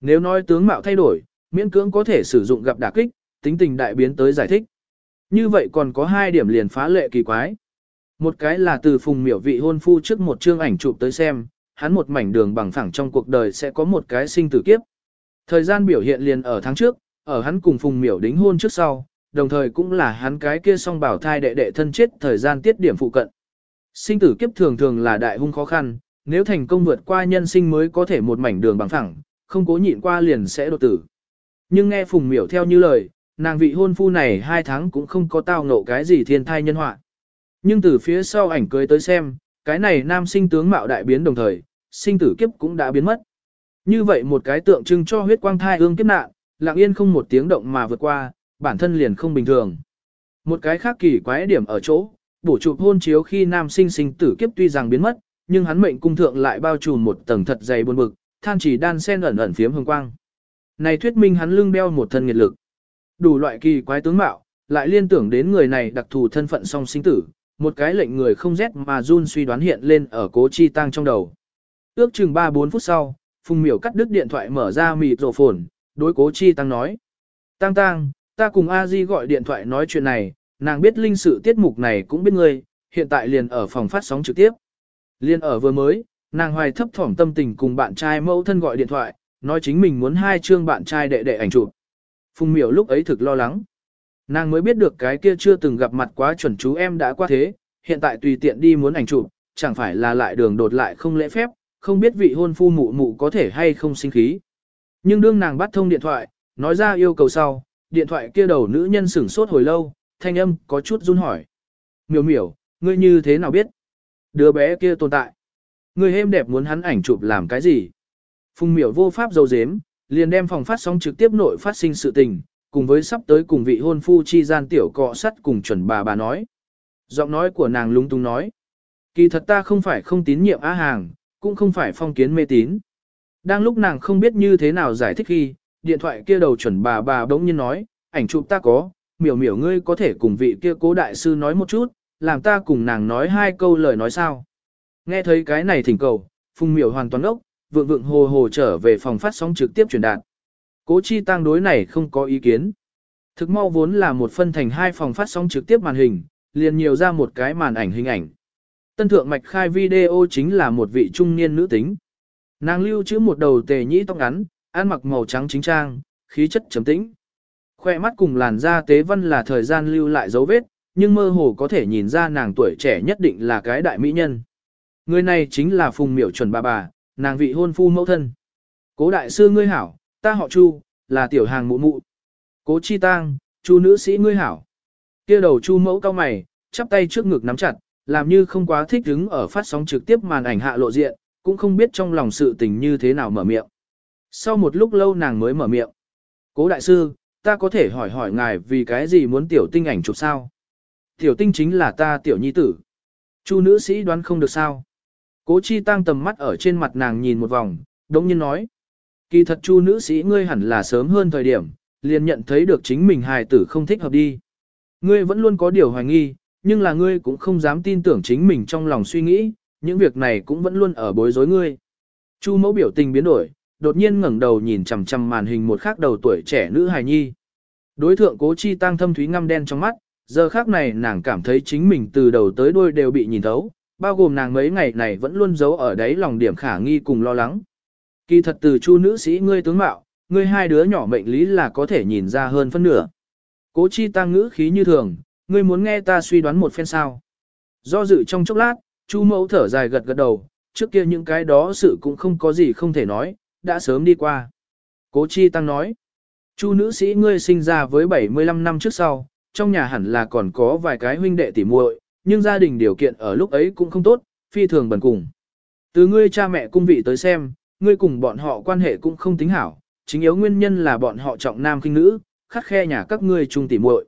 Nếu nói tướng mạo thay đổi, miễn cưỡng có thể sử dụng gặp đả kích, tính tình đại biến tới giải thích. Như vậy còn có hai điểm liền phá lệ kỳ quái. Một cái là từ phùng miểu vị hôn phu trước một chương ảnh chụp tới xem, hắn một mảnh đường bằng phẳng trong cuộc đời sẽ có một cái sinh tử kiếp. Thời gian biểu hiện liền ở tháng trước, ở hắn cùng phùng miểu đính hôn trước sau, đồng thời cũng là hắn cái kia song bảo thai đệ đệ thân chết thời gian tiết điểm phụ cận. Sinh tử kiếp thường thường là đại hung khó khăn, nếu thành công vượt qua nhân sinh mới có thể một mảnh đường bằng phẳng, không cố nhịn qua liền sẽ đột tử. Nhưng nghe phùng miểu theo như lời, nàng vị hôn phu này hai tháng cũng không có tao ngộ cái gì thiên thai nhân họa. Nhưng từ phía sau ảnh cưới tới xem, cái này nam sinh tướng mạo đại biến đồng thời, sinh tử kiếp cũng đã biến mất. Như vậy một cái tượng trưng cho huyết quang thai ương kiếp nạn, lặng yên không một tiếng động mà vượt qua, bản thân liền không bình thường. Một cái khác kỳ quái điểm ở chỗ, bổ chụp hôn chiếu khi nam sinh sinh tử kiếp tuy rằng biến mất, nhưng hắn mệnh cung thượng lại bao trùm một tầng thật dày buồn bực, than chỉ đan sen ẩn ẩn phiếm hồng quang. Này thuyết minh hắn lưng đeo một thân nghiệt lực. Đủ loại kỳ quái tướng mạo, lại liên tưởng đến người này đặc thù thân phận song sinh tử, một cái lệnh người không rét mà run suy đoán hiện lên ở cố chi tăng trong đầu. Ước chừng 3-4 phút sau, Phùng Miểu cắt đứt điện thoại mở ra mịt rổ phồn, đối cố chi tăng nói. Tăng tăng, ta cùng a di gọi điện thoại nói chuyện này, nàng biết linh sự tiết mục này cũng biết ngươi, hiện tại liền ở phòng phát sóng trực tiếp. Liên ở vừa mới, nàng hoài thấp thỏm tâm tình cùng bạn trai mẫu thân gọi điện thoại, nói chính mình muốn hai chương bạn trai đệ đệ ảnh chụp. Phùng miểu lúc ấy thực lo lắng. Nàng mới biết được cái kia chưa từng gặp mặt quá chuẩn chú em đã qua thế, hiện tại tùy tiện đi muốn ảnh chụp, chẳng phải là lại đường đột lại không lễ phép, không biết vị hôn phu mụ mụ có thể hay không sinh khí. Nhưng đương nàng bắt thông điện thoại, nói ra yêu cầu sau, điện thoại kia đầu nữ nhân sửng sốt hồi lâu, thanh âm có chút run hỏi. Miểu miểu, ngươi như thế nào biết? Đứa bé kia tồn tại. người êm đẹp muốn hắn ảnh chụp làm cái gì? Phùng miểu vô pháp dâu dếm, liền đem phòng phát sóng trực tiếp nội phát sinh sự tình, cùng với sắp tới cùng vị hôn phu chi gian tiểu cọ sắt cùng chuẩn bà bà nói. Giọng nói của nàng lúng túng nói. Kỳ thật ta không phải không tín nhiệm á hàng, cũng không phải phong kiến mê tín. Đang lúc nàng không biết như thế nào giải thích khi, điện thoại kia đầu chuẩn bà bà bỗng nhiên nói, ảnh chụp ta có, miểu miểu ngươi có thể cùng vị kia cố đại sư nói một chút, làm ta cùng nàng nói hai câu lời nói sao. Nghe thấy cái này thỉnh cầu, phùng miểu hoàn toàn ốc, vượng vượng hồ hồ trở về phòng phát sóng trực tiếp truyền đạt. Cố chi tăng đối này không có ý kiến. Thực mau vốn là một phân thành hai phòng phát sóng trực tiếp màn hình, liền nhiều ra một cái màn ảnh hình ảnh. Tân thượng mạch khai video chính là một vị trung niên nữ tính. Nàng lưu chữ một đầu tề nhĩ tóc ngắn, ăn mặc màu trắng chính trang, khí chất trầm tĩnh. Khoe mắt cùng làn da tế văn là thời gian lưu lại dấu vết, nhưng mơ hồ có thể nhìn ra nàng tuổi trẻ nhất định là cái đại mỹ nhân. Người này chính là Phùng Miểu chuẩn bà bà, nàng vị hôn phu mẫu thân. Cố đại sư ngươi hảo, ta họ Chu, là tiểu hàng mụ mụ. Cố chi tang, Chu nữ sĩ ngươi hảo. Kia đầu Chu mẫu cao mày, chắp tay trước ngực nắm chặt, làm như không quá thích đứng ở phát sóng trực tiếp màn ảnh hạ lộ diện, cũng không biết trong lòng sự tình như thế nào mở miệng. Sau một lúc lâu nàng mới mở miệng. Cố đại sư, ta có thể hỏi hỏi ngài vì cái gì muốn tiểu tinh ảnh chụp sao? Tiểu tinh chính là ta tiểu nhi tử. Chu nữ sĩ đoán không được sao. Cố chi tăng tầm mắt ở trên mặt nàng nhìn một vòng, đống nhiên nói. Kỳ thật chu nữ sĩ ngươi hẳn là sớm hơn thời điểm, liền nhận thấy được chính mình hài tử không thích hợp đi. Ngươi vẫn luôn có điều hoài nghi, nhưng là ngươi cũng không dám tin tưởng chính mình trong lòng suy nghĩ, những việc này cũng vẫn luôn ở bối rối ngươi. Chu mẫu biểu tình biến đổi, đột nhiên ngẩng đầu nhìn chằm chằm màn hình một khác đầu tuổi trẻ nữ hài nhi. Đối thượng cố chi tăng thâm thúy ngăm đen trong mắt, giờ khác này nàng cảm thấy chính mình từ đầu tới đuôi đều bị nhìn thấu, bao gồm nàng mấy ngày này vẫn luôn giấu ở đấy lòng điểm khả nghi cùng lo lắng. Kỳ thật từ chu nữ sĩ ngươi tướng mạo, ngươi hai đứa nhỏ mệnh lý là có thể nhìn ra hơn phân nửa. Cố chi tăng ngữ khí như thường, ngươi muốn nghe ta suy đoán một phen sao. Do dự trong chốc lát, chu mẫu thở dài gật gật đầu, trước kia những cái đó sự cũng không có gì không thể nói, đã sớm đi qua. Cố chi tăng nói, chu nữ sĩ ngươi sinh ra với 75 năm trước sau, trong nhà hẳn là còn có vài cái huynh đệ tỉ muội, nhưng gia đình điều kiện ở lúc ấy cũng không tốt, phi thường bần cùng. Từ ngươi cha mẹ cung vị tới xem, ngươi cùng bọn họ quan hệ cũng không tính hảo, chính yếu nguyên nhân là bọn họ trọng nam khinh nữ, khắc khe nhà các ngươi chung tỉ muội.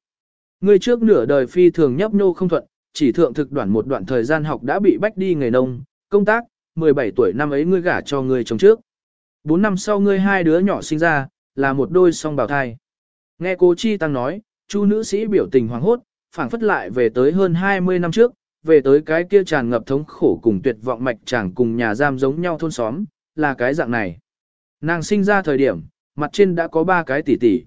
Ngươi trước nửa đời phi thường nhấp nhô không thuận, chỉ thượng thực đoạn một đoạn thời gian học đã bị bách đi nghề nông, công tác, 17 tuổi năm ấy ngươi gả cho ngươi chồng trước. 4 năm sau ngươi hai đứa nhỏ sinh ra, là một đôi song bào thai. Nghe cô Chi Tăng nói, chu nữ sĩ biểu tình hoàng hốt, phảng phất lại về tới hơn 20 năm trước, về tới cái kia tràn ngập thống khổ cùng tuyệt vọng mạch chàng cùng nhà giam giống nhau thôn xóm, là cái dạng này. Nàng sinh ra thời điểm, mặt trên đã có ba cái tỷ tỷ.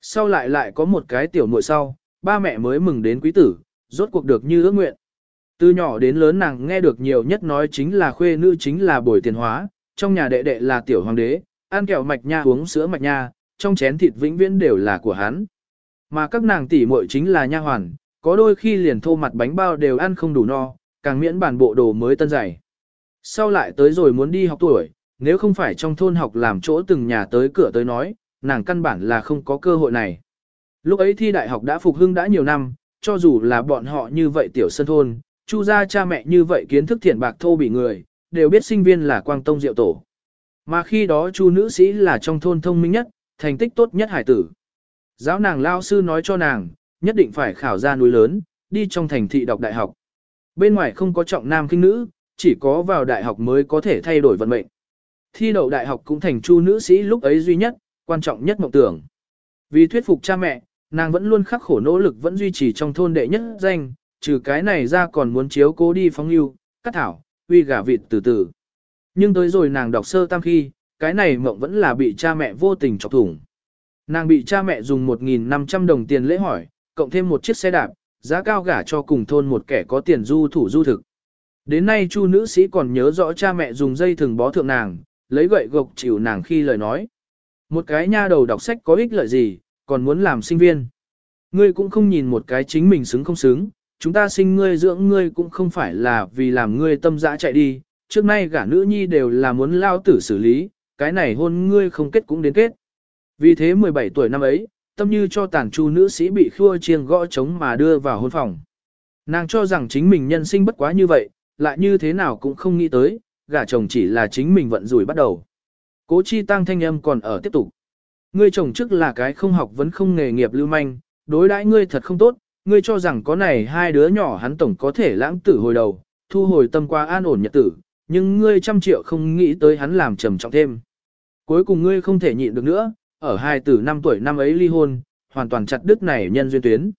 Sau lại lại có một cái tiểu muội sau, ba mẹ mới mừng đến quý tử, rốt cuộc được như ước nguyện. Từ nhỏ đến lớn nàng nghe được nhiều nhất nói chính là khuê nữ chính là bồi tiền hóa, trong nhà đệ đệ là tiểu hoàng đế, ăn kẹo mạch nha uống sữa mạch nha, trong chén thịt vĩnh viễn đều là của hắn. Mà các nàng tỷ muội chính là nha hoàn, có đôi khi liền thô mặt bánh bao đều ăn không đủ no, càng miễn bản bộ đồ mới tân dày. Sau lại tới rồi muốn đi học tuổi, nếu không phải trong thôn học làm chỗ từng nhà tới cửa tới nói, nàng căn bản là không có cơ hội này. Lúc ấy thi đại học đã phục hưng đã nhiều năm, cho dù là bọn họ như vậy tiểu sân thôn, chu gia cha mẹ như vậy kiến thức thiện bạc thô bị người, đều biết sinh viên là quang tông diệu tổ. Mà khi đó chu nữ sĩ là trong thôn thông minh nhất, thành tích tốt nhất hải tử. Giáo nàng lao sư nói cho nàng, nhất định phải khảo ra núi lớn, đi trong thành thị đọc đại học. Bên ngoài không có trọng nam kinh nữ, chỉ có vào đại học mới có thể thay đổi vận mệnh. Thi đậu đại học cũng thành chu nữ sĩ lúc ấy duy nhất, quan trọng nhất mộng tưởng. Vì thuyết phục cha mẹ, nàng vẫn luôn khắc khổ nỗ lực vẫn duy trì trong thôn đệ nhất danh, trừ cái này ra còn muốn chiếu cố đi phóng lưu, cắt thảo, uy gà vịt từ từ. Nhưng tới rồi nàng đọc sơ tam khi, cái này mộng vẫn là bị cha mẹ vô tình chọc thủng. Nàng bị cha mẹ dùng 1.500 đồng tiền lễ hỏi, cộng thêm một chiếc xe đạp, giá cao gả cho cùng thôn một kẻ có tiền du thủ du thực. Đến nay chu nữ sĩ còn nhớ rõ cha mẹ dùng dây thừng bó thượng nàng, lấy gậy gộc chịu nàng khi lời nói. Một cái nha đầu đọc sách có ích lợi gì, còn muốn làm sinh viên. Ngươi cũng không nhìn một cái chính mình xứng không xứng, chúng ta sinh ngươi dưỡng ngươi cũng không phải là vì làm ngươi tâm dã chạy đi, trước nay gả nữ nhi đều là muốn lao tử xử lý, cái này hôn ngươi không kết cũng đến kết. Vì thế 17 tuổi năm ấy, tâm như cho tàn chu nữ sĩ bị khua chiêng gõ trống mà đưa vào hôn phòng. Nàng cho rằng chính mình nhân sinh bất quá như vậy, lại như thế nào cũng không nghĩ tới, gả chồng chỉ là chính mình vận rủi bắt đầu. Cố chi tăng thanh âm còn ở tiếp tục. Ngươi chồng trước là cái không học vẫn không nghề nghiệp lưu manh, đối đãi ngươi thật không tốt, ngươi cho rằng có này hai đứa nhỏ hắn tổng có thể lãng tử hồi đầu, thu hồi tâm qua an ổn nhật tử, nhưng ngươi trăm triệu không nghĩ tới hắn làm trầm trọng thêm. Cuối cùng ngươi không thể nhịn được nữa, ở hai tử năm tuổi năm ấy ly hôn, hoàn toàn chặt đứt này nhân duyên tuyến.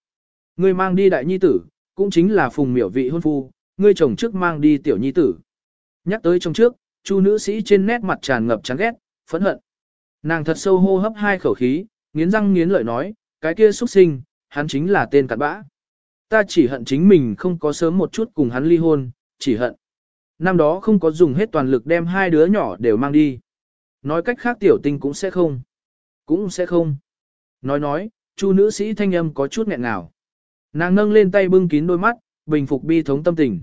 Ngươi mang đi đại nhi tử, cũng chính là phùng miểu vị hôn phu, ngươi chồng trước mang đi tiểu nhi tử. Nhắc tới trong trước, chu nữ sĩ trên nét mặt tràn ngập chán ghét, phẫn hận. Nàng thật sâu hô hấp hai khẩu khí, nghiến răng nghiến lợi nói, cái kia xuất sinh, hắn chính là tên cặn bã. Ta chỉ hận chính mình không có sớm một chút cùng hắn ly hôn, chỉ hận. Năm đó không có dùng hết toàn lực đem hai đứa nhỏ đều mang đi. Nói cách khác tiểu tinh cũng sẽ không. Cũng sẽ không. Nói nói, chu nữ sĩ thanh âm có chút nghẹn ngào. Nàng nâng lên tay bưng kín đôi mắt, bình phục bi thống tâm tình.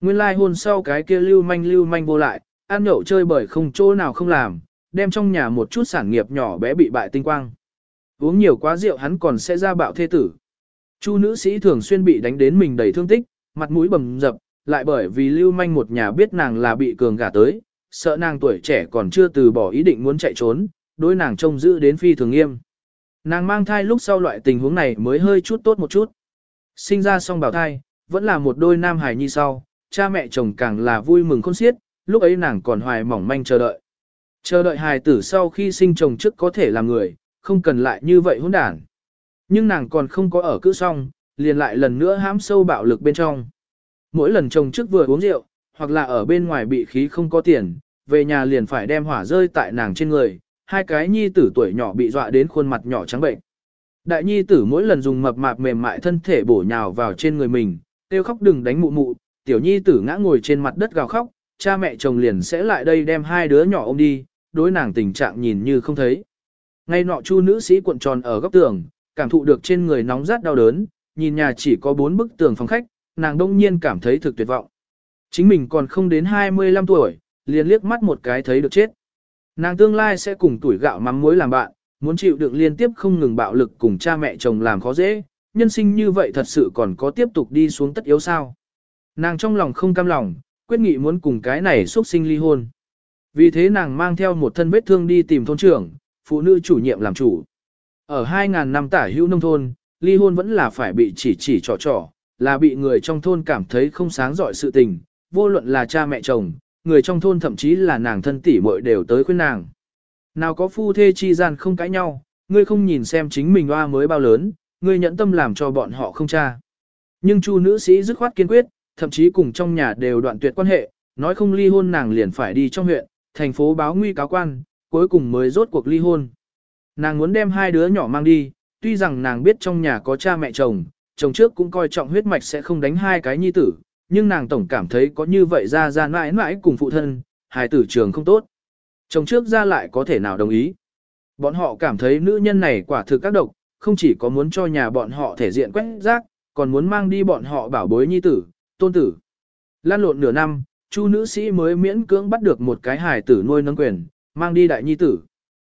Nguyên lai hôn sau cái kia lưu manh lưu manh vô lại, ăn nhậu chơi bởi không chỗ nào không làm, đem trong nhà một chút sản nghiệp nhỏ bé bị bại tinh quang. Uống nhiều quá rượu hắn còn sẽ ra bạo thê tử. Chu nữ sĩ thường xuyên bị đánh đến mình đầy thương tích, mặt mũi bầm dập, lại bởi vì lưu manh một nhà biết nàng là bị cường gả tới, sợ nàng tuổi trẻ còn chưa từ bỏ ý định muốn chạy trốn, đối nàng trông giữ đến phi thường nghiêm. Nàng mang thai lúc sau loại tình huống này mới hơi chút tốt một chút. Sinh ra xong bảo thai, vẫn là một đôi nam hài nhi sau, cha mẹ chồng càng là vui mừng khôn xiết, lúc ấy nàng còn hoài mỏng manh chờ đợi. Chờ đợi hài tử sau khi sinh chồng trước có thể làm người, không cần lại như vậy hỗn đản. Nhưng nàng còn không có ở cữ xong, liền lại lần nữa hãm sâu bạo lực bên trong. Mỗi lần chồng trước vừa uống rượu, hoặc là ở bên ngoài bị khí không có tiền, về nhà liền phải đem hỏa rơi tại nàng trên người, hai cái nhi tử tuổi nhỏ bị dọa đến khuôn mặt nhỏ trắng bệnh. Đại nhi tử mỗi lần dùng mập mạp mềm mại thân thể bổ nhào vào trên người mình, kêu khóc đừng đánh mụ mụ, tiểu nhi tử ngã ngồi trên mặt đất gào khóc, cha mẹ chồng liền sẽ lại đây đem hai đứa nhỏ ôm đi, đối nàng tình trạng nhìn như không thấy. Ngay nọ chu nữ sĩ cuộn tròn ở góc tường, cảm thụ được trên người nóng rát đau đớn, nhìn nhà chỉ có bốn bức tường phòng khách, nàng đông nhiên cảm thấy thực tuyệt vọng. Chính mình còn không đến 25 tuổi, liền liếc mắt một cái thấy được chết. Nàng tương lai sẽ cùng tuổi gạo mắm muối làm bạn, muốn chịu đựng liên tiếp không ngừng bạo lực cùng cha mẹ chồng làm khó dễ, nhân sinh như vậy thật sự còn có tiếp tục đi xuống tất yếu sao. Nàng trong lòng không cam lòng, quyết nghị muốn cùng cái này xuất sinh ly hôn. Vì thế nàng mang theo một thân vết thương đi tìm thôn trưởng, phụ nữ chủ nhiệm làm chủ. Ở 2.000 năm tả hữu nông thôn, ly hôn vẫn là phải bị chỉ chỉ trò trò, là bị người trong thôn cảm thấy không sáng giỏi sự tình, vô luận là cha mẹ chồng, người trong thôn thậm chí là nàng thân tỷ muội đều tới khuyên nàng. Nào có phu thê chi gian không cãi nhau, ngươi không nhìn xem chính mình oa mới bao lớn, ngươi nhẫn tâm làm cho bọn họ không cha. Nhưng chu nữ sĩ dứt khoát kiên quyết, thậm chí cùng trong nhà đều đoạn tuyệt quan hệ, nói không ly hôn nàng liền phải đi trong huyện, thành phố báo nguy cáo quan, cuối cùng mới rốt cuộc ly hôn. Nàng muốn đem hai đứa nhỏ mang đi, tuy rằng nàng biết trong nhà có cha mẹ chồng, chồng trước cũng coi trọng huyết mạch sẽ không đánh hai cái nhi tử, nhưng nàng tổng cảm thấy có như vậy ra ra mãi mãi cùng phụ thân, hài tử trường không tốt. Chồng trước ra lại có thể nào đồng ý. Bọn họ cảm thấy nữ nhân này quả thực các độc, không chỉ có muốn cho nhà bọn họ thể diện quét rác, còn muốn mang đi bọn họ bảo bối nhi tử, tôn tử. Lan lộn nửa năm, chu nữ sĩ mới miễn cưỡng bắt được một cái hài tử nuôi nâng quyền, mang đi đại nhi tử.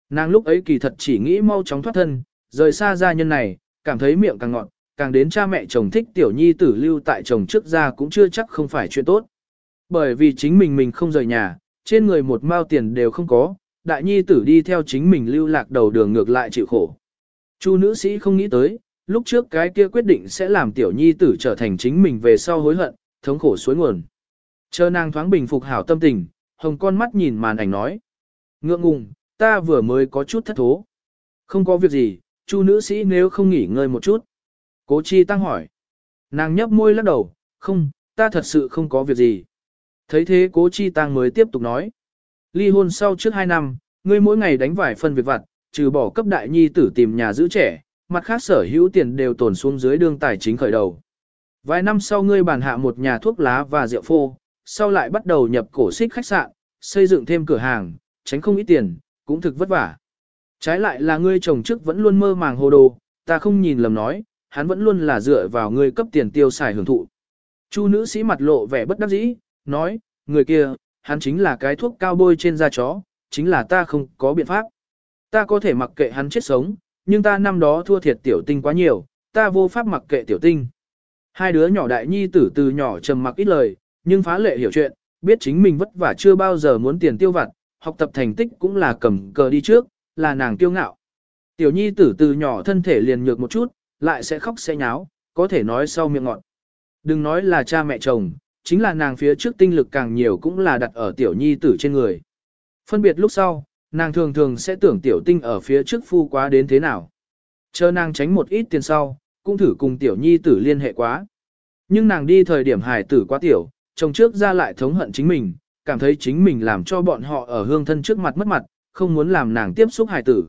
Nàng lúc ấy kỳ thật chỉ nghĩ mau chóng thoát thân, rời xa gia nhân này, cảm thấy miệng càng ngọt, càng đến cha mẹ chồng thích tiểu nhi tử lưu tại chồng trước ra cũng chưa chắc không phải chuyện tốt. Bởi vì chính mình mình không rời nhà, trên người một mao tiền đều không có, đại nhi tử đi theo chính mình lưu lạc đầu đường ngược lại chịu khổ. Chu nữ sĩ không nghĩ tới, lúc trước cái kia quyết định sẽ làm tiểu nhi tử trở thành chính mình về sau hối hận, thống khổ suối nguồn. Chờ nàng thoáng bình phục hảo tâm tình, hồng con mắt nhìn màn ảnh nói. Ngượng ngùng, ta vừa mới có chút thất thố. Không có việc gì, chu nữ sĩ nếu không nghỉ ngơi một chút. Cố chi tăng hỏi. Nàng nhấp môi lắc đầu, không, ta thật sự không có việc gì. Thấy thế cố chi tăng mới tiếp tục nói. Ly hôn sau trước 2 năm, ngươi mỗi ngày đánh vải phân việc vặt, trừ bỏ cấp đại nhi tử tìm nhà giữ trẻ, mặt khác sở hữu tiền đều tồn xuống dưới đương tài chính khởi đầu. Vài năm sau ngươi bàn hạ một nhà thuốc lá và rượu phô, sau lại bắt đầu nhập cổ xích khách sạn, xây dựng thêm cửa hàng, tránh không ít tiền, cũng thực vất vả. Trái lại là ngươi chồng trước vẫn luôn mơ màng hồ đồ, ta không nhìn lầm nói, hắn vẫn luôn là dựa vào ngươi cấp tiền tiêu xài hưởng thụ. Chu nữ sĩ mặt lộ vẻ bất đắc dĩ, nói, người kia, hắn chính là cái thuốc cao bôi trên da chó, chính là ta không có biện pháp. Ta có thể mặc kệ hắn chết sống, nhưng ta năm đó thua thiệt tiểu tinh quá nhiều, ta vô pháp mặc kệ tiểu tinh. Hai đứa nhỏ đại nhi tử từ nhỏ trầm mặc ít lời, nhưng phá lệ hiểu chuyện, biết chính mình vất vả chưa bao giờ muốn tiền tiêu vặt, học tập thành tích cũng là cầm cờ đi trước, là nàng kiêu ngạo. Tiểu nhi tử từ nhỏ thân thể liền nhược một chút, lại sẽ khóc sẽ nháo, có thể nói sau miệng ngọn. Đừng nói là cha mẹ chồng, chính là nàng phía trước tinh lực càng nhiều cũng là đặt ở tiểu nhi tử trên người. Phân biệt lúc sau, nàng thường thường sẽ tưởng tiểu tinh ở phía trước phu quá đến thế nào. Chờ nàng tránh một ít tiền sau, cũng thử cùng tiểu nhi tử liên hệ quá. Nhưng nàng đi thời điểm hài tử quá tiểu, chồng trước ra lại thống hận chính mình, cảm thấy chính mình làm cho bọn họ ở hương thân trước mặt mất mặt, không muốn làm nàng tiếp xúc hài tử.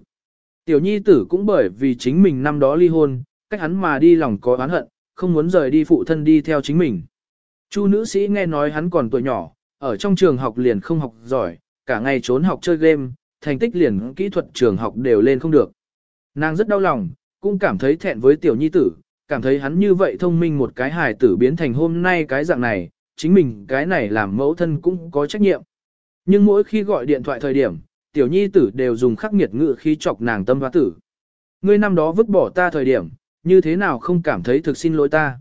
Tiểu nhi tử cũng bởi vì chính mình năm đó ly hôn, cách hắn mà đi lòng có oán hận, không muốn rời đi phụ thân đi theo chính mình. Chu nữ sĩ nghe nói hắn còn tuổi nhỏ, ở trong trường học liền không học giỏi, cả ngày trốn học chơi game, thành tích liền kỹ thuật trường học đều lên không được. Nàng rất đau lòng, cũng cảm thấy thẹn với tiểu nhi tử, cảm thấy hắn như vậy thông minh một cái hài tử biến thành hôm nay cái dạng này, chính mình cái này làm mẫu thân cũng có trách nhiệm. Nhưng mỗi khi gọi điện thoại thời điểm, tiểu nhi tử đều dùng khắc nghiệt ngữ khi chọc nàng tâm hoa tử. Ngươi năm đó vứt bỏ ta thời điểm, như thế nào không cảm thấy thực xin lỗi ta.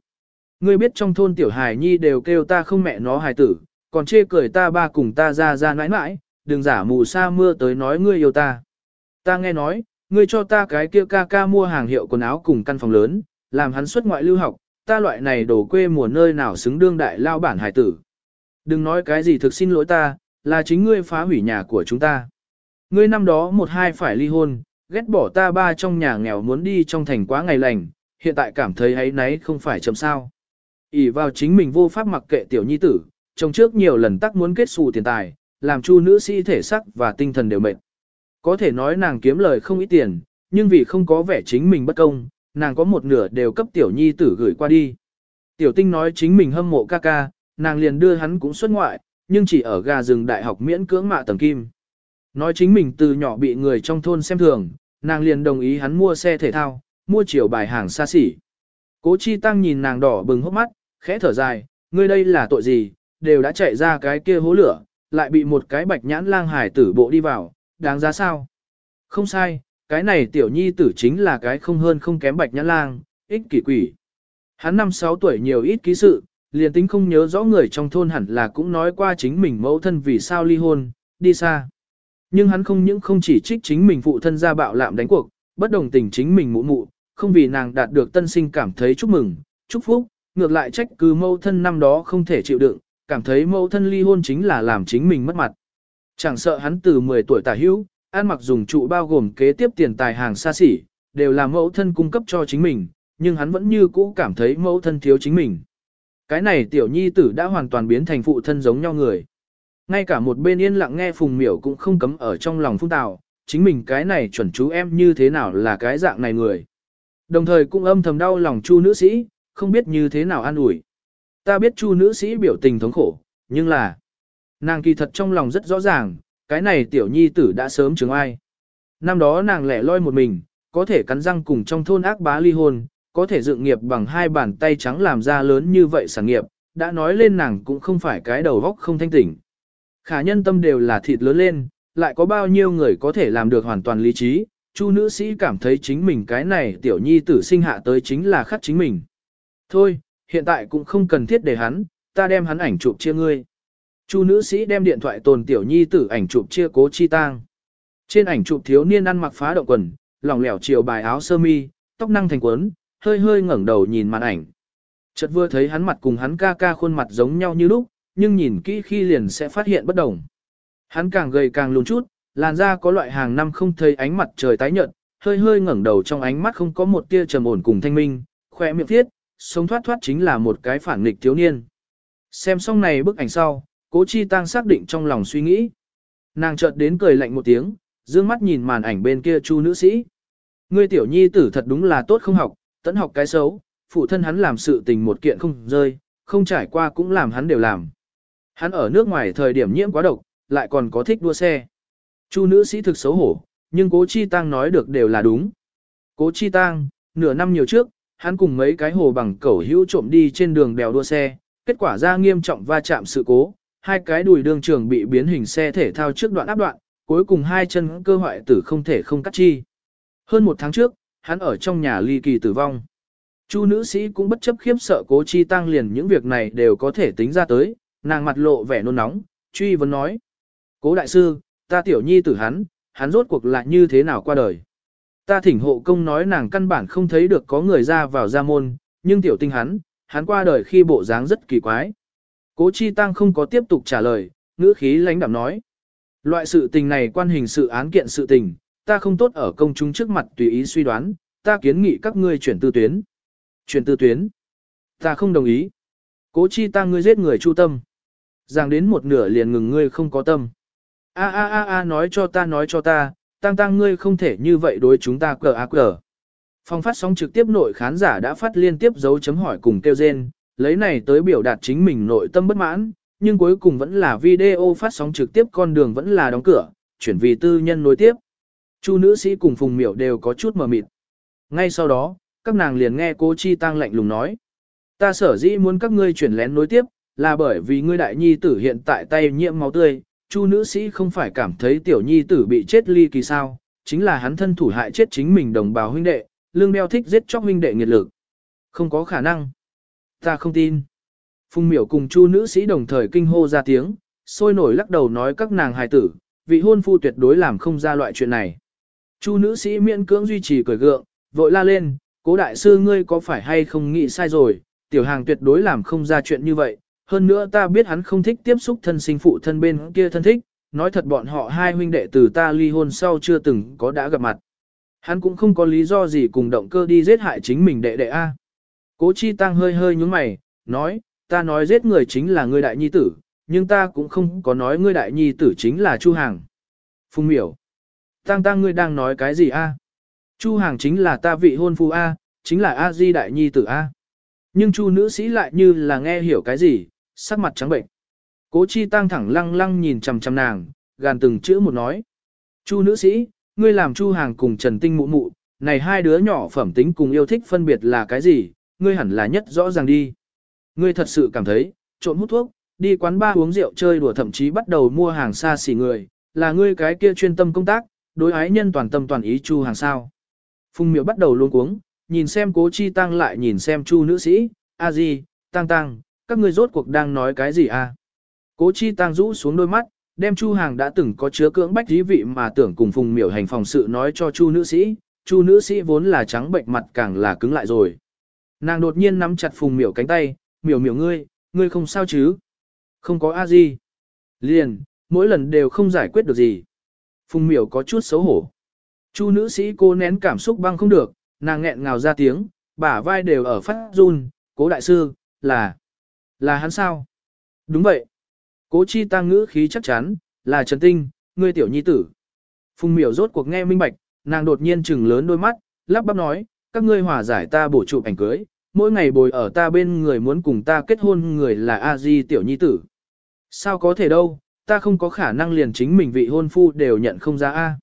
Ngươi biết trong thôn tiểu hài nhi đều kêu ta không mẹ nó hài tử, còn chê cười ta ba cùng ta ra ra nãi nãi, đừng giả mù sa mưa tới nói ngươi yêu ta. Ta nghe nói, ngươi cho ta cái kia ca ca mua hàng hiệu quần áo cùng căn phòng lớn, làm hắn xuất ngoại lưu học, ta loại này đổ quê mùa nơi nào xứng đương đại lao bản hài tử. Đừng nói cái gì thực xin lỗi ta, là chính ngươi phá hủy nhà của chúng ta. Ngươi năm đó một hai phải ly hôn, ghét bỏ ta ba trong nhà nghèo muốn đi trong thành quá ngày lành, hiện tại cảm thấy ấy nấy không phải chậm sao. ỉ vào chính mình vô pháp mặc kệ tiểu nhi tử, trong trước nhiều lần tắc muốn kết xù tiền tài, làm chu nữ sĩ thể sắc và tinh thần đều mệt. Có thể nói nàng kiếm lời không ít tiền, nhưng vì không có vẻ chính mình bất công, nàng có một nửa đều cấp tiểu nhi tử gửi qua đi. Tiểu tinh nói chính mình hâm mộ ca ca, nàng liền đưa hắn cũng xuất ngoại, nhưng chỉ ở gà rừng đại học miễn cưỡng mạ tầng kim. Nói chính mình từ nhỏ bị người trong thôn xem thường, nàng liền đồng ý hắn mua xe thể thao, mua chiều bài hàng xa xỉ. Cố chi tăng nhìn nàng đỏ bừng hốc mắt, khẽ thở dài, ngươi đây là tội gì, đều đã chạy ra cái kia hố lửa, lại bị một cái bạch nhãn lang hải tử bộ đi vào, đáng giá sao? Không sai, cái này tiểu nhi tử chính là cái không hơn không kém bạch nhãn lang, ích kỷ quỷ. Hắn năm sáu tuổi nhiều ít ký sự, liền tính không nhớ rõ người trong thôn hẳn là cũng nói qua chính mình mẫu thân vì sao ly hôn, đi xa. Nhưng hắn không những không chỉ trích chính mình phụ thân ra bạo lạm đánh cuộc, bất đồng tình chính mình mụ mụ, không vì nàng đạt được tân sinh cảm thấy chúc mừng, chúc phúc, ngược lại trách cứ mẫu thân năm đó không thể chịu đựng, cảm thấy mẫu thân ly hôn chính là làm chính mình mất mặt. Chẳng sợ hắn từ 10 tuổi tả hữu, ăn mặc dùng trụ bao gồm kế tiếp tiền tài hàng xa xỉ, đều là mẫu thân cung cấp cho chính mình, nhưng hắn vẫn như cũ cảm thấy mẫu thân thiếu chính mình. Cái này tiểu nhi tử đã hoàn toàn biến thành phụ thân giống nhau người. Ngay cả một bên yên lặng nghe phùng miểu cũng không cấm ở trong lòng phung tào, chính mình cái này chuẩn chú em như thế nào là cái dạng này người. Đồng thời cũng âm thầm đau lòng chu nữ sĩ, không biết như thế nào an ủi. Ta biết chu nữ sĩ biểu tình thống khổ, nhưng là, nàng kỳ thật trong lòng rất rõ ràng, cái này tiểu nhi tử đã sớm chứng ai. Năm đó nàng lẻ loi một mình, có thể cắn răng cùng trong thôn ác bá ly hôn, có thể dựng nghiệp bằng hai bàn tay trắng làm ra lớn như vậy sản nghiệp, đã nói lên nàng cũng không phải cái đầu góc không thanh tỉnh. Khả nhân tâm đều là thịt lớn lên, lại có bao nhiêu người có thể làm được hoàn toàn lý trí, chu nữ sĩ cảm thấy chính mình cái này tiểu nhi tử sinh hạ tới chính là khắc chính mình. Thôi, hiện tại cũng không cần thiết để hắn, ta đem hắn ảnh chụp chia ngươi. Chu nữ sĩ đem điện thoại tồn tiểu nhi tử ảnh chụp chia cố chi tang. Trên ảnh chụp thiếu niên ăn mặc phá động quần, lỏng lẻo chiều bài áo sơ mi, tóc năng thành quấn, hơi hơi ngẩng đầu nhìn màn ảnh. Chợt vừa thấy hắn mặt cùng hắn ca ca khuôn mặt giống nhau như lúc, nhưng nhìn kỹ khi liền sẽ phát hiện bất đồng. Hắn càng gầy càng lùn chút, làn da có loại hàng năm không thấy ánh mặt trời tái nhợt, hơi hơi ngẩng đầu trong ánh mắt không có một tia trầm ổn cùng thanh minh, khỏe miệng thiết, sống thoát thoát chính là một cái phản nghịch thiếu niên. Xem xong này bức ảnh sau, cố chi tăng xác định trong lòng suy nghĩ. Nàng chợt đến cười lạnh một tiếng, dương mắt nhìn màn ảnh bên kia chu nữ sĩ. Ngươi tiểu nhi tử thật đúng là tốt không học, tẫn học cái xấu, phụ thân hắn làm sự tình một kiện không rơi, không trải qua cũng làm hắn đều làm. Hắn ở nước ngoài thời điểm nhiễm quá độc, lại còn có thích đua xe. Chu nữ sĩ thực xấu hổ, nhưng cố chi tăng nói được đều là đúng. Cố chi tăng, nửa năm nhiều trước, Hắn cùng mấy cái hồ bằng cẩu hữu trộm đi trên đường đèo đua xe, kết quả ra nghiêm trọng va chạm sự cố, hai cái đùi đường trường bị biến hình xe thể thao trước đoạn áp đoạn, cuối cùng hai chân cơ hoại tử không thể không cắt chi. Hơn một tháng trước, hắn ở trong nhà ly kỳ tử vong. Chu nữ sĩ cũng bất chấp khiếp sợ cố chi tăng liền những việc này đều có thể tính ra tới, nàng mặt lộ vẻ nôn nóng, truy vấn nói. Cố đại sư, ta tiểu nhi tử hắn, hắn rốt cuộc lại như thế nào qua đời. Ta thỉnh hộ công nói nàng căn bản không thấy được có người ra vào gia môn, nhưng tiểu tinh hắn, hắn qua đời khi bộ dáng rất kỳ quái. Cố chi tăng không có tiếp tục trả lời, ngữ khí lãnh đạm nói. Loại sự tình này quan hình sự án kiện sự tình, ta không tốt ở công chúng trước mặt tùy ý suy đoán, ta kiến nghị các ngươi chuyển tư tuyến. Chuyển tư tuyến. Ta không đồng ý. Cố chi tăng ngươi giết người chu tâm. Giảng đến một nửa liền ngừng ngươi không có tâm. A a a a nói cho ta nói cho ta, tăng tăng ngươi không thể như vậy đối chúng ta cờ a cờ. Phòng phát sóng trực tiếp nội khán giả đã phát liên tiếp dấu chấm hỏi cùng kêu rên, lấy này tới biểu đạt chính mình nội tâm bất mãn, nhưng cuối cùng vẫn là video phát sóng trực tiếp con đường vẫn là đóng cửa, chuyển vì tư nhân nối tiếp. Chu nữ sĩ cùng Phùng Miểu đều có chút mờ mịt. Ngay sau đó, các nàng liền nghe cô Chi Tăng lạnh lùng nói. Ta sở dĩ muốn các ngươi chuyển lén nối tiếp, là bởi vì ngươi đại nhi tử hiện tại tay nhiễm máu tươi, Chu nữ sĩ không phải cảm thấy tiểu nhi tử bị chết ly kỳ sao, chính là hắn thân thủ hại chết chính mình đồng bào huynh đệ, lương đeo thích giết chóc huynh đệ nghiệt lực. Không có khả năng. Ta không tin. Phùng miểu cùng chu nữ sĩ đồng thời kinh hô ra tiếng, sôi nổi lắc đầu nói các nàng hài tử, vị hôn phu tuyệt đối làm không ra loại chuyện này. Chu nữ sĩ miễn cưỡng duy trì cười gượng, vội la lên, cố đại sư ngươi có phải hay không nghĩ sai rồi, tiểu hàng tuyệt đối làm không ra chuyện như vậy, hơn nữa ta biết hắn không thích tiếp xúc thân sinh phụ thân bên kia thân thích, nói thật bọn họ hai huynh đệ từ ta ly hôn sau chưa từng có đã gặp mặt. Hắn cũng không có lý do gì cùng động cơ đi giết hại chính mình đệ đệ A. Cố chi tăng hơi hơi nhúng mày, nói, ta nói giết người chính là ngươi đại nhi tử, nhưng ta cũng không có nói ngươi đại nhi tử chính là Chu Hàng. Phùng miểu. Tăng tăng ngươi đang nói cái gì A? Chu Hàng chính là ta vị hôn phu A, chính là A Di đại nhi tử A. Nhưng Chu nữ sĩ lại như là nghe hiểu cái gì, sắc mặt trắng bệnh. Cố chi tăng thẳng lăng lăng nhìn chằm chằm nàng, gàn từng chữ một nói. Chu nữ sĩ, ngươi làm chu hàng cùng trần tinh mụ mụ, này hai đứa nhỏ phẩm tính cùng yêu thích phân biệt là cái gì, ngươi hẳn là nhất rõ ràng đi. Ngươi thật sự cảm thấy, trộn hút thuốc, đi quán bar uống rượu chơi đùa thậm chí bắt đầu mua hàng xa xỉ người, là ngươi cái kia chuyên tâm công tác, đối ái nhân toàn tâm toàn ý chu hàng sao. Phùng miệu bắt đầu luôn cuống, nhìn xem cố chi tăng lại nhìn xem chu nữ sĩ, a di, tăng tăng, các ngươi rốt cuộc đang nói cái gì à? Cố chi tăng rũ xuống đôi mắt, đem chu hàng đã từng có chứa cưỡng bách dí vị mà tưởng cùng phùng miểu hành phòng sự nói cho chu nữ sĩ, chu nữ sĩ vốn là trắng bệnh mặt càng là cứng lại rồi. Nàng đột nhiên nắm chặt phùng miểu cánh tay, miểu miểu ngươi, ngươi không sao chứ? Không có a gì. Liền, mỗi lần đều không giải quyết được gì. Phùng miểu có chút xấu hổ. Chu nữ sĩ cô nén cảm xúc băng không được, nàng nghẹn ngào ra tiếng, bả vai đều ở phát run, cố đại sư, là, là hắn sao? Đúng vậy. Cố chi tăng ngữ khí chắc chắn, là Trần Tinh, ngươi tiểu nhi tử. Phùng miểu rốt cuộc nghe minh bạch, nàng đột nhiên trừng lớn đôi mắt, lắp bắp nói, các ngươi hòa giải ta bổ chụp ảnh cưới, mỗi ngày bồi ở ta bên người muốn cùng ta kết hôn người là A Di tiểu nhi tử. Sao có thể đâu, ta không có khả năng liền chính mình vị hôn phu đều nhận không ra A.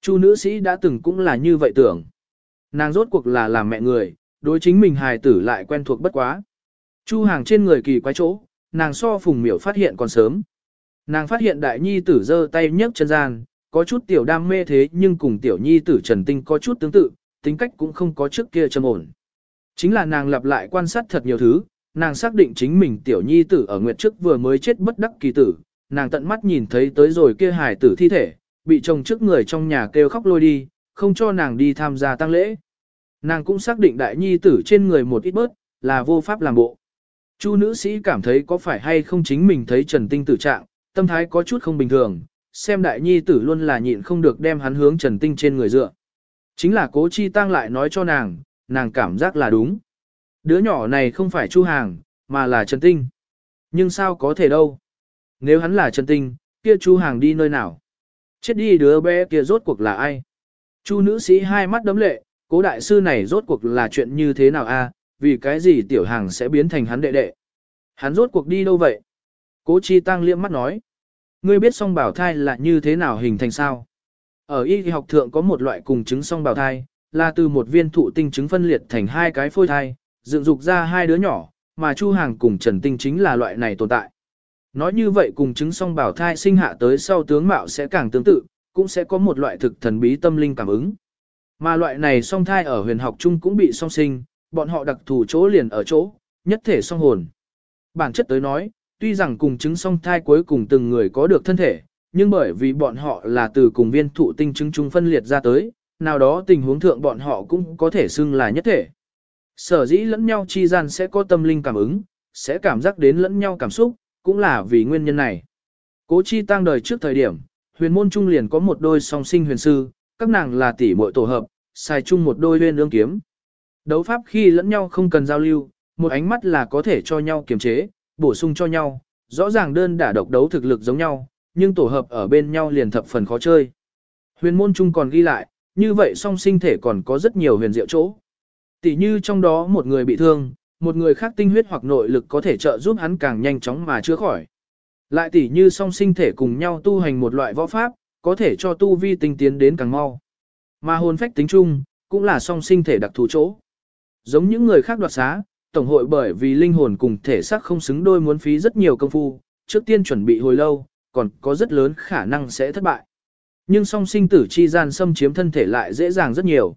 Chu nữ sĩ đã từng cũng là như vậy tưởng. Nàng rốt cuộc là làm mẹ người, đối chính mình hài tử lại quen thuộc bất quá. Chu hàng trên người kỳ quái chỗ, nàng so phùng miểu phát hiện còn sớm. Nàng phát hiện đại nhi tử giơ tay nhấc chân gian, có chút tiểu đam mê thế nhưng cùng tiểu nhi tử trần tinh có chút tương tự, tính cách cũng không có trước kia trầm ổn. Chính là nàng lặp lại quan sát thật nhiều thứ, nàng xác định chính mình tiểu nhi tử ở nguyệt trước vừa mới chết bất đắc kỳ tử, nàng tận mắt nhìn thấy tới rồi kia hài tử thi thể, bị chồng trước người trong nhà kêu khóc lôi đi, không cho nàng đi tham gia tang lễ. Nàng cũng xác định đại nhi tử trên người một ít bớt, là vô pháp làm bộ. Chu nữ sĩ cảm thấy có phải hay không chính mình thấy Trần Tinh tử trạng, tâm thái có chút không bình thường, xem đại nhi tử luôn là nhịn không được đem hắn hướng Trần Tinh trên người dựa. Chính là cố chi tăng lại nói cho nàng, nàng cảm giác là đúng. Đứa nhỏ này không phải Chu Hàng, mà là Trần Tinh. Nhưng sao có thể đâu? Nếu hắn là Trần Tinh, kia Chu Hàng đi nơi nào? Chết đi đứa bé kia rốt cuộc là ai? Chu nữ sĩ hai mắt đấm lệ, cố đại sư này rốt cuộc là chuyện như thế nào a? Vì cái gì tiểu hàng sẽ biến thành hắn đệ đệ. Hắn rốt cuộc đi đâu vậy? Cố chi tăng liễm mắt nói. Ngươi biết song bảo thai là như thế nào hình thành sao? Ở y học thượng có một loại cùng chứng song bảo thai, là từ một viên thụ tinh trứng phân liệt thành hai cái phôi thai, dựng dục ra hai đứa nhỏ, mà Chu Hàng cùng Trần Tinh chính là loại này tồn tại. Nói như vậy cùng chứng song bảo thai sinh hạ tới sau tướng mạo sẽ càng tương tự, cũng sẽ có một loại thực thần bí tâm linh cảm ứng. Mà loại này song thai ở huyền học chung cũng bị song sinh, bọn họ đặc thù chỗ liền ở chỗ, nhất thể song hồn. Bản chất tới nói, tuy rằng cùng chứng song thai cuối cùng từng người có được thân thể, nhưng bởi vì bọn họ là từ cùng viên thụ tinh chứng chung phân liệt ra tới, nào đó tình huống thượng bọn họ cũng có thể xưng là nhất thể. Sở dĩ lẫn nhau chi gian sẽ có tâm linh cảm ứng, sẽ cảm giác đến lẫn nhau cảm xúc, cũng là vì nguyên nhân này. Cố chi tăng đời trước thời điểm, huyền môn trung liền có một đôi song sinh huyền sư, các nàng là tỷ muội tổ hợp, xài chung một đôi huyền ương kiếm. Đấu pháp khi lẫn nhau không cần giao lưu, một ánh mắt là có thể cho nhau kiềm chế, bổ sung cho nhau, rõ ràng đơn đả độc đấu thực lực giống nhau, nhưng tổ hợp ở bên nhau liền thập phần khó chơi. Huyền môn trung còn ghi lại, như vậy song sinh thể còn có rất nhiều huyền diệu chỗ. Tỷ như trong đó một người bị thương, một người khác tinh huyết hoặc nội lực có thể trợ giúp hắn càng nhanh chóng mà chữa khỏi. Lại tỷ như song sinh thể cùng nhau tu hành một loại võ pháp, có thể cho tu vi tinh tiến đến càng mau. Mà hồn phách tính chung, cũng là song sinh thể đặc thù chỗ. Giống những người khác đoạt xá, tổng hội bởi vì linh hồn cùng thể xác không xứng đôi muốn phí rất nhiều công phu, trước tiên chuẩn bị hồi lâu, còn có rất lớn khả năng sẽ thất bại. Nhưng song sinh tử chi gian xâm chiếm thân thể lại dễ dàng rất nhiều.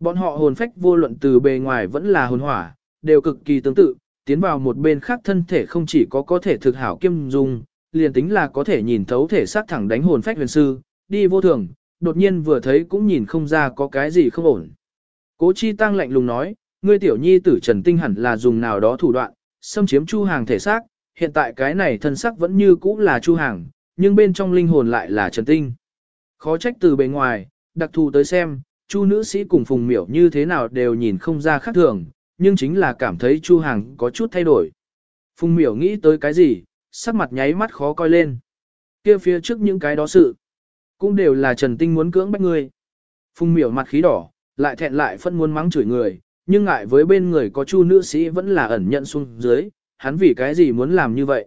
Bọn họ hồn phách vô luận từ bề ngoài vẫn là hồn hỏa, đều cực kỳ tương tự, tiến vào một bên khác thân thể không chỉ có có thể thực hảo kiêm dung, liền tính là có thể nhìn thấu thể xác thẳng đánh hồn phách huyền sư, đi vô thường, đột nhiên vừa thấy cũng nhìn không ra có cái gì không ổn. Cố chi tăng lạnh lùng nói, ngươi tiểu nhi tử trần tinh hẳn là dùng nào đó thủ đoạn, xâm chiếm chu hàng thể xác, hiện tại cái này thân xác vẫn như cũ là chu hàng, nhưng bên trong linh hồn lại là trần tinh. Khó trách từ bề ngoài, đặc thù tới xem, chu nữ sĩ cùng phùng miểu như thế nào đều nhìn không ra khác thường, nhưng chính là cảm thấy chu hàng có chút thay đổi. Phùng miểu nghĩ tới cái gì, sắc mặt nháy mắt khó coi lên. kia phía trước những cái đó sự, cũng đều là trần tinh muốn cưỡng bách người. Phùng miểu mặt khí đỏ, lại thẹn lại phân muốn mắng chửi người, nhưng ngại với bên người có chu nữ sĩ vẫn là ẩn nhận xuống dưới, hắn vì cái gì muốn làm như vậy.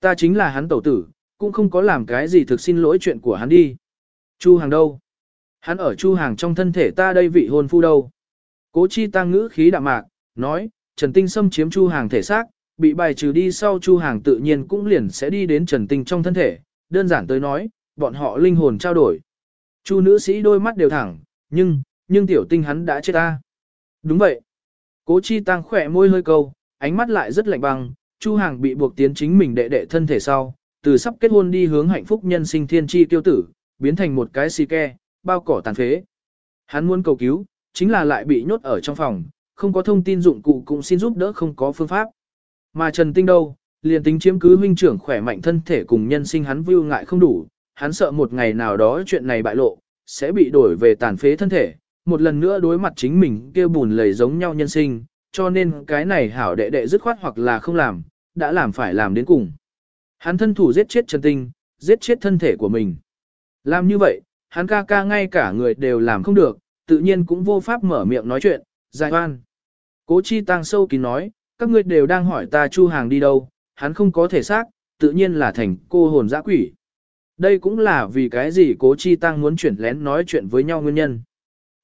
Ta chính là hắn tẩu tử, cũng không có làm cái gì thực xin lỗi chuyện của hắn đi. Chu hàng đâu? Hắn ở chu hàng trong thân thể ta đây vị hôn phu đâu? Cố chi tăng ngữ khí đạm mạc, nói, Trần Tinh xâm chiếm chu hàng thể xác, bị bài trừ đi sau chu hàng tự nhiên cũng liền sẽ đi đến Trần Tinh trong thân thể, đơn giản tới nói, bọn họ linh hồn trao đổi. Chu nữ sĩ đôi mắt đều thẳng, nhưng, nhưng tiểu tinh hắn đã chết ta. Đúng vậy. Cố chi tăng khỏe môi hơi câu, ánh mắt lại rất lạnh băng, chu hàng bị buộc tiến chính mình đệ đệ thân thể sau, từ sắp kết hôn đi hướng hạnh phúc nhân sinh thiên chi tiêu tử, biến thành một cái xì ke, bao cỏ tàn phế. Hắn muốn cầu cứu, chính là lại bị nhốt ở trong phòng, không có thông tin dụng cụ cũng xin giúp đỡ không có phương pháp. Mà Trần Tinh đâu, liền tính chiếm cứ huynh trưởng khỏe mạnh thân thể cùng nhân sinh hắn vưu ngại không đủ, hắn sợ một ngày nào đó chuyện này bại lộ, sẽ bị đổi về tàn phế thân thể, một lần nữa đối mặt chính mình kêu bùn lầy giống nhau nhân sinh, cho nên cái này hảo đệ đệ dứt khoát hoặc là không làm, đã làm phải làm đến cùng. Hắn thân thủ giết chết Trần Tinh, giết chết thân thể của mình. Làm như vậy, hắn ca ca ngay cả người đều làm không được, tự nhiên cũng vô pháp mở miệng nói chuyện, giải oan. Cố chi tăng sâu kín nói, các ngươi đều đang hỏi ta chu hàng đi đâu, hắn không có thể xác, tự nhiên là thành cô hồn dã quỷ. Đây cũng là vì cái gì cố chi tăng muốn chuyển lén nói chuyện với nhau nguyên nhân.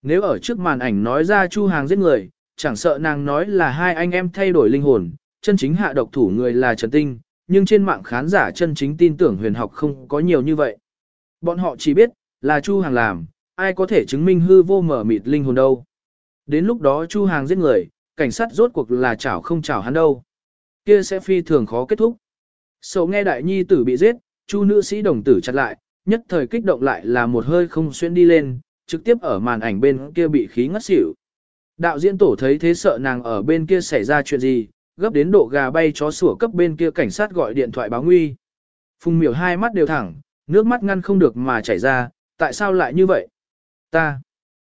Nếu ở trước màn ảnh nói ra chu hàng giết người, chẳng sợ nàng nói là hai anh em thay đổi linh hồn, chân chính hạ độc thủ người là Trần Tinh, nhưng trên mạng khán giả chân chính tin tưởng huyền học không có nhiều như vậy. Bọn họ chỉ biết, là Chu Hàng làm, ai có thể chứng minh hư vô mở mịt linh hồn đâu. Đến lúc đó Chu Hàng giết người, cảnh sát rốt cuộc là chảo không chảo hắn đâu. Kia sẽ phi thường khó kết thúc. Sầu nghe đại nhi tử bị giết, Chu nữ sĩ đồng tử chặt lại, nhất thời kích động lại là một hơi không xuyên đi lên, trực tiếp ở màn ảnh bên kia bị khí ngất xỉu. Đạo diễn tổ thấy thế sợ nàng ở bên kia xảy ra chuyện gì, gấp đến độ gà bay chó sủa cấp bên kia cảnh sát gọi điện thoại báo nguy. Phùng miểu hai mắt đều thẳng, nước mắt ngăn không được mà chảy ra, tại sao lại như vậy? Ta.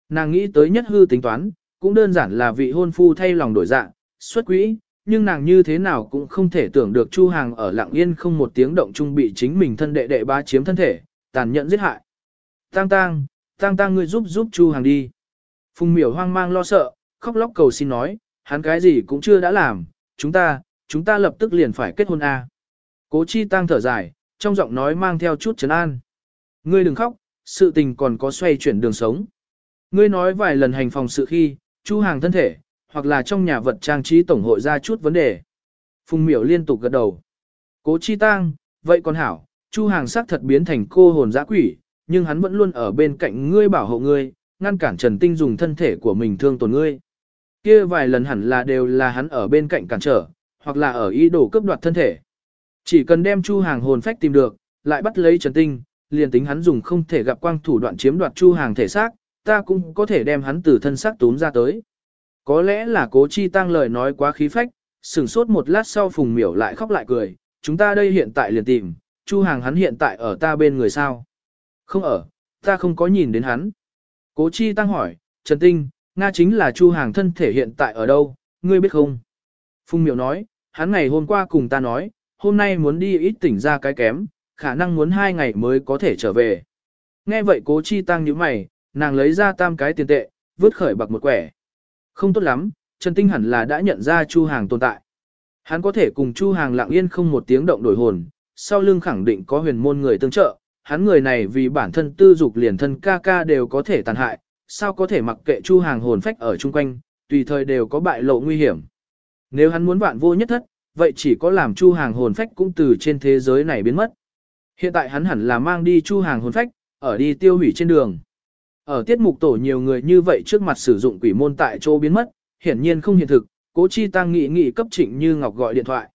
Nàng nghĩ tới nhất hư tính toán, cũng đơn giản là vị hôn phu thay lòng đổi dạng, xuất quỹ, nhưng nàng như thế nào cũng không thể tưởng được Chu Hàng ở lặng yên không một tiếng động chung bị chính mình thân đệ đệ bá chiếm thân thể, tàn nhẫn giết hại. Tang tang, tang tang ngươi giúp giúp Chu Hàng đi. Phùng miểu hoang mang lo sợ, khóc lóc cầu xin nói, hắn cái gì cũng chưa đã làm, chúng ta, chúng ta lập tức liền phải kết hôn a. À. Cố chi tăng thở dài, trong giọng nói mang theo chút trấn an. Ngươi đừng khóc, sự tình còn có xoay chuyển đường sống. Ngươi nói vài lần hành phòng sự khi, chu hàng thân thể, hoặc là trong nhà vật trang trí tổng hội ra chút vấn đề. Phùng miểu liên tục gật đầu. Cố chi tang, vậy còn hảo, chu hàng sắc thật biến thành cô hồn dã quỷ, nhưng hắn vẫn luôn ở bên cạnh ngươi bảo hộ ngươi, ngăn cản Trần Tinh dùng thân thể của mình thương tổn ngươi. Kia vài lần hẳn là đều là hắn ở bên cạnh cản trở, hoặc là ở ý đồ cướp đoạt thân thể. Chỉ cần đem Chu Hàng hồn phách tìm được, lại bắt lấy Trần Tinh, liền tính hắn dùng không thể gặp quang thủ đoạn chiếm đoạt Chu Hàng thể xác, ta cũng có thể đem hắn từ thân xác túm ra tới. Có lẽ là cố chi tăng lời nói quá khí phách, sửng sốt một lát sau phùng miểu lại khóc lại cười, chúng ta đây hiện tại liền tìm, Chu Hàng hắn hiện tại ở ta bên người sao? Không ở, ta không có nhìn đến hắn. Cố chi tăng hỏi, Trần Tinh, Nga chính là Chu Hàng thân thể hiện tại ở đâu, ngươi biết không? Phùng miểu nói, hắn ngày hôm qua cùng ta nói, hôm nay muốn đi ít tỉnh ra cái kém, khả năng muốn hai ngày mới có thể trở về. Nghe vậy cố chi tăng nhíu mày, nàng lấy ra tam cái tiền tệ, vứt khởi bạc một quẻ. Không tốt lắm, Trần Tinh hẳn là đã nhận ra Chu Hàng tồn tại. Hắn có thể cùng Chu Hàng lặng yên không một tiếng động đổi hồn, sau lưng khẳng định có huyền môn người tương trợ, hắn người này vì bản thân tư dục liền thân ca ca đều có thể tàn hại, sao có thể mặc kệ Chu Hàng hồn phách ở chung quanh, tùy thời đều có bại lộ nguy hiểm. Nếu hắn muốn vạn vô nhất thất, vậy chỉ có làm Chu Hàng hồn phách cũng từ trên thế giới này biến mất. Hiện tại hắn hẳn là mang đi Chu Hàng hồn phách, ở đi tiêu hủy trên đường. Ở tiết mục tổ nhiều người như vậy trước mặt sử dụng quỷ môn tại chỗ biến mất, hiển nhiên không hiện thực, cố chi tăng nghị nghị cấp trịnh như ngọc gọi điện thoại.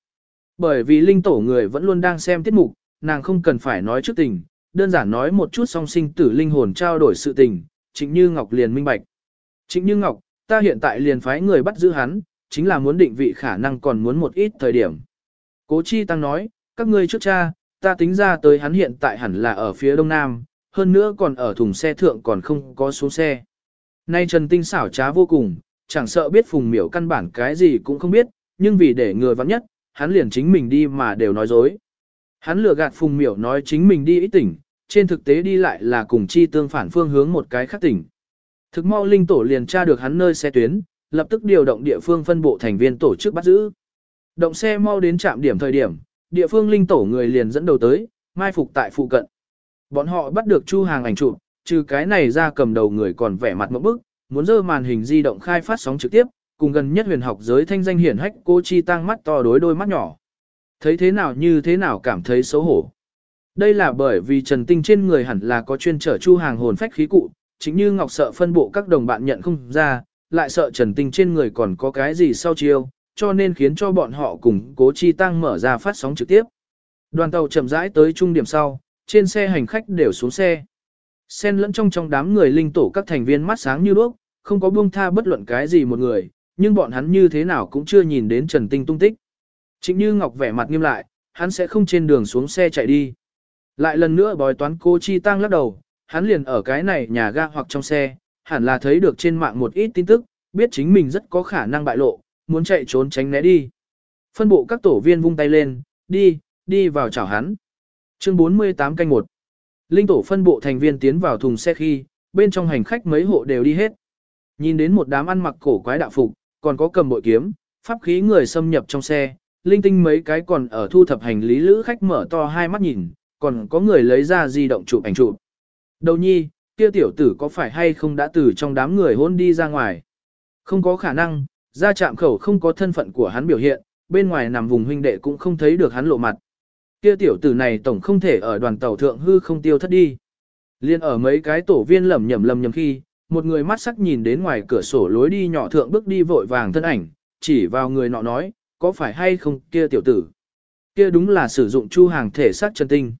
Bởi vì linh tổ người vẫn luôn đang xem tiết mục, nàng không cần phải nói trước tình, đơn giản nói một chút song sinh tử linh hồn trao đổi sự tình, trịnh như ngọc liền minh bạch. Trịnh như ngọc, ta hiện tại liền phái người bắt giữ hắn, chính là muốn định vị khả năng còn muốn một ít thời điểm. Cố chi tăng nói, các ngươi trước cha, ta tính ra tới hắn hiện tại hẳn là ở phía đông nam, hơn nữa còn ở thùng xe thượng còn không có số xe. Nay Trần Tinh xảo trá vô cùng, chẳng sợ biết phùng miểu căn bản cái gì cũng không biết, nhưng vì để người vắng nhất, hắn liền chính mình đi mà đều nói dối. Hắn lừa gạt phùng miểu nói chính mình đi ít tỉnh, trên thực tế đi lại là cùng chi tương phản phương hướng một cái khác tỉnh. Thực mau linh tổ liền tra được hắn nơi xe tuyến, lập tức điều động địa phương phân bộ thành viên tổ chức bắt giữ. Động xe mau đến trạm điểm thời điểm, địa phương linh tổ người liền dẫn đầu tới, mai phục tại phụ cận. Bọn họ bắt được Chu Hàng ảnh chụp, trừ cái này ra cầm đầu người còn vẻ mặt ngộp bức, muốn dơ màn hình di động khai phát sóng trực tiếp, cùng gần nhất huyền học giới thanh danh hiển hách cô chi tăng mắt to đối đôi mắt nhỏ. Thấy thế nào như thế nào cảm thấy xấu hổ. Đây là bởi vì Trần Tinh trên người hẳn là có chuyên trở Chu Hàng hồn phách khí cụ, chính như Ngọc sợ phân bộ các đồng bạn nhận không ra, lại sợ Trần Tinh trên người còn có cái gì sau chiêu, cho nên khiến cho bọn họ cùng cố chi tăng mở ra phát sóng trực tiếp. Đoàn tàu chậm rãi tới trung điểm sau, trên xe hành khách đều xuống xe. Xen lẫn trong trong đám người linh tổ các thành viên mắt sáng như đuốc, không có buông tha bất luận cái gì một người, nhưng bọn hắn như thế nào cũng chưa nhìn đến Trần Tinh tung tích. Chính như Ngọc vẻ mặt nghiêm lại, hắn sẽ không trên đường xuống xe chạy đi. Lại lần nữa bói toán cô Chi Tăng lắc đầu, hắn liền ở cái này nhà ga hoặc trong xe, hẳn là thấy được trên mạng một ít tin tức, biết chính mình rất có khả năng bại lộ, muốn chạy trốn tránh né đi. Phân bộ các tổ viên vung tay lên, đi, đi vào chào hắn. Chương 48 canh 1 Linh tổ phân bộ thành viên tiến vào thùng xe khi, bên trong hành khách mấy hộ đều đi hết. Nhìn đến một đám ăn mặc cổ quái đạo phục, còn có cầm bội kiếm, pháp khí người xâm nhập trong xe, linh tinh mấy cái còn ở thu thập hành lý lữ khách mở to hai mắt nhìn, còn có người lấy ra di động chụp ảnh chụp. Đầu nhi, kia tiểu tử có phải hay không đã từ trong đám người hôn đi ra ngoài? Không có khả năng, ra chạm khẩu không có thân phận của hắn biểu hiện, bên ngoài nằm vùng huynh đệ cũng không thấy được hắn lộ mặt. Kia tiểu tử này tổng không thể ở đoàn tàu thượng hư không tiêu thất đi. Liên ở mấy cái tổ viên lầm nhầm lầm nhầm khi, một người mắt sắc nhìn đến ngoài cửa sổ lối đi nhỏ thượng bước đi vội vàng thân ảnh, chỉ vào người nọ nói, có phải hay không kia tiểu tử. Kia đúng là sử dụng chu hàng thể xác chân tinh.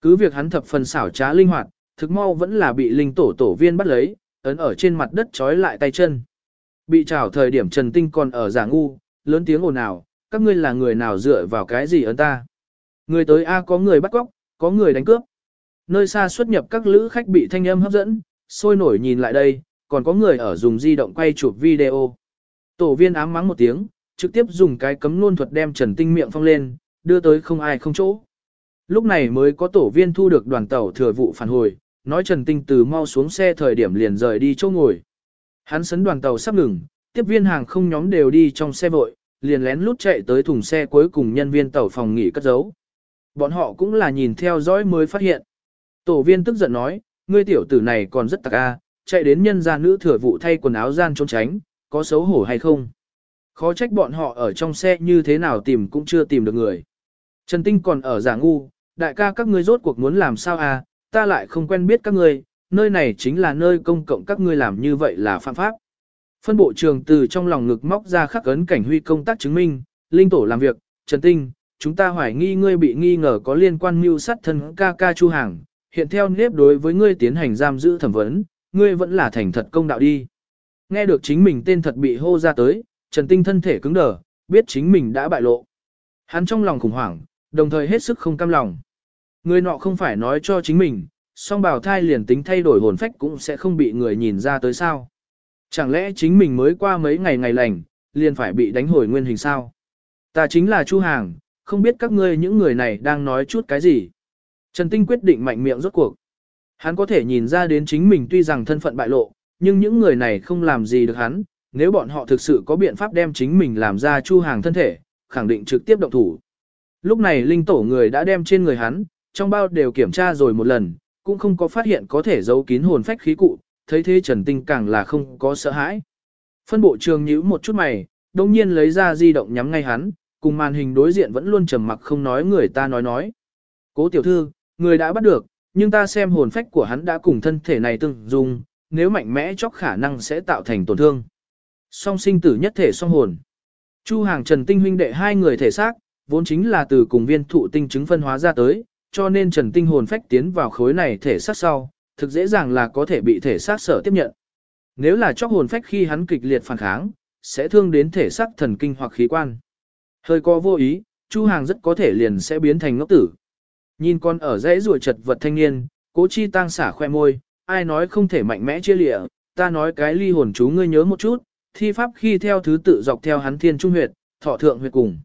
Cứ việc hắn thập phần xảo trá linh hoạt, thực mau vẫn là bị linh tổ tổ viên bắt lấy, ấn ở trên mặt đất trói lại tay chân. Bị trảo thời điểm Trần Tinh còn ở giả ngu, lớn tiếng ồn ào, các ngươi là người nào dựa vào cái gì ấn ta. Người tới A có người bắt cóc, có người đánh cướp. Nơi xa xuất nhập các lữ khách bị thanh âm hấp dẫn, sôi nổi nhìn lại đây, còn có người ở dùng di động quay chụp video. Tổ viên ám mắng một tiếng, trực tiếp dùng cái cấm luôn thuật đem Trần Tinh miệng phong lên, đưa tới không ai không chỗ. Lúc này mới có tổ viên thu được đoàn tàu thừa vụ phản hồi, nói Trần Tinh từ mau xuống xe thời điểm liền rời đi chỗ ngồi. Hắn sấn đoàn tàu sắp ngừng, tiếp viên hàng không nhóm đều đi trong xe vội, liền lén lút chạy tới thùng xe cuối cùng nhân viên tàu phòng nghỉ cất giấu. Bọn họ cũng là nhìn theo dõi mới phát hiện. Tổ viên tức giận nói, ngươi tiểu tử này còn rất tặc a, chạy đến nhân gia nữ thừa vụ thay quần áo gian trốn tránh, có xấu hổ hay không. Khó trách bọn họ ở trong xe như thế nào tìm cũng chưa tìm được người. Trần Tinh còn ở giả ngu, đại ca các ngươi rốt cuộc muốn làm sao à, ta lại không quen biết các ngươi, nơi này chính là nơi công cộng các ngươi làm như vậy là phạm pháp. Phân bộ trường từ trong lòng ngực móc ra khắc ấn cảnh huy công tác chứng minh, linh tổ làm việc, Trần Tinh, chúng ta hoài nghi ngươi bị nghi ngờ có liên quan mưu sát thân ca ca chu hàng, hiện theo nếp đối với ngươi tiến hành giam giữ thẩm vấn, ngươi vẫn là thành thật công đạo đi. Nghe được chính mình tên thật bị hô ra tới, Trần Tinh thân thể cứng đờ, biết chính mình đã bại lộ. Hắn trong lòng khủng hoảng, đồng thời hết sức không cam lòng. Người nọ không phải nói cho chính mình, song bào thai liền tính thay đổi hồn phách cũng sẽ không bị người nhìn ra tới sao. Chẳng lẽ chính mình mới qua mấy ngày ngày lành, liền phải bị đánh hồi nguyên hình sao? Ta chính là Chu Hàng, không biết các ngươi những người này đang nói chút cái gì. Trần Tinh quyết định mạnh miệng rốt cuộc. Hắn có thể nhìn ra đến chính mình tuy rằng thân phận bại lộ, nhưng những người này không làm gì được hắn, nếu bọn họ thực sự có biện pháp đem chính mình làm ra Chu Hàng thân thể, khẳng định trực tiếp động thủ. Lúc này linh tổ người đã đem trên người hắn, trong bao đều kiểm tra rồi một lần, cũng không có phát hiện có thể giấu kín hồn phách khí cụ, thấy thế Trần Tinh càng là không có sợ hãi. Phân bộ trường nhíu một chút mày, đồng nhiên lấy ra di động nhắm ngay hắn, cùng màn hình đối diện vẫn luôn trầm mặc không nói người ta nói nói. Cố tiểu thư, người đã bắt được, nhưng ta xem hồn phách của hắn đã cùng thân thể này tương dung, nếu mạnh mẽ chóc khả năng sẽ tạo thành tổn thương. Song sinh tử nhất thể song hồn. Chu hàng Trần Tinh huynh đệ hai người thể xác, vốn chính là từ cùng viên thụ tinh chứng phân hóa ra tới, cho nên Trần Tinh hồn phách tiến vào khối này thể xác sau, thực dễ dàng là có thể bị thể xác sở tiếp nhận. Nếu là chóc hồn phách khi hắn kịch liệt phản kháng, sẽ thương đến thể xác thần kinh hoặc khí quan. Hơi có vô ý, Chu Hàng rất có thể liền sẽ biến thành ngốc tử. Nhìn con ở dãy ruồi chật vật thanh niên, cố chi tăng xả khoe môi, ai nói không thể mạnh mẽ chia lịa, ta nói cái ly hồn chú ngươi nhớ một chút, thi pháp khi theo thứ tự dọc theo hắn thiên trung huyệt, thọ thượng huyệt cùng.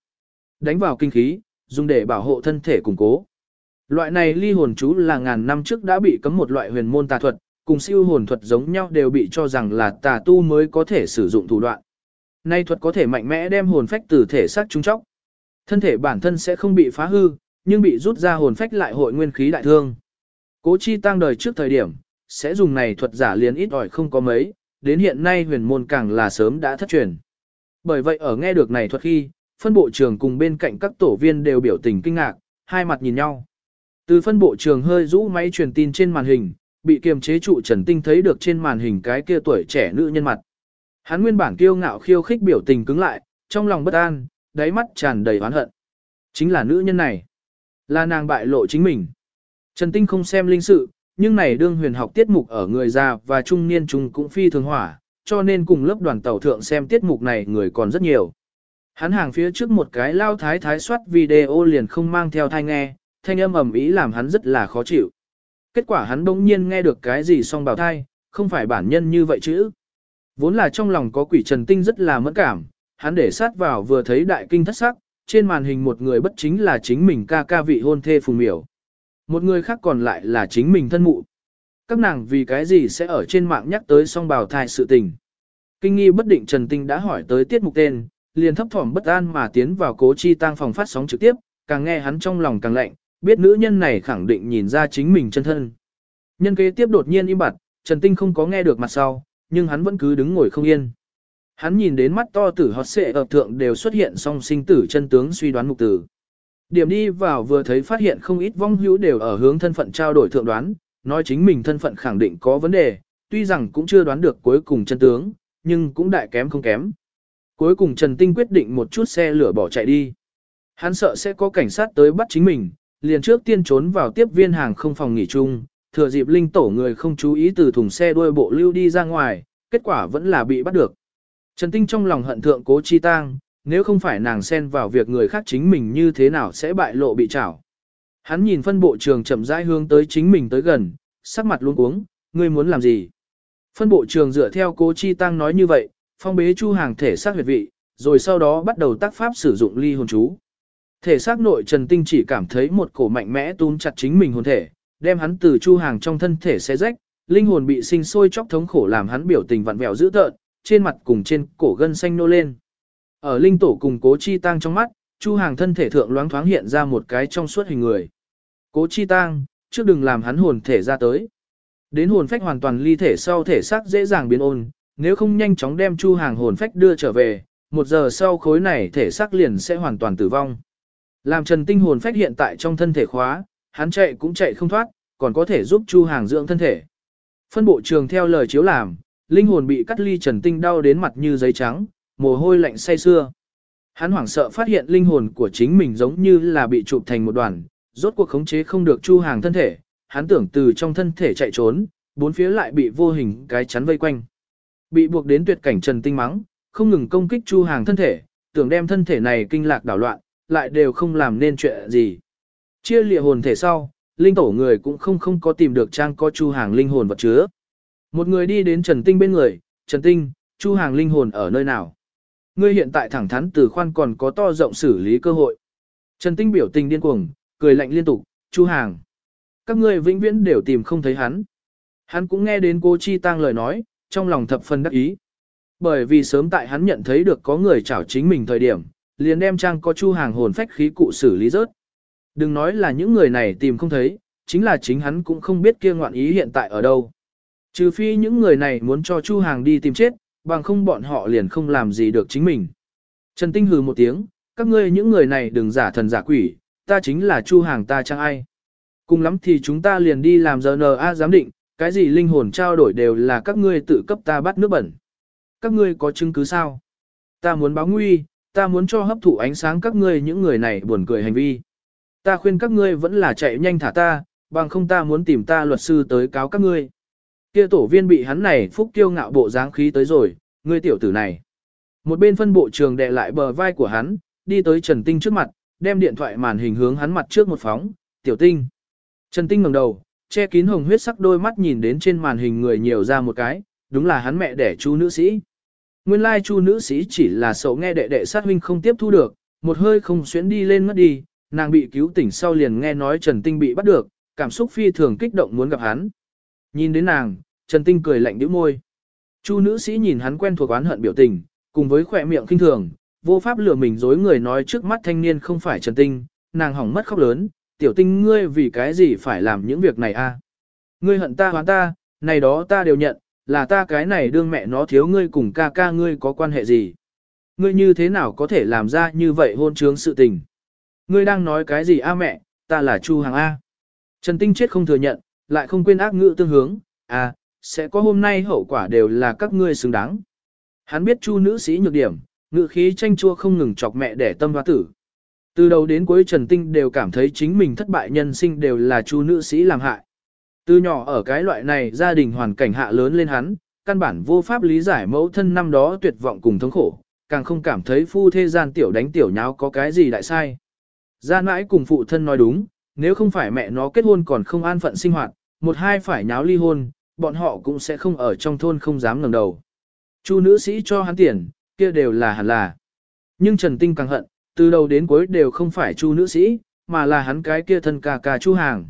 Đánh vào kinh khí, dùng để bảo hộ thân thể củng cố. Loại này ly hồn chú là ngàn năm trước đã bị cấm một loại huyền môn tà thuật, cùng siêu hồn thuật giống nhau đều bị cho rằng là tà tu mới có thể sử dụng thủ đoạn. Nay thuật có thể mạnh mẽ đem hồn phách từ thể xác trung chóc. Thân thể bản thân sẽ không bị phá hư, nhưng bị rút ra hồn phách lại hội nguyên khí đại thương. Cố chi tăng đời trước thời điểm, sẽ dùng này thuật giả liền ít ỏi không có mấy, đến hiện nay huyền môn càng là sớm đã thất truyền. Bởi vậy ở nghe được này thuật khi, phân bộ trưởng cùng bên cạnh các tổ viên đều biểu tình kinh ngạc, hai mặt nhìn nhau. Từ phân bộ trường hơi rũ máy truyền tin trên màn hình, bị kiềm chế trụ Trần Tinh thấy được trên màn hình cái kia tuổi trẻ nữ nhân mặt. Hắn nguyên bản kiêu ngạo khiêu khích biểu tình cứng lại, trong lòng bất an, đáy mắt tràn đầy oán hận. Chính là nữ nhân này. Là nàng bại lộ chính mình. Trần Tinh không xem linh sự, nhưng này đương huyền học tiết mục ở người già và trung niên trung cũng phi thường hỏa, cho nên cùng lớp đoàn tàu thượng xem tiết mục này người còn rất nhiều. Hắn hàng phía trước một cái lao thái thái soát video liền không mang theo thai nghe, thanh âm ầm ý làm hắn rất là khó chịu. Kết quả hắn bỗng nhiên nghe được cái gì song bào thai, không phải bản nhân như vậy chứ. Vốn là trong lòng có quỷ trần tinh rất là mẫn cảm, hắn để sát vào vừa thấy đại kinh thất sắc, trên màn hình một người bất chính là chính mình ca ca vị hôn thê phùng miểu. Một người khác còn lại là chính mình thân mụ. Các nàng vì cái gì sẽ ở trên mạng nhắc tới song bào thai sự tình. Kinh nghi bất định Trần Tinh đã hỏi tới tiết mục tên, liền thấp thỏm bất an mà tiến vào cố chi tăng phòng phát sóng trực tiếp, càng nghe hắn trong lòng càng lạnh, biết nữ nhân này khẳng định nhìn ra chính mình chân thân. Nhân kế tiếp đột nhiên im bặt, Trần Tinh không có nghe được mặt sau, nhưng hắn vẫn cứ đứng ngồi không yên. Hắn nhìn đến mắt to tử hót xệ ở thượng đều xuất hiện song sinh tử chân tướng suy đoán mục tử. Điểm đi vào vừa thấy phát hiện không ít vong hữu đều ở hướng thân phận trao đổi thượng đoán, nói chính mình thân phận khẳng định có vấn đề, tuy rằng cũng chưa đoán được cuối cùng chân tướng, nhưng cũng đại kém không kém. Cuối cùng Trần Tinh quyết định một chút xe lửa bỏ chạy đi. Hắn sợ sẽ có cảnh sát tới bắt chính mình, liền trước tiên trốn vào tiếp viên hàng không phòng nghỉ chung, thừa dịp linh tổ người không chú ý từ thùng xe đuôi bộ lưu đi ra ngoài, kết quả vẫn là bị bắt được. Trần Tinh trong lòng hận thượng cố chi tang, nếu không phải nàng xen vào việc người khác chính mình như thế nào sẽ bại lộ bị trảo. Hắn nhìn phân bộ trường chậm rãi hướng tới chính mình tới gần, sắc mặt luôn uống, ngươi muốn làm gì? Phân bộ trường dựa theo cố chi tăng nói như vậy, phong bế chu hàng thể xác huyệt vị, rồi sau đó bắt đầu tác pháp sử dụng ly hồn chú. Thể xác nội Trần Tinh chỉ cảm thấy một cổ mạnh mẽ túm chặt chính mình hồn thể, đem hắn từ chu hàng trong thân thể xé rách, linh hồn bị sinh sôi chóc thống khổ làm hắn biểu tình vặn vẹo dữ tợn, trên mặt cùng trên cổ gân xanh nô lên. Ở linh tổ cùng cố chi tăng trong mắt, chu hàng thân thể thượng loáng thoáng hiện ra một cái trong suốt hình người. Cố chi tăng, trước đừng làm hắn hồn thể ra tới. Đến hồn phách hoàn toàn ly thể sau thể xác dễ dàng biến ôn, nếu không nhanh chóng đem chu hàng hồn phách đưa trở về, một giờ sau khối này thể xác liền sẽ hoàn toàn tử vong. Làm Trần Tinh hồn phách hiện tại trong thân thể khóa, hắn chạy cũng chạy không thoát, còn có thể giúp chu hàng dưỡng thân thể. Phân bộ trường theo lời chiếu làm, linh hồn bị cắt ly Trần Tinh đau đến mặt như giấy trắng, mồ hôi lạnh say xưa. Hắn hoảng sợ phát hiện linh hồn của chính mình giống như là bị chụp thành một đoàn, rốt cuộc khống chế không được chu hàng thân thể, hắn tưởng từ trong thân thể chạy trốn, bốn phía lại bị vô hình cái chắn vây quanh. Bị buộc đến tuyệt cảnh Trần Tinh mắng, không ngừng công kích chu hàng thân thể, tưởng đem thân thể này kinh lạc đảo loạn, lại đều không làm nên chuyện gì. Chia lìa hồn thể sau, linh tổ người cũng không không có tìm được trang có chu hàng linh hồn vật chứa. Một người đi đến Trần Tinh bên người, Trần Tinh, chu hàng linh hồn ở nơi nào? Ngươi hiện tại thẳng thắn từ khoan còn có to rộng xử lý cơ hội. Trần Tinh biểu tình điên cuồng, cười lạnh liên tục, chu hàng. Các ngươi vĩnh viễn đều tìm không thấy hắn. Hắn cũng nghe đến cô Chi Tăng lời nói, trong lòng thập phần đắc ý. Bởi vì sớm tại hắn nhận thấy được có người chảo chính mình thời điểm, liền đem trang có chu hàng hồn phách khí cụ xử lý rớt. Đừng nói là những người này tìm không thấy, chính là chính hắn cũng không biết kia ngoạn ý hiện tại ở đâu. Trừ phi những người này muốn cho chu hàng đi tìm chết, bằng không bọn họ liền không làm gì được chính mình. Trần Tinh hừ một tiếng, các ngươi những người này đừng giả thần giả quỷ, ta chính là chu hàng ta chẳng ai. Cùng lắm thì chúng ta liền đi làm giờ a giám định, cái gì linh hồn trao đổi đều là các ngươi tự cấp ta bắt nước bẩn. Các ngươi có chứng cứ sao? Ta muốn báo nguy, ta muốn cho hấp thụ ánh sáng các ngươi những người này buồn cười hành vi. Ta khuyên các ngươi vẫn là chạy nhanh thả ta, bằng không ta muốn tìm ta luật sư tới cáo các ngươi. Kia tổ viên bị hắn này phúc tiêu ngạo bộ dáng khí tới rồi, ngươi tiểu tử này. Một bên phân bộ trường đè lại bờ vai của hắn, đi tới Trần Tinh trước mặt, đem điện thoại màn hình hướng hắn mặt trước một phóng, tiểu tinh. Trần Tinh ngẩng đầu, che kín hồng huyết sắc đôi mắt nhìn đến trên màn hình người nhiều ra một cái, đúng là hắn mẹ đẻ chu nữ sĩ. Nguyên lai chu nữ sĩ chỉ là sầu nghe đệ đệ sát huynh không tiếp thu được, một hơi không xuyến đi lên mất đi, nàng bị cứu tỉnh sau liền nghe nói Trần Tinh bị bắt được, cảm xúc phi thường kích động muốn gặp hắn. Nhìn đến nàng, Trần Tinh cười lạnh đĩu môi. Chu nữ sĩ nhìn hắn quen thuộc oán hận biểu tình, cùng với khỏe miệng kinh thường, vô pháp lừa mình dối người nói trước mắt thanh niên không phải Trần Tinh, nàng hỏng mất khóc lớn, tiểu tinh ngươi vì cái gì phải làm những việc này a? Ngươi hận ta hoán ta, này đó ta đều nhận, là ta cái này đương mẹ nó thiếu ngươi cùng ca ca ngươi có quan hệ gì? Ngươi như thế nào có thể làm ra như vậy hôn trướng sự tình? Ngươi đang nói cái gì a mẹ, ta là Chu Hàng A. Trần Tinh chết không thừa nhận, lại không quên ác ngữ tương hướng, à, sẽ có hôm nay hậu quả đều là các ngươi xứng đáng. Hắn biết Chu nữ sĩ nhược điểm, ngữ khí tranh chua không ngừng chọc mẹ để tâm hoa tử. Từ đầu đến cuối Trần Tinh đều cảm thấy chính mình thất bại nhân sinh đều là chu nữ sĩ làm hại. Từ nhỏ ở cái loại này gia đình hoàn cảnh hạ lớn lên hắn, căn bản vô pháp lý giải mẫu thân năm đó tuyệt vọng cùng thống khổ, càng không cảm thấy phu thế gian tiểu đánh tiểu nháo có cái gì đại sai. Gia nãi cùng phụ thân nói đúng, nếu không phải mẹ nó kết hôn còn không an phận sinh hoạt, một hai phải nháo ly hôn, bọn họ cũng sẽ không ở trong thôn không dám ngẩng đầu. Chu nữ sĩ cho hắn tiền, kia đều là hẳn là. Nhưng Trần Tinh càng hận, từ đầu đến cuối đều không phải Chu nữ sĩ, mà là hắn cái kia thân ca ca Chu Hàng.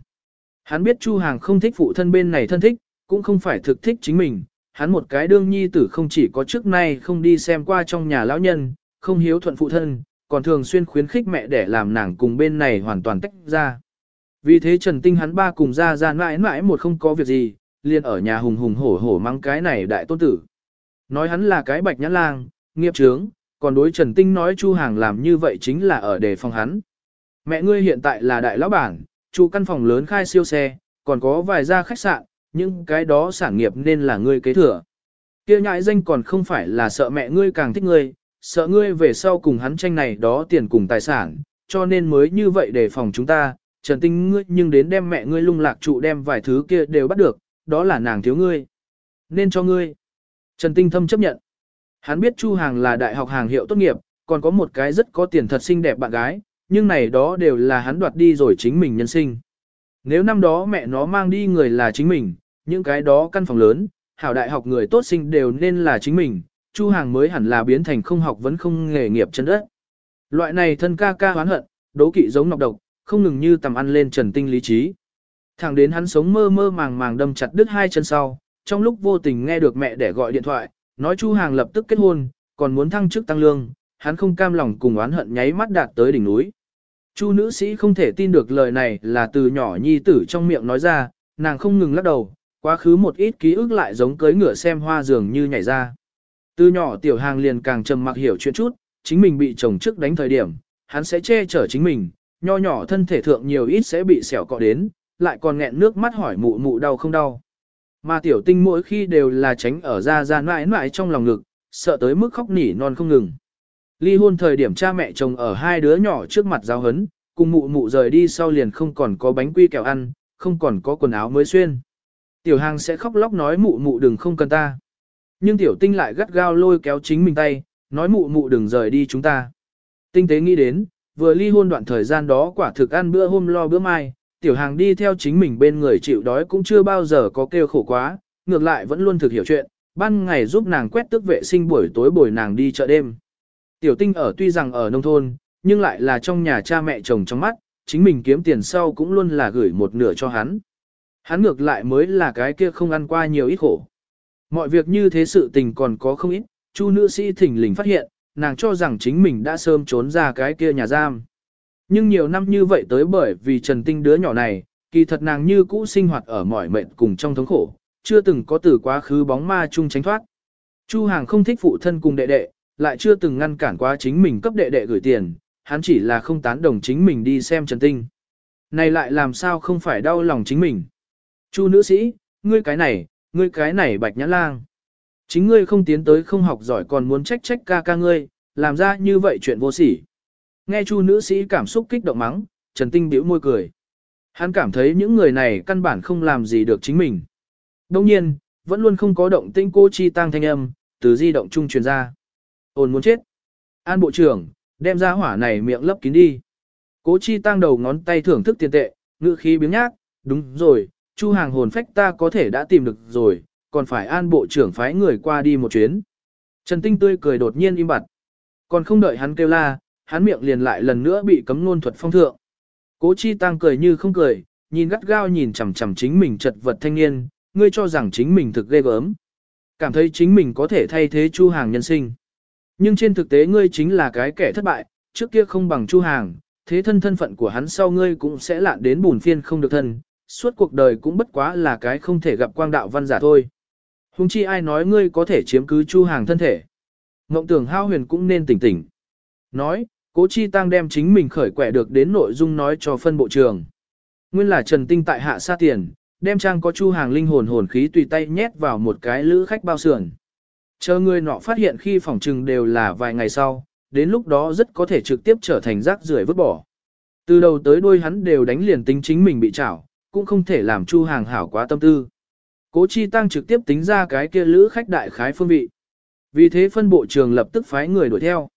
Hắn biết Chu Hàng không thích phụ thân bên này thân thích, cũng không phải thực thích chính mình, hắn một cái đương nhi tử không chỉ có trước nay không đi xem qua trong nhà lão nhân, không hiếu thuận phụ thân, còn thường xuyên khuyến khích mẹ để làm nàng cùng bên này hoàn toàn tách ra. Vì thế Trần Tinh hắn ba cùng ra ra mãi mãi một không có việc gì, liền ở nhà hùng hùng hổ hổ mang cái này đại tôn tử. Nói hắn là cái bạch nhãn lang, nghiệp trướng, còn đối Trần Tinh nói Chu Hàng làm như vậy chính là ở đề phòng hắn. Mẹ ngươi hiện tại là đại lão bản, chu căn phòng lớn khai siêu xe, còn có vài gia khách sạn, nhưng cái đó sản nghiệp nên là ngươi kế thừa. Kia nhãi danh còn không phải là sợ mẹ ngươi càng thích ngươi, sợ ngươi về sau cùng hắn tranh này đó tiền cùng tài sản, cho nên mới như vậy đề phòng chúng ta, Trần Tinh ngươi nhưng đến đem mẹ ngươi lung lạc trụ đem vài thứ kia đều bắt được, đó là nàng thiếu ngươi. Nên cho ngươi. Trần Tinh thâm chấp nhận. Hắn biết Chu Hàng là đại học hàng hiệu tốt nghiệp, còn có một cái rất có tiền thật xinh đẹp bạn gái, nhưng này đó đều là hắn đoạt đi rồi chính mình nhân sinh. Nếu năm đó mẹ nó mang đi người là chính mình, những cái đó căn phòng lớn, hảo đại học người tốt sinh đều nên là chính mình, Chu Hàng mới hẳn là biến thành không học vẫn không nghề nghiệp chân đất. Loại này thân ca ca hoán hận, đố kỵ giống nọc độc, không ngừng như tầm ăn lên trần tinh lý trí. Thẳng đến hắn sống mơ mơ màng màng đâm chặt đứt hai chân sau, trong lúc vô tình nghe được mẹ để gọi điện thoại, nói Chu Hàng lập tức kết hôn, còn muốn thăng chức tăng lương, hắn không cam lòng cùng oán hận nháy mắt đạt tới đỉnh núi. Chu nữ sĩ không thể tin được lời này là từ nhỏ nhi tử trong miệng nói ra, nàng không ngừng lắc đầu, quá khứ một ít ký ức lại giống cưới ngựa xem hoa dường như nhảy ra. Từ nhỏ tiểu hàng liền càng trầm mặc hiểu chuyện chút, chính mình bị chồng trước đánh thời điểm, hắn sẽ che chở chính mình, nho nhỏ thân thể thượng nhiều ít sẽ bị sẹo cọ đến, lại còn nghẹn nước mắt hỏi mụ mụ đau không đau. Mà tiểu tinh mỗi khi đều là tránh ở ra ra mãi mãi trong lòng ngực, sợ tới mức khóc nỉ non không ngừng. Ly hôn thời điểm cha mẹ chồng ở hai đứa nhỏ trước mặt giáo hấn, cùng mụ mụ rời đi sau liền không còn có bánh quy kẹo ăn, không còn có quần áo mới xuyên. Tiểu hàng sẽ khóc lóc nói mụ mụ đừng không cần ta. Nhưng tiểu tinh lại gắt gao lôi kéo chính mình tay, nói mụ mụ đừng rời đi chúng ta. Tinh tế nghĩ đến, vừa ly hôn đoạn thời gian đó quả thực ăn bữa hôm lo bữa mai, tiểu hàng đi theo chính mình bên người chịu đói cũng chưa bao giờ có kêu khổ quá, ngược lại vẫn luôn thực hiểu chuyện, ban ngày giúp nàng quét tước vệ sinh buổi tối bồi nàng đi chợ đêm. Tiểu tinh ở tuy rằng ở nông thôn, nhưng lại là trong nhà cha mẹ chồng trong mắt, chính mình kiếm tiền sau cũng luôn là gửi một nửa cho hắn. Hắn ngược lại mới là cái kia không ăn qua nhiều ít khổ. Mọi việc như thế sự tình còn có không ít, chu nữ sĩ thỉnh lình phát hiện, nàng cho rằng chính mình đã sớm trốn ra cái kia nhà giam. Nhưng nhiều năm như vậy tới bởi vì Trần Tinh đứa nhỏ này, kỳ thật nàng như cũ sinh hoạt ở mỏi mệt cùng trong thống khổ, chưa từng có từ quá khứ bóng ma chung tránh thoát. Chu Hàng không thích phụ thân cùng đệ đệ, lại chưa từng ngăn cản quá chính mình cấp đệ đệ gửi tiền, hắn chỉ là không tán đồng chính mình đi xem Trần Tinh. Này lại làm sao không phải đau lòng chính mình. Chu nữ sĩ, ngươi cái này, ngươi cái này bạch nhã lang. Chính ngươi không tiến tới không học giỏi còn muốn trách trách ca ca ngươi, làm ra như vậy chuyện vô sỉ. Nghe chu nữ sĩ cảm xúc kích động mắng, Trần Tinh bĩu môi cười. Hắn cảm thấy những người này căn bản không làm gì được chính mình. Đồng nhiên, vẫn luôn không có động tĩnh cô chi tăng thanh âm, từ di động trung truyền ra. Ôn muốn chết. An bộ trưởng, đem ra hỏa này miệng lấp kín đi. Cố chi tăng đầu ngón tay thưởng thức tiền tệ, ngữ khí biếng nhác, đúng rồi, chu hàng hồn phách ta có thể đã tìm được rồi, còn phải an bộ trưởng phái người qua đi một chuyến. Trần Tinh tươi cười đột nhiên im bặt. Còn không đợi hắn kêu la, hắn miệng liền lại lần nữa bị cấm ngôn thuật phong thượng. Cố chi tăng cười như không cười, nhìn gắt gao nhìn chằm chằm chính mình chật vật thanh niên, ngươi cho rằng chính mình thực ghê gớm. Cảm thấy chính mình có thể thay thế chu hàng nhân sinh. Nhưng trên thực tế ngươi chính là cái kẻ thất bại, trước kia không bằng chu hàng, thế thân thân phận của hắn sau ngươi cũng sẽ lạn đến bùn phiên không được thân, suốt cuộc đời cũng bất quá là cái không thể gặp quang đạo văn giả thôi. Hùng chi ai nói ngươi có thể chiếm cứ chu hàng thân thể. Ngộng tưởng hao huyền cũng nên tỉnh tỉnh. Nói, cố chi tăng đem chính mình khởi quẻ được đến nội dung nói cho phân bộ trường. Nguyên là Trần Tinh tại hạ xa tiền, đem trang có chu hàng linh hồn hồn khí tùy tay nhét vào một cái lữ khách bao sườn. Chờ người nọ phát hiện khi phòng trừng đều là vài ngày sau, đến lúc đó rất có thể trực tiếp trở thành rác rưởi vứt bỏ. Từ đầu tới đuôi hắn đều đánh liền tính chính mình bị trảo, cũng không thể làm chu hàng hảo quá tâm tư. Cố Chi Tăng trực tiếp tính ra cái kia lữ khách đại khái phương vị. Vì thế phân bộ trường lập tức phái người đuổi theo.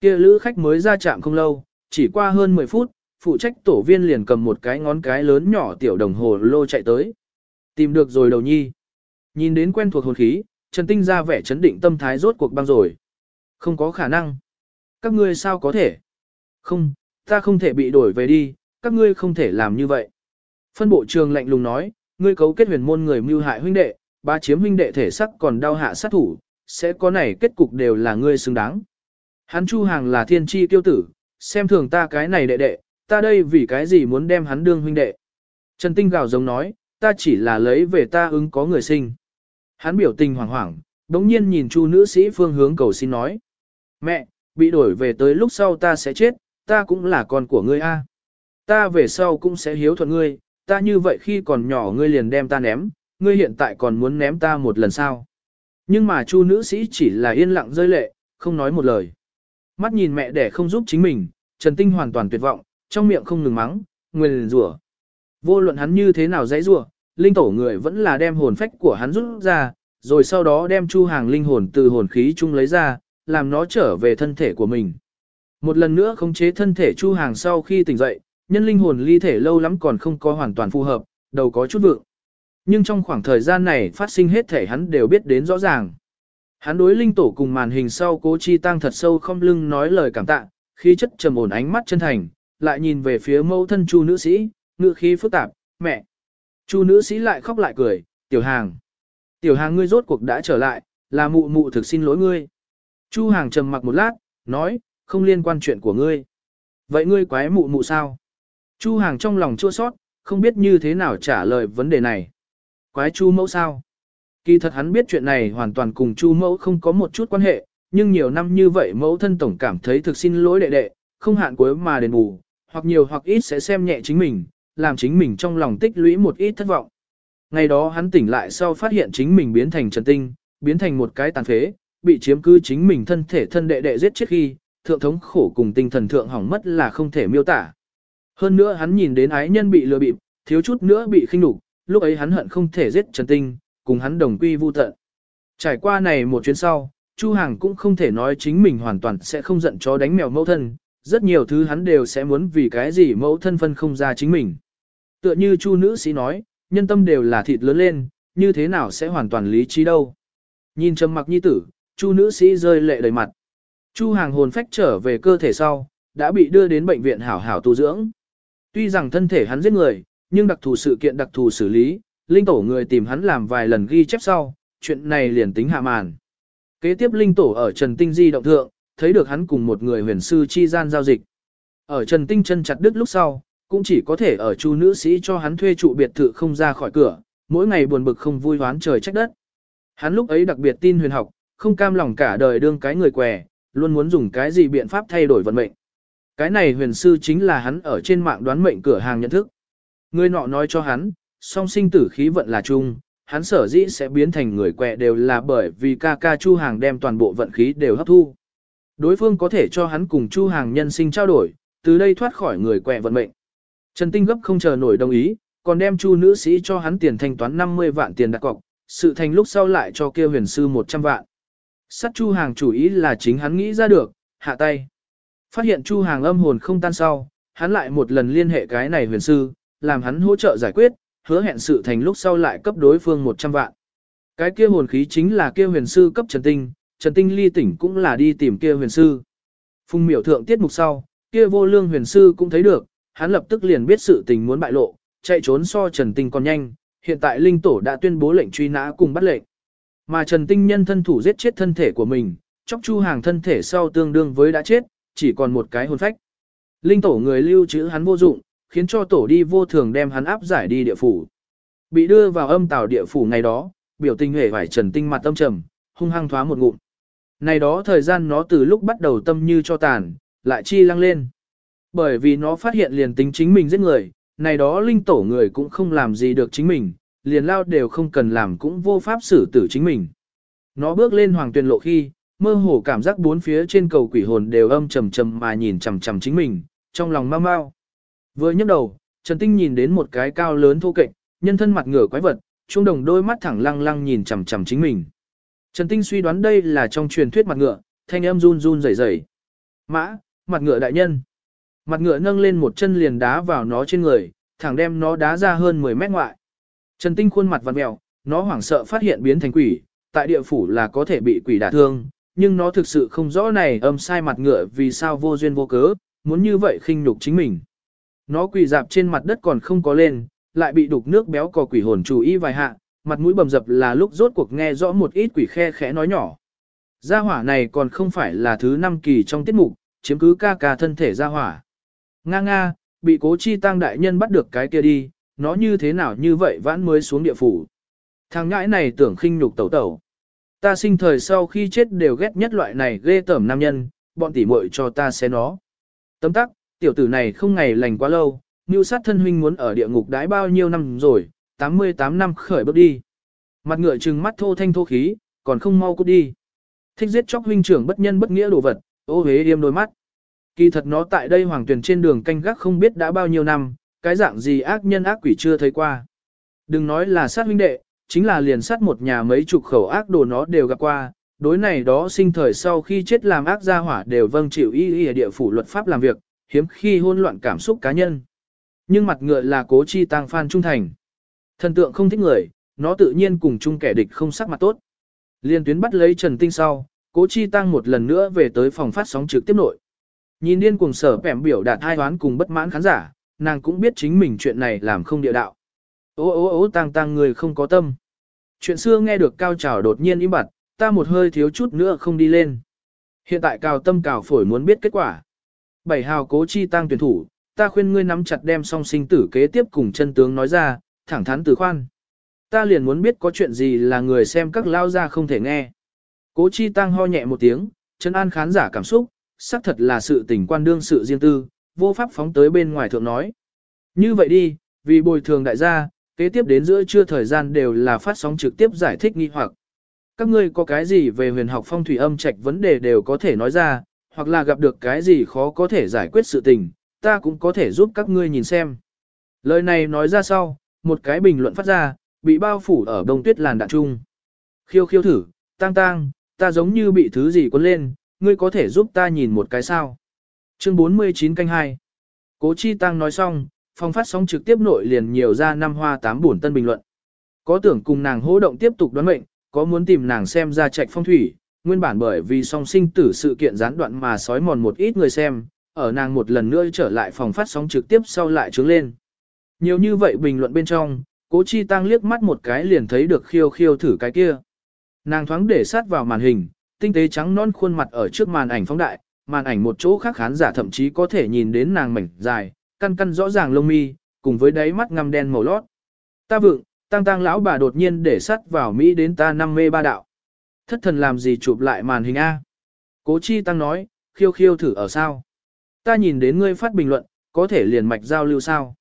Kia lữ khách mới ra trạm không lâu, chỉ qua hơn 10 phút, phụ trách tổ viên liền cầm một cái ngón cái lớn nhỏ tiểu đồng hồ lô chạy tới. Tìm được rồi đầu nhi. Nhìn đến quen thuộc hồn khí, Trần Tinh ra vẻ chấn định tâm thái rốt cuộc băng rồi. Không có khả năng. Các ngươi sao có thể? Không, ta không thể bị đổi về đi, các ngươi không thể làm như vậy. Phân bộ trường lạnh lùng nói, ngươi cấu kết huyền môn người mưu hại huynh đệ, ba chiếm huynh đệ thể sắc còn đau hạ sát thủ, sẽ có này kết cục đều là ngươi xứng đáng. Hắn Chu Hàng là thiên tri tiêu tử, xem thường ta cái này đệ đệ, ta đây vì cái gì muốn đem hắn đương huynh đệ. Trần Tinh gào giống nói, ta chỉ là lấy về ta ứng có người sinh. Hắn biểu tình hoảng hoảng, đống nhiên nhìn Chu nữ sĩ phương hướng cầu xin nói. Mẹ, bị đổi về tới lúc sau ta sẽ chết, ta cũng là con của ngươi a. Ta về sau cũng sẽ hiếu thuận ngươi, ta như vậy khi còn nhỏ ngươi liền đem ta ném, ngươi hiện tại còn muốn ném ta một lần sao. Nhưng mà chu nữ sĩ chỉ là yên lặng rơi lệ, không nói một lời. Mắt nhìn mẹ đẻ không giúp chính mình, Trần Tinh hoàn toàn tuyệt vọng, trong miệng không ngừng mắng, nguyền rủa. Vô luận hắn như thế nào dãy rủa, linh tổ người vẫn là đem hồn phách của hắn rút ra, rồi sau đó đem chu hàng linh hồn từ hồn khí chung lấy ra, làm nó trở về thân thể của mình. Một lần nữa khống chế thân thể chu hàng sau khi tỉnh dậy, nhân linh hồn ly thể lâu lắm còn không có hoàn toàn phù hợp, đầu có chút vượng. Nhưng trong khoảng thời gian này phát sinh hết thể hắn đều biết đến rõ ràng. Hắn đối linh tổ cùng màn hình sau cố chi tăng thật sâu không lưng nói lời cảm tạ, khí chất trầm ổn ánh mắt chân thành, lại nhìn về phía mẫu thân chu nữ sĩ, ngựa khí phức tạp, mẹ. Chu nữ sĩ lại khóc lại cười, tiểu hàng. Tiểu hàng ngươi rốt cuộc đã trở lại, là mụ mụ thực xin lỗi ngươi. Chu hàng trầm mặc một lát, nói, không liên quan chuyện của ngươi. Vậy ngươi quái mụ mụ sao? Chu hàng trong lòng chua sót, không biết như thế nào trả lời vấn đề này. Quái chu mẫu sao? Kỳ thật hắn biết chuyện này hoàn toàn cùng chu mẫu không có một chút quan hệ, nhưng nhiều năm như vậy mẫu thân tổng cảm thấy thực xin lỗi đệ đệ, không hạn cuối mà đền bù, hoặc nhiều hoặc ít sẽ xem nhẹ chính mình, làm chính mình trong lòng tích lũy một ít thất vọng. Ngày đó hắn tỉnh lại sau phát hiện chính mình biến thành trần tinh, biến thành một cái tàn phế, bị chiếm cứ chính mình thân thể thân đệ đệ giết chết khi, thượng thống khổ cùng tinh thần thượng hỏng mất là không thể miêu tả. Hơn nữa hắn nhìn đến ái nhân bị lừa bịp, thiếu chút nữa bị khinh nhục, lúc ấy hắn hận không thể giết Trần Tinh, cùng hắn đồng quy vu tận. Trải qua này một chuyến sau, Chu Hàng cũng không thể nói chính mình hoàn toàn sẽ không giận chó đánh mèo mẫu thân, rất nhiều thứ hắn đều sẽ muốn vì cái gì mẫu thân phân không ra chính mình. Tựa như Chu nữ sĩ nói, nhân tâm đều là thịt lớn lên, như thế nào sẽ hoàn toàn lý trí đâu. Nhìn trầm mặc nhi tử, Chu nữ sĩ rơi lệ đầy mặt. Chu hàng hồn phách trở về cơ thể sau, đã bị đưa đến bệnh viện hảo hảo tu dưỡng. Tuy rằng thân thể hắn giết người, nhưng đặc thù sự kiện đặc thù xử lý, linh tổ người tìm hắn làm vài lần ghi chép sau, chuyện này liền tính hạ màn. Kế tiếp linh tổ ở Trần Tinh Di động thượng, thấy được hắn cùng một người huyền sư chi gian giao dịch. Ở Trần Tinh chân chặt đứt lúc sau, cũng chỉ có thể ở chu nữ sĩ cho hắn thuê trụ biệt thự không ra khỏi cửa, mỗi ngày buồn bực không vui hoán trời trách đất. Hắn lúc ấy đặc biệt tin huyền học, không cam lòng cả đời đương cái người què, luôn muốn dùng cái gì biện pháp thay đổi vận mệnh. Cái này huyền sư chính là hắn ở trên mạng đoán mệnh cửa hàng nhận thức. Người nọ nói cho hắn, song sinh tử khí vận là chung, hắn sở dĩ sẽ biến thành người quẹ đều là bởi vì ca ca chu hàng đem toàn bộ vận khí đều hấp thu. Đối phương có thể cho hắn cùng chu hàng nhân sinh trao đổi, từ đây thoát khỏi người quẹ vận mệnh. Trần Tinh gấp không chờ nổi đồng ý, còn đem chu nữ sĩ cho hắn tiền thanh toán 50 vạn tiền đặt cọc, sự thành lúc sau lại cho kia huyền sư 100 vạn. Sát chu hàng chủ ý là chính hắn nghĩ ra được, hạ tay. Phát hiện chu hàng âm hồn không tan sau, hắn lại một lần liên hệ cái này huyền sư, làm hắn hỗ trợ giải quyết, hứa hẹn sự thành lúc sau lại cấp đối phương 100 vạn. Cái kia hồn khí chính là kia huyền sư cấp Trần Tinh, Trần Tinh ly tỉnh cũng là đi tìm kia huyền sư. Phùng miểu thượng tiết mục sau, kia vô lương huyền sư cũng thấy được, hắn lập tức liền biết sự tình muốn bại lộ, chạy trốn so Trần Tinh còn nhanh, hiện tại linh tổ đã tuyên bố lệnh truy nã cùng bắt lệnh. Mà Trần Tinh nhân thân thủ giết chết thân thể của mình, chóc chu hàng thân thể sau tương đương với đã chết, chỉ còn một cái hồn phách. Linh tổ người lưu trữ hắn vô dụng, khiến cho tổ đi vô thường đem hắn áp giải đi địa phủ. Bị đưa vào âm tào địa phủ ngày đó, biểu tình hề vải Trần Tinh mặt tâm trầm, hung hăng thoá một ngụm. Này đó thời gian nó từ lúc bắt đầu tâm như cho tàn, lại chi lăng lên. Bởi vì nó phát hiện liền tính chính mình giết người, này đó linh tổ người cũng không làm gì được chính mình, liền lao đều không cần làm cũng vô pháp xử tử chính mình. Nó bước lên hoàng tuyền lộ khi, mơ hồ cảm giác bốn phía trên cầu quỷ hồn đều âm trầm trầm mà nhìn chằm chằm chính mình, trong lòng mau mau. Vừa nhấc đầu, Trần Tinh nhìn đến một cái cao lớn thô kệch, nhân thân mặt ngửa quái vật, trung đồng đôi mắt thẳng lăng lăng nhìn chằm chằm chính mình. Trần Tinh suy đoán đây là trong truyền thuyết mặt ngựa, thanh âm run run rẩy rẩy. Mã, mặt ngựa đại nhân. Mặt ngựa nâng lên một chân liền đá vào nó trên người, thẳng đem nó đá ra hơn 10 mét ngoại. Trần Tinh khuôn mặt vặn mèo, nó hoảng sợ phát hiện biến thành quỷ, tại địa phủ là có thể bị quỷ đả thương, nhưng nó thực sự không rõ này âm sai mặt ngựa vì sao vô duyên vô cớ, muốn như vậy khinh nhục chính mình. Nó quỳ dạp trên mặt đất còn không có lên, lại bị đục nước béo cò quỷ hồn chủ ý vài hạ, mặt mũi bầm dập là lúc rốt cuộc nghe rõ một ít quỷ khe khẽ nói nhỏ. Gia hỏa này còn không phải là thứ năm kỳ trong tiết mục, chiếm cứ ca ca thân thể gia hỏa. Nga nga, bị cố chi tăng đại nhân bắt được cái kia đi, nó như thế nào như vậy vãn mới xuống địa phủ. Thằng ngãi này tưởng khinh nhục tẩu tẩu. Ta sinh thời sau khi chết đều ghét nhất loại này ghê tởm nam nhân, bọn tỉ muội cho ta xé nó. Tấm tắc, tiểu tử này không ngày lành quá lâu, như sát thân huynh muốn ở địa ngục đái bao nhiêu năm rồi, 88 năm khởi bước đi. Mặt ngựa trừng mắt thô thanh thô khí, còn không mau cút đi. Thích giết chóc huynh trưởng bất nhân bất nghĩa đồ vật, ô hế yêm đôi mắt. Kỳ thật nó tại đây hoàng tuyển trên đường canh gác không biết đã bao nhiêu năm, cái dạng gì ác nhân ác quỷ chưa thấy qua. Đừng nói là sát huynh đệ, chính là liền sát một nhà mấy chục khẩu ác đồ nó đều gặp qua, đối này đó sinh thời sau khi chết làm ác gia hỏa đều vâng chịu y y ở địa phủ luật pháp làm việc, hiếm khi hôn loạn cảm xúc cá nhân. Nhưng mặt ngựa là cố chi tăng phan trung thành. Thần tượng không thích người, nó tự nhiên cùng chung kẻ địch không sắc mặt tốt. Liên tuyến bắt lấy Trần Tinh sau, cố chi tăng một lần nữa về tới phòng phát sóng trực tiếp nội. Nhìn điên cùng sở bẻm biểu đạt hai toán cùng bất mãn khán giả, nàng cũng biết chính mình chuyện này làm không địa đạo. Ô ô ô tăng tăng người không có tâm. Chuyện xưa nghe được cao trào đột nhiên im bặt, ta một hơi thiếu chút nữa không đi lên. Hiện tại cao tâm cào phổi muốn biết kết quả. Bảy hào cố chi tăng tuyển thủ, ta khuyên ngươi nắm chặt đem song sinh tử kế tiếp cùng chân tướng nói ra, thẳng thắn từ khoan. Ta liền muốn biết có chuyện gì là người xem các lao ra không thể nghe. Cố chi tăng ho nhẹ một tiếng, chân an khán giả cảm xúc, xác thật là sự tình quan đương sự riêng tư, vô pháp phóng tới bên ngoài thượng nói. Như vậy đi, vì bồi thường đại gia, kế tiếp đến giữa trưa thời gian đều là phát sóng trực tiếp giải thích nghi hoặc. Các ngươi có cái gì về huyền học phong thủy âm trạch vấn đề đều có thể nói ra, hoặc là gặp được cái gì khó có thể giải quyết sự tình, ta cũng có thể giúp các ngươi nhìn xem. Lời này nói ra sau, một cái bình luận phát ra, bị bao phủ ở đông tuyết làn đạn trung. Khiêu khiêu thử, tang tang, ta giống như bị thứ gì cuốn lên, ngươi có thể giúp ta nhìn một cái sao. Chương 49 canh 2 Cố Chi Tăng nói xong, phong phát sóng trực tiếp nội liền nhiều ra năm hoa tám bổn tân bình luận. Có tưởng cùng nàng hô động tiếp tục đoán mệnh, có muốn tìm nàng xem ra trạch phong thủy, nguyên bản bởi vì song sinh tử sự kiện gián đoạn mà sói mòn một ít người xem, ở nàng một lần nữa trở lại phòng phát sóng trực tiếp sau lại trướng lên. Nhiều như vậy bình luận bên trong, cố chi tăng liếc mắt một cái liền thấy được khiêu khiêu thử cái kia. Nàng thoáng để sát vào màn hình, tinh tế trắng non khuôn mặt ở trước màn ảnh phóng đại, màn ảnh một chỗ khác khán giả thậm chí có thể nhìn đến nàng mảnh dài, căn căn rõ ràng lông mi, cùng với đáy mắt ngăm đen màu lót. Ta vượng, tăng tăng lão bà đột nhiên để sắt vào Mỹ đến ta năm mê ba đạo. Thất thần làm gì chụp lại màn hình A. Cố chi tăng nói, khiêu khiêu thử ở sao. Ta nhìn đến ngươi phát bình luận, có thể liền mạch giao lưu sao.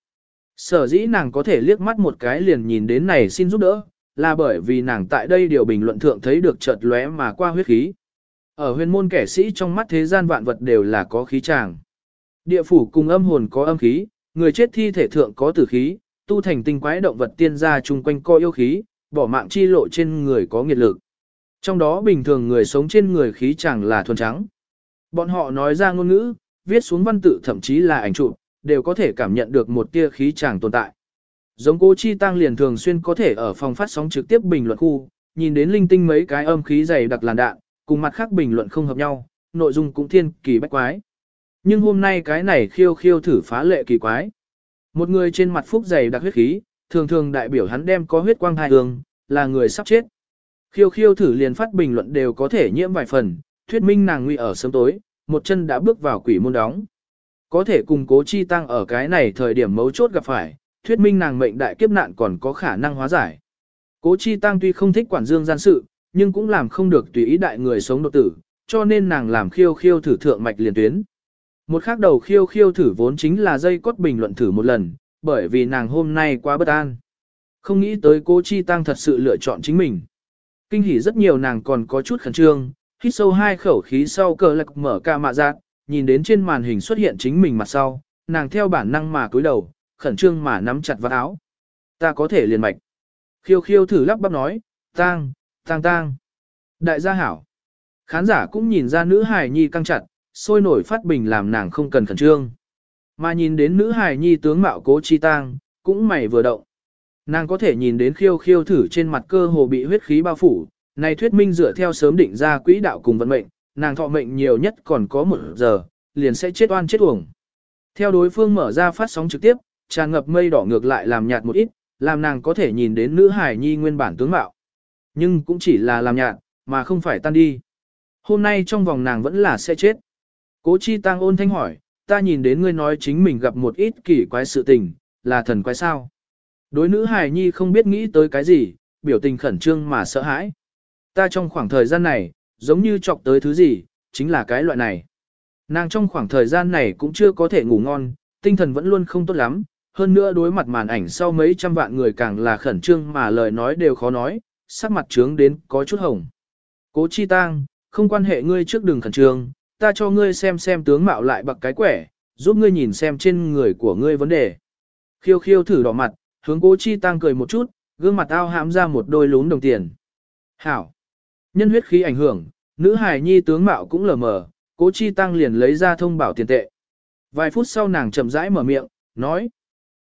Sở dĩ nàng có thể liếc mắt một cái liền nhìn đến này xin giúp đỡ, là bởi vì nàng tại đây điều bình luận thượng thấy được chợt lóe mà qua huyết khí. Ở huyền môn kẻ sĩ trong mắt thế gian vạn vật đều là có khí tràng. Địa phủ cùng âm hồn có âm khí, người chết thi thể thượng có tử khí, tu thành tinh quái động vật tiên gia chung quanh co yêu khí, bỏ mạng chi lộ trên người có nghiệt lực. Trong đó bình thường người sống trên người khí chẳng là thuần trắng. Bọn họ nói ra ngôn ngữ, viết xuống văn tự thậm chí là ảnh chụp, đều có thể cảm nhận được một tia khí chàng tồn tại. Giống cố chi tăng liền thường xuyên có thể ở phòng phát sóng trực tiếp bình luận khu, nhìn đến linh tinh mấy cái âm khí dày đặc làn đạn, cùng mặt khác bình luận không hợp nhau, nội dung cũng thiên kỳ bách quái. Nhưng hôm nay cái này khiêu khiêu thử phá lệ kỳ quái. Một người trên mặt phúc dày đặc huyết khí, thường thường đại biểu hắn đem có huyết quang hai hương, là người sắp chết. Khiêu khiêu thử liền phát bình luận đều có thể nhiễm vài phần, thuyết minh nàng nguy ở sớm tối, một chân đã bước vào quỷ môn đóng. Có thể cùng cố chi tăng ở cái này thời điểm mấu chốt gặp phải, thuyết minh nàng mệnh đại kiếp nạn còn có khả năng hóa giải. Cố chi tăng tuy không thích quản dương gian sự, nhưng cũng làm không được tùy ý đại người sống độc tử, cho nên nàng làm khiêu khiêu thử thượng mạch liền tuyến. Một khác đầu khiêu khiêu thử vốn chính là dây cốt bình luận thử một lần, bởi vì nàng hôm nay quá bất an. Không nghĩ tới cố chi tăng thật sự lựa chọn chính mình. Kinh hỉ rất nhiều nàng còn có chút khẩn trương, hít sâu hai khẩu khí sau cờ lạc mở ca mạ giác, nhìn đến trên màn hình xuất hiện chính mình mặt sau, nàng theo bản năng mà cúi đầu, khẩn trương mà nắm chặt vào áo. Ta có thể liền mạch. Khiêu khiêu thử lắp bắp nói, tang, tang tang. Đại gia hảo. Khán giả cũng nhìn ra nữ hài nhi căng chặt, sôi nổi phát bình làm nàng không cần khẩn trương. Mà nhìn đến nữ hài nhi tướng mạo cố chi tang, cũng mày vừa động. Nàng có thể nhìn đến khiêu khiêu thử trên mặt cơ hồ bị huyết khí bao phủ, này thuyết minh dựa theo sớm định ra quỹ đạo cùng vận mệnh, nàng thọ mệnh nhiều nhất còn có một giờ, liền sẽ chết oan chết uổng. Theo đối phương mở ra phát sóng trực tiếp, tràn ngập mây đỏ ngược lại làm nhạt một ít, làm nàng có thể nhìn đến nữ hải nhi nguyên bản tướng mạo. Nhưng cũng chỉ là làm nhạt, mà không phải tan đi. Hôm nay trong vòng nàng vẫn là sẽ chết. Cố chi tăng ôn thanh hỏi, ta nhìn đến ngươi nói chính mình gặp một ít kỳ quái sự tình, là thần quái sao. Đối nữ hài nhi không biết nghĩ tới cái gì, biểu tình khẩn trương mà sợ hãi. Ta trong khoảng thời gian này, giống như chọc tới thứ gì, chính là cái loại này. Nàng trong khoảng thời gian này cũng chưa có thể ngủ ngon, tinh thần vẫn luôn không tốt lắm, hơn nữa đối mặt màn ảnh sau mấy trăm vạn người càng là khẩn trương mà lời nói đều khó nói, sắc mặt trướng đến có chút hồng. Cố chi tang, không quan hệ ngươi trước đường khẩn trương, ta cho ngươi xem xem tướng mạo lại bậc cái quẻ, giúp ngươi nhìn xem trên người của ngươi vấn đề. Khiêu khiêu thử đỏ mặt, hướng cố chi tăng cười một chút, gương mặt ao hãm ra một đôi lún đồng tiền. Hảo! Nhân huyết khí ảnh hưởng, nữ hài nhi tướng mạo cũng lờ mờ, cố chi tăng liền lấy ra thông bảo tiền tệ. Vài phút sau nàng chậm rãi mở miệng, nói.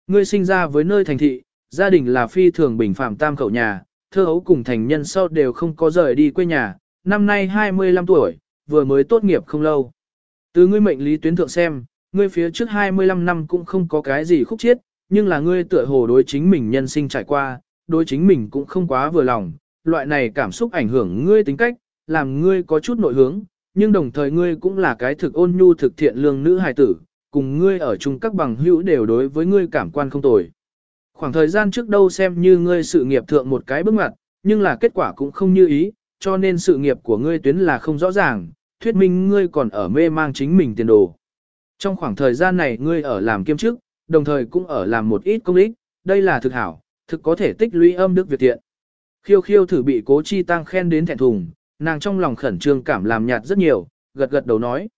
Ngươi sinh ra với nơi thành thị, gia đình là phi thường bình phạm tam khẩu nhà, thơ hấu cùng thành nhân sau đều không có rời đi quê nhà, năm nay 25 tuổi, vừa mới tốt nghiệp không lâu. Từ ngươi mệnh lý tuyến thượng xem, ngươi phía trước 25 năm cũng không có cái gì khúc chiết, nhưng là ngươi tựa hồ đối chính mình nhân sinh trải qua, đối chính mình cũng không quá vừa lòng, loại này cảm xúc ảnh hưởng ngươi tính cách, làm ngươi có chút nội hướng, nhưng đồng thời ngươi cũng là cái thực ôn nhu thực thiện lương nữ hài tử, cùng ngươi ở chung các bằng hữu đều đối với ngươi cảm quan không tồi. Khoảng thời gian trước đâu xem như ngươi sự nghiệp thượng một cái bước ngoặt, nhưng là kết quả cũng không như ý, cho nên sự nghiệp của ngươi tuyến là không rõ ràng, thuyết minh ngươi còn ở mê mang chính mình tiền đồ. Trong khoảng thời gian này ngươi ở làm kiêm chức, đồng thời cũng ở làm một ít công ích, đây là thực hảo, thực có thể tích lũy âm đức việc tiện. Khiêu khiêu thử bị cố chi tăng khen đến thẹn thùng, nàng trong lòng khẩn trương cảm làm nhạt rất nhiều, gật gật đầu nói.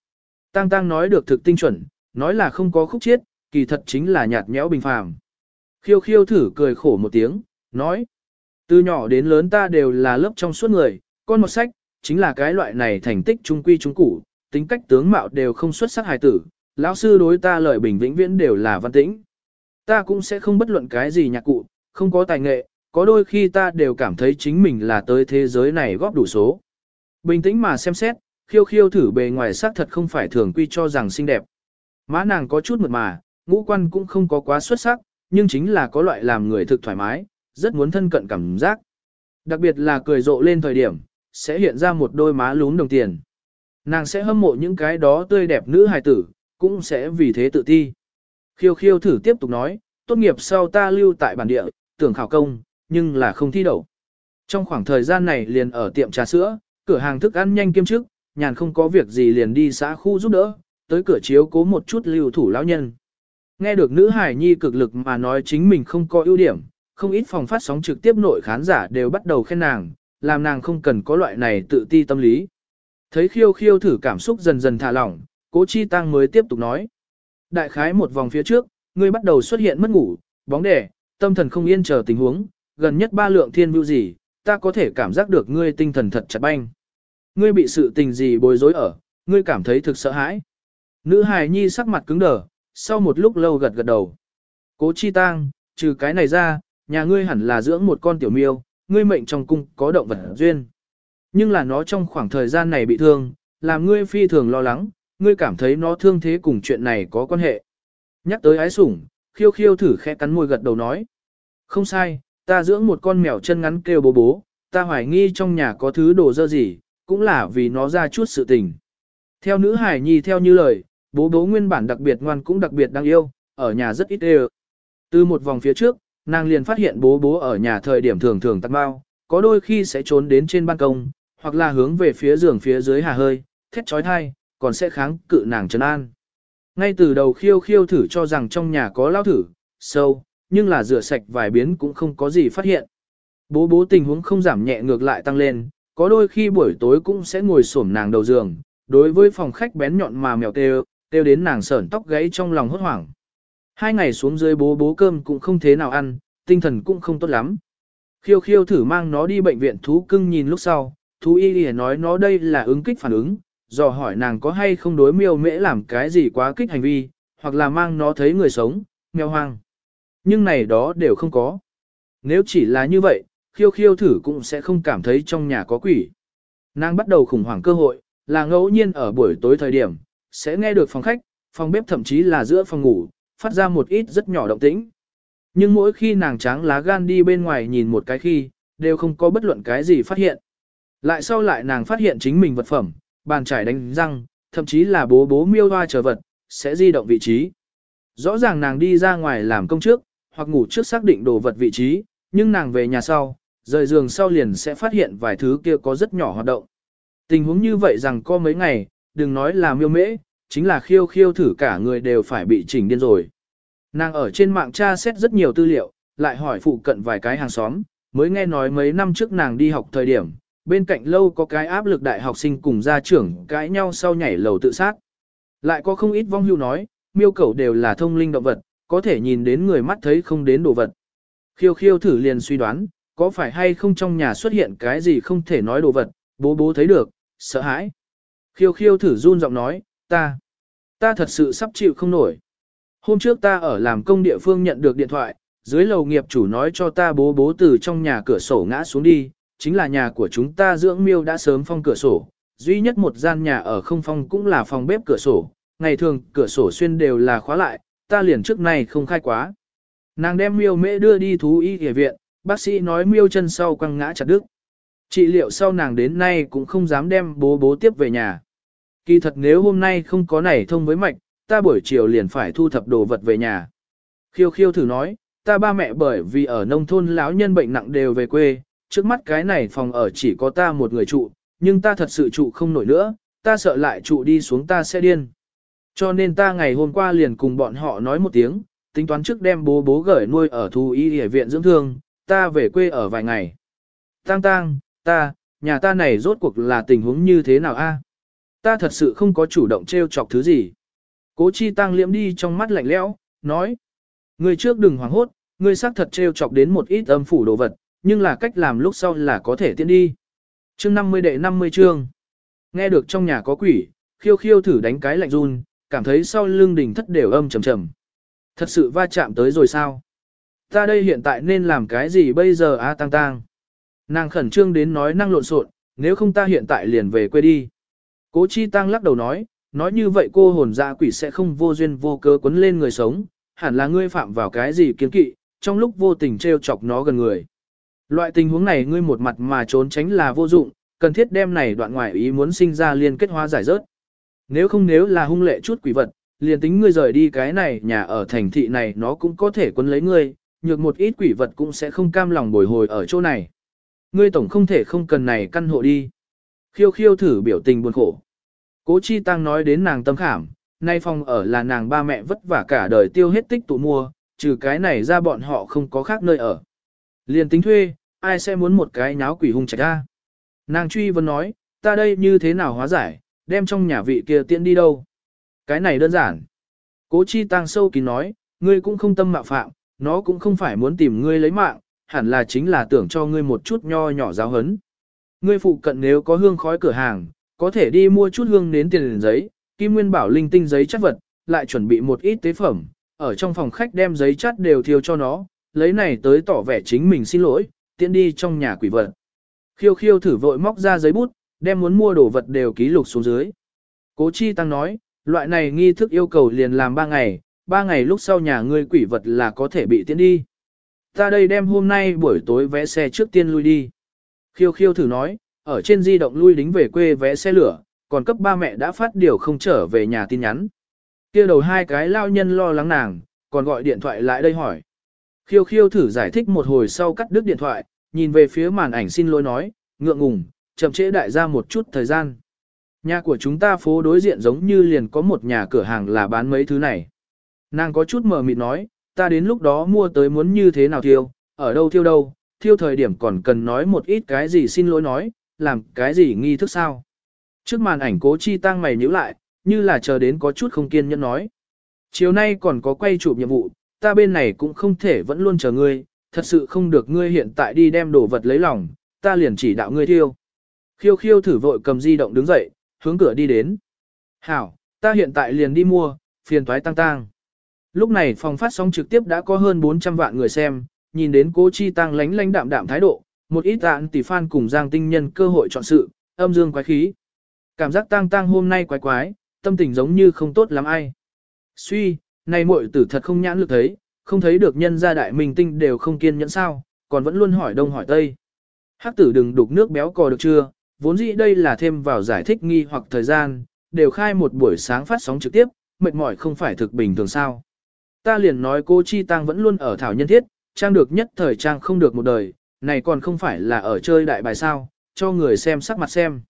Tăng tăng nói được thực tinh chuẩn, nói là không có khúc chiết, kỳ thật chính là nhạt nhẽo bình phàm. Khiêu khiêu thử cười khổ một tiếng, nói. Từ nhỏ đến lớn ta đều là lớp trong suốt người, con một sách, chính là cái loại này thành tích trung quy trung củ, tính cách tướng mạo đều không xuất sắc hài tử, lão sư đối ta lời bình vĩnh viễn đều là văn tĩnh. Ta cũng sẽ không bất luận cái gì nhạc cụ, không có tài nghệ, có đôi khi ta đều cảm thấy chính mình là tới thế giới này góp đủ số. Bình tĩnh mà xem xét, khiêu khiêu thử bề ngoài xác thật không phải thường quy cho rằng xinh đẹp. Má nàng có chút mượt mà, ngũ quan cũng không có quá xuất sắc, nhưng chính là có loại làm người thực thoải mái, rất muốn thân cận cảm giác. Đặc biệt là cười rộ lên thời điểm, sẽ hiện ra một đôi má lún đồng tiền. Nàng sẽ hâm mộ những cái đó tươi đẹp nữ hài tử, cũng sẽ vì thế tự ti. Khiêu khiêu thử tiếp tục nói, tốt nghiệp sau ta lưu tại bản địa, tưởng khảo công, nhưng là không thi đậu. Trong khoảng thời gian này liền ở tiệm trà sữa, cửa hàng thức ăn nhanh kiêm chức, nhàn không có việc gì liền đi xã khu giúp đỡ, tới cửa chiếu cố một chút lưu thủ lão nhân. Nghe được nữ hải nhi cực lực mà nói chính mình không có ưu điểm, không ít phòng phát sóng trực tiếp nội khán giả đều bắt đầu khen nàng, làm nàng không cần có loại này tự ti tâm lý. Thấy khiêu khiêu thử cảm xúc dần dần thả lỏng, cố chi tăng mới tiếp tục nói. Đại khái một vòng phía trước, ngươi bắt đầu xuất hiện mất ngủ, bóng đẻ, tâm thần không yên chờ tình huống, gần nhất ba lượng thiên view gì, ta có thể cảm giác được ngươi tinh thần thật chặt banh. Ngươi bị sự tình gì bối rối ở, ngươi cảm thấy thực sợ hãi. Nữ hài nhi sắc mặt cứng đờ, sau một lúc lâu gật gật đầu. Cố chi tang, trừ cái này ra, nhà ngươi hẳn là dưỡng một con tiểu miêu, ngươi mệnh trong cung có động vật duyên. Nhưng là nó trong khoảng thời gian này bị thương, làm ngươi phi thường lo lắng, ngươi cảm thấy nó thương thế cùng chuyện này có quan hệ. Nhắc tới ái sủng, khiêu khiêu thử khẽ cắn môi gật đầu nói. Không sai, ta dưỡng một con mèo chân ngắn kêu bố bố, ta hoài nghi trong nhà có thứ đồ dơ gì, cũng là vì nó ra chút sự tình. Theo nữ hải nhi theo như lời, bố bố nguyên bản đặc biệt ngoan cũng đặc biệt đáng yêu, ở nhà rất ít ê Từ một vòng phía trước, nàng liền phát hiện bố bố ở nhà thời điểm thường thường tắt bao, có đôi khi sẽ trốn đến trên ban công, hoặc là hướng về phía giường phía dưới hà hơi, thét trói thai, còn sẽ kháng cự nàng trấn an. Ngay từ đầu khiêu khiêu thử cho rằng trong nhà có lao thử, sâu, nhưng là rửa sạch vài biến cũng không có gì phát hiện. Bố bố tình huống không giảm nhẹ ngược lại tăng lên, có đôi khi buổi tối cũng sẽ ngồi xổm nàng đầu giường, đối với phòng khách bén nhọn mà mèo tê têu đến nàng sởn tóc gáy trong lòng hốt hoảng. Hai ngày xuống dưới bố bố cơm cũng không thế nào ăn, tinh thần cũng không tốt lắm. Khiêu khiêu thử mang nó đi bệnh viện thú cưng nhìn lúc sau, thú y y nói nó đây là ứng kích phản ứng, dò hỏi nàng có hay không đối miêu mễ làm cái gì quá kích hành vi, hoặc là mang nó thấy người sống, mèo hoang. Nhưng này đó đều không có. Nếu chỉ là như vậy, khiêu khiêu thử cũng sẽ không cảm thấy trong nhà có quỷ. Nàng bắt đầu khủng hoảng cơ hội, là ngẫu nhiên ở buổi tối thời điểm, sẽ nghe được phòng khách, phòng bếp thậm chí là giữa phòng ngủ, phát ra một ít rất nhỏ động tĩnh. Nhưng mỗi khi nàng tráng lá gan đi bên ngoài nhìn một cái khi, đều không có bất luận cái gì phát hiện. Lại sau lại nàng phát hiện chính mình vật phẩm, bàn trải đánh răng, thậm chí là bố bố miêu hoa trở vật, sẽ di động vị trí. Rõ ràng nàng đi ra ngoài làm công trước, hoặc ngủ trước xác định đồ vật vị trí, nhưng nàng về nhà sau, rời giường sau liền sẽ phát hiện vài thứ kia có rất nhỏ hoạt động. Tình huống như vậy rằng có mấy ngày, đừng nói là miêu mễ, chính là khiêu khiêu thử cả người đều phải bị chỉnh điên rồi. Nàng ở trên mạng tra xét rất nhiều tư liệu, lại hỏi phụ cận vài cái hàng xóm, mới nghe nói mấy năm trước nàng đi học thời điểm, bên cạnh lâu có cái áp lực đại học sinh cùng gia trưởng cãi nhau sau nhảy lầu tự sát. Lại có không ít vong hưu nói, miêu cầu đều là thông linh động vật, có thể nhìn đến người mắt thấy không đến đồ vật. Khiêu khiêu thử liền suy đoán, có phải hay không trong nhà xuất hiện cái gì không thể nói đồ vật, bố bố thấy được, sợ hãi. Khiêu khiêu thử run giọng nói, ta, ta thật sự sắp chịu không nổi. Hôm trước ta ở làm công địa phương nhận được điện thoại, dưới lầu nghiệp chủ nói cho ta bố bố từ trong nhà cửa sổ ngã xuống đi, chính là nhà của chúng ta dưỡng miêu đã sớm phong cửa sổ, duy nhất một gian nhà ở không phong cũng là phòng bếp cửa sổ, ngày thường cửa sổ xuyên đều là khóa lại, ta liền trước này không khai quá. Nàng đem miêu mễ đưa đi thú y y viện, bác sĩ nói miêu chân sau quăng ngã chặt đứt. Trị liệu sau nàng đến nay cũng không dám đem bố bố tiếp về nhà. Kỳ thật nếu hôm nay không có này thông với mạch, ta buổi chiều liền phải thu thập đồ vật về nhà. Khiêu khiêu thử nói, ta ba mẹ bởi vì ở nông thôn lão nhân bệnh nặng đều về quê, trước mắt cái này phòng ở chỉ có ta một người trụ, nhưng ta thật sự trụ không nổi nữa, ta sợ lại trụ đi xuống ta sẽ điên. Cho nên ta ngày hôm qua liền cùng bọn họ nói một tiếng, tính toán trước đem bố bố gửi nuôi ở thu y y viện dưỡng thương, ta về quê ở vài ngày. Tang tang, ta, nhà ta này rốt cuộc là tình huống như thế nào a? Ta thật sự không có chủ động trêu chọc thứ gì. Cố chi tăng liễm đi trong mắt lạnh lẽo, nói. Người trước đừng hoảng hốt, người xác thật trêu chọc đến một ít âm phủ đồ vật, nhưng là cách làm lúc sau là có thể tiến đi. Chương 50 đệ 50 chương. Nghe được trong nhà có quỷ, khiêu khiêu thử đánh cái lạnh run, cảm thấy sau lưng đỉnh thất đều âm trầm trầm. Thật sự va chạm tới rồi sao? Ta đây hiện tại nên làm cái gì bây giờ a à, tăng tăng? Nàng khẩn trương đến nói năng lộn xộn, nếu không ta hiện tại liền về quê đi. Cố chi tăng lắc đầu nói, nói như vậy cô hồn dạ quỷ sẽ không vô duyên vô cớ quấn lên người sống, hẳn là ngươi phạm vào cái gì kiến kỵ, trong lúc vô tình treo chọc nó gần người. Loại tình huống này ngươi một mặt mà trốn tránh là vô dụng, cần thiết đem này đoạn ngoại ý muốn sinh ra liên kết hóa giải rớt. Nếu không nếu là hung lệ chút quỷ vật, liền tính ngươi rời đi cái này nhà ở thành thị này nó cũng có thể quấn lấy ngươi, nhược một ít quỷ vật cũng sẽ không cam lòng bồi hồi ở chỗ này. Ngươi tổng không thể không cần này căn hộ đi. Khiêu khiêu thử biểu tình buồn khổ. Cố chi tăng nói đến nàng tâm khảm, nay phòng ở là nàng ba mẹ vất vả cả đời tiêu hết tích tụ mua, trừ cái này ra bọn họ không có khác nơi ở. Liền tính thuê, ai sẽ muốn một cái nháo quỷ hung trạch ra. Nàng truy vấn nói, ta đây như thế nào hóa giải, đem trong nhà vị kia tiện đi đâu. Cái này đơn giản. Cố chi tăng sâu kín nói, ngươi cũng không tâm mạo phạm, nó cũng không phải muốn tìm ngươi lấy mạng, hẳn là chính là tưởng cho ngươi một chút nho nhỏ giáo hấn. Ngươi phụ cận nếu có hương khói cửa hàng, có thể đi mua chút hương nến tiền giấy, kim nguyên bảo linh tinh giấy chất vật, lại chuẩn bị một ít tế phẩm, ở trong phòng khách đem giấy chất đều thiêu cho nó, lấy này tới tỏ vẻ chính mình xin lỗi, tiện đi trong nhà quỷ vật. Khiêu khiêu thử vội móc ra giấy bút, đem muốn mua đồ vật đều ký lục xuống dưới. Cố chi tăng nói, loại này nghi thức yêu cầu liền làm 3 ngày, 3 ngày lúc sau nhà ngươi quỷ vật là có thể bị tiễn đi. Ta đây đem hôm nay buổi tối vẽ xe trước tiên lui đi. Khiêu khiêu thử nói, ở trên di động lui đính về quê vé xe lửa, còn cấp ba mẹ đã phát điều không trở về nhà tin nhắn. kia đầu hai cái lao nhân lo lắng nàng, còn gọi điện thoại lại đây hỏi. Khiêu khiêu thử giải thích một hồi sau cắt đứt điện thoại, nhìn về phía màn ảnh xin lỗi nói, ngượng ngùng, chậm trễ đại gia một chút thời gian. Nhà của chúng ta phố đối diện giống như liền có một nhà cửa hàng là bán mấy thứ này. Nàng có chút mờ mịt nói, ta đến lúc đó mua tới muốn như thế nào thiêu, ở đâu thiêu đâu, thiêu thời điểm còn cần nói một ít cái gì xin lỗi nói, làm cái gì nghi thức sao. Trước màn ảnh cố chi tăng mày nhíu lại, như là chờ đến có chút không kiên nhẫn nói. Chiều nay còn có quay chụp nhiệm vụ, ta bên này cũng không thể vẫn luôn chờ ngươi, thật sự không được ngươi hiện tại đi đem đồ vật lấy lòng, ta liền chỉ đạo ngươi thiêu. Khiêu khiêu thử vội cầm di động đứng dậy, hướng cửa đi đến. Hảo, ta hiện tại liền đi mua, phiền thoái tăng tăng. Lúc này phòng phát sóng trực tiếp đã có hơn 400 vạn người xem, nhìn đến cố chi tăng lánh lánh đạm đạm thái độ, một ít tạn tỷ fan cùng giang tinh nhân cơ hội chọn sự, âm dương quái khí. Cảm giác tang tang hôm nay quái quái, tâm tình giống như không tốt lắm ai. Suy, này muội tử thật không nhãn lực thấy, không thấy được nhân gia đại minh tinh đều không kiên nhẫn sao, còn vẫn luôn hỏi đông hỏi tây. Hắc tử đừng đục nước béo cò được chưa, vốn dĩ đây là thêm vào giải thích nghi hoặc thời gian, đều khai một buổi sáng phát sóng trực tiếp, mệt mỏi không phải thực bình thường sao. Ta liền nói cô Chi Tăng vẫn luôn ở thảo nhân thiết, trang được nhất thời trang không được một đời, này còn không phải là ở chơi đại bài sao, cho người xem sắc mặt xem.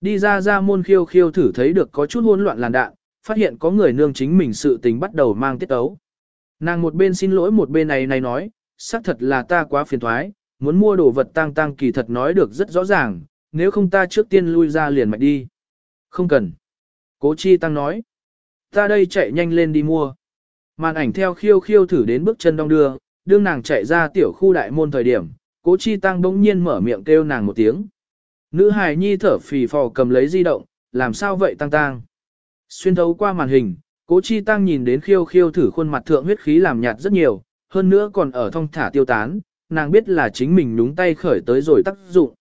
Đi ra ra môn khiêu khiêu thử thấy được có chút hỗn loạn làn đạn, phát hiện có người nương chính mình sự tình bắt đầu mang tiết ấu. Nàng một bên xin lỗi một bên này này nói, xác thật là ta quá phiền thoái, muốn mua đồ vật tang tang kỳ thật nói được rất rõ ràng, nếu không ta trước tiên lui ra liền mạch đi. Không cần. Cố chi tăng nói. Ta đây chạy nhanh lên đi mua. Màn ảnh theo khiêu khiêu thử đến bước chân đong đưa, đương nàng chạy ra tiểu khu đại môn thời điểm, cố chi tăng bỗng nhiên mở miệng kêu nàng một tiếng. Nữ hài nhi thở phì phò cầm lấy di động, làm sao vậy tăng tăng. Xuyên thấu qua màn hình, cố chi tăng nhìn đến khiêu khiêu thử khuôn mặt thượng huyết khí làm nhạt rất nhiều, hơn nữa còn ở thong thả tiêu tán, nàng biết là chính mình đúng tay khởi tới rồi tác dụng.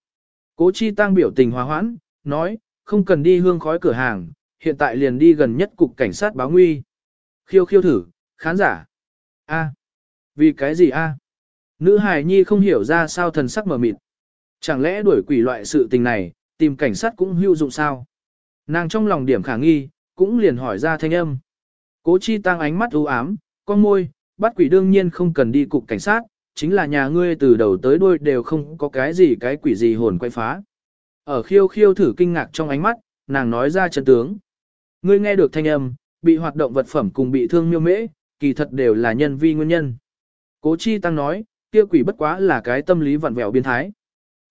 Cố chi tăng biểu tình hòa hoãn, nói, không cần đi hương khói cửa hàng, hiện tại liền đi gần nhất cục cảnh sát báo nguy. Khiêu khiêu thử, khán giả. A. Vì cái gì a? Nữ hài nhi không hiểu ra sao thần sắc mở mịt. Chẳng lẽ đuổi quỷ loại sự tình này, tìm cảnh sát cũng hữu dụng sao? Nàng trong lòng điểm khả nghi, cũng liền hỏi ra thanh âm. Cố chi tăng ánh mắt u ám, con môi, bắt quỷ đương nhiên không cần đi cục cảnh sát, chính là nhà ngươi từ đầu tới đuôi đều không có cái gì cái quỷ gì hồn quay phá. Ở khiêu khiêu thử kinh ngạc trong ánh mắt, nàng nói ra chân tướng. Ngươi nghe được thanh âm, bị hoạt động vật phẩm cùng bị thương miêu mễ, kỳ thật đều là nhân vi nguyên nhân. Cố chi tăng nói, kia quỷ bất quá là cái tâm lý vặn vẹo biến thái.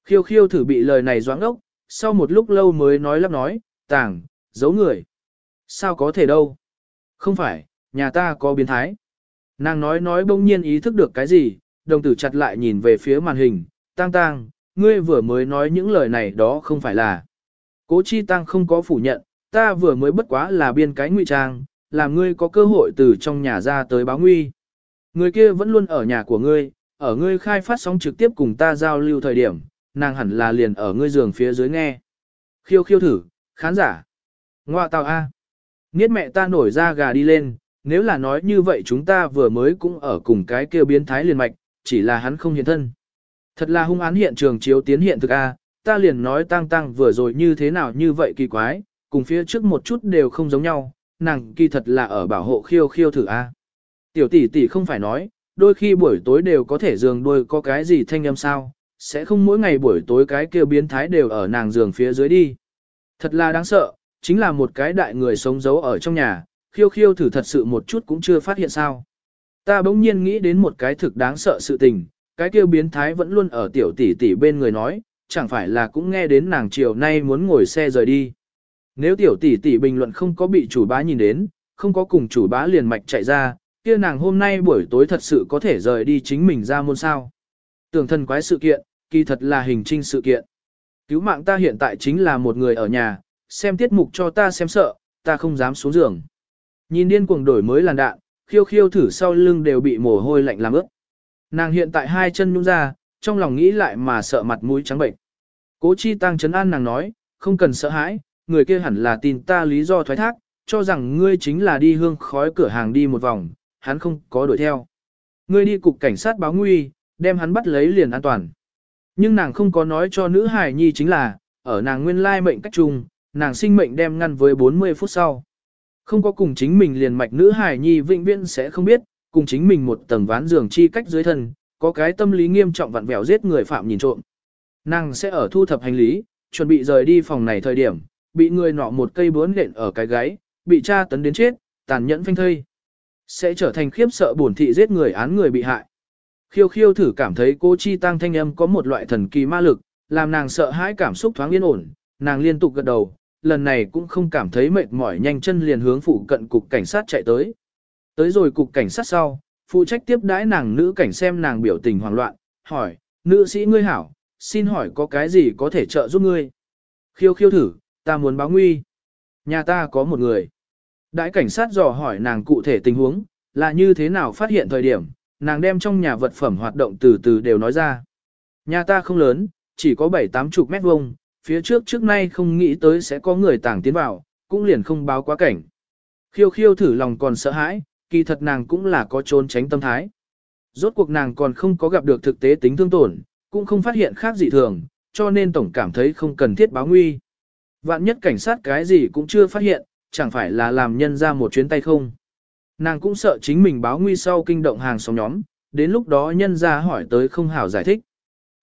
Khiêu khiêu thử bị lời này doãn ốc, sau một lúc lâu mới nói lắp nói, tàng, giấu người. Sao có thể đâu? Không phải, nhà ta có biến thái. Nàng nói nói bỗng nhiên ý thức được cái gì, đồng tử chặt lại nhìn về phía màn hình, tang tang, ngươi vừa mới nói những lời này đó không phải là. Cố chi tăng không có phủ nhận, ta vừa mới bất quá là biên cái ngụy trang, làm ngươi có cơ hội từ trong nhà ra tới báo nguy. Người kia vẫn luôn ở nhà của ngươi, ở ngươi khai phát sóng trực tiếp cùng ta giao lưu thời điểm, nàng hẳn là liền ở ngươi giường phía dưới nghe. Khiêu khiêu thử, khán giả. Ngoa tào A. Niết mẹ ta nổi ra gà đi lên, nếu là nói như vậy chúng ta vừa mới cũng ở cùng cái kêu biến thái liền mạch, chỉ là hắn không hiện thân. Thật là hung án hiện trường chiếu tiến hiện thực A, ta liền nói tăng tăng vừa rồi như thế nào như vậy kỳ quái, cùng phía trước một chút đều không giống nhau, nàng kỳ thật là ở bảo hộ khiêu khiêu thử A. Tiểu tỷ tỷ không phải nói, đôi khi buổi tối đều có thể giường đôi có cái gì thanh âm sao, sẽ không mỗi ngày buổi tối cái kia biến thái đều ở nàng giường phía dưới đi. Thật là đáng sợ, chính là một cái đại người sống giấu ở trong nhà, khiêu khiêu thử thật sự một chút cũng chưa phát hiện sao. Ta bỗng nhiên nghĩ đến một cái thực đáng sợ sự tình, cái kia biến thái vẫn luôn ở tiểu tỷ tỷ bên người nói, chẳng phải là cũng nghe đến nàng chiều nay muốn ngồi xe rời đi. Nếu tiểu tỷ tỷ bình luận không có bị chủ bá nhìn đến, không có cùng chủ bá liền mạch chạy ra, kia nàng hôm nay buổi tối thật sự có thể rời đi chính mình ra môn sao. Tưởng thần quái sự kiện, kỳ thật là hình trinh sự kiện. Cứu mạng ta hiện tại chính là một người ở nhà, xem tiết mục cho ta xem sợ, ta không dám xuống giường. Nhìn điên cuồng đổi mới làn đạn, khiêu khiêu thử sau lưng đều bị mồ hôi lạnh làm ướt. Nàng hiện tại hai chân nhung ra, trong lòng nghĩ lại mà sợ mặt mũi trắng bệnh. Cố chi tăng chấn an nàng nói, không cần sợ hãi, người kia hẳn là tin ta lý do thoái thác, cho rằng ngươi chính là đi hương khói cửa hàng đi một vòng, hắn không có đuổi theo. Ngươi đi cục cảnh sát báo nguy, đem hắn bắt lấy liền an toàn. Nhưng nàng không có nói cho nữ hài nhi chính là, ở nàng nguyên lai mệnh cách trùng, nàng sinh mệnh đem ngăn với 40 phút sau. Không có cùng chính mình liền mạch nữ hài nhi vĩnh viễn sẽ không biết, cùng chính mình một tầng ván giường chi cách dưới thân, có cái tâm lý nghiêm trọng vặn vẹo giết người phạm nhìn trộm. Nàng sẽ ở thu thập hành lý, chuẩn bị rời đi phòng này thời điểm, bị người nọ một cây bướn lện ở cái gáy, bị tra tấn đến chết, tàn nhẫn phanh thây. Sẽ trở thành khiếp sợ bổn thị giết người án người bị hại. Khiêu khiêu thử cảm thấy cô chi tăng thanh âm có một loại thần kỳ ma lực, làm nàng sợ hãi cảm xúc thoáng yên ổn, nàng liên tục gật đầu, lần này cũng không cảm thấy mệt mỏi nhanh chân liền hướng phụ cận cục cảnh sát chạy tới. Tới rồi cục cảnh sát sau, phụ trách tiếp đãi nàng nữ cảnh xem nàng biểu tình hoảng loạn, hỏi, nữ sĩ ngươi hảo, xin hỏi có cái gì có thể trợ giúp ngươi? Khiêu khiêu thử, ta muốn báo nguy. Nhà ta có một người. Đại cảnh sát dò hỏi nàng cụ thể tình huống, là như thế nào phát hiện thời điểm, nàng đem trong nhà vật phẩm hoạt động từ từ đều nói ra. Nhà ta không lớn, chỉ có 7-8 chục mét vuông, phía trước trước nay không nghĩ tới sẽ có người tàng tiến vào, cũng liền không báo quá cảnh. Khiêu khiêu thử lòng còn sợ hãi, kỳ thật nàng cũng là có trốn tránh tâm thái. Rốt cuộc nàng còn không có gặp được thực tế tính thương tổn, cũng không phát hiện khác gì thường, cho nên tổng cảm thấy không cần thiết báo nguy. Vạn nhất cảnh sát cái gì cũng chưa phát hiện, chẳng phải là làm nhân ra một chuyến tay không. Nàng cũng sợ chính mình báo nguy sau kinh động hàng xóm nhóm, đến lúc đó nhân ra hỏi tới không hảo giải thích.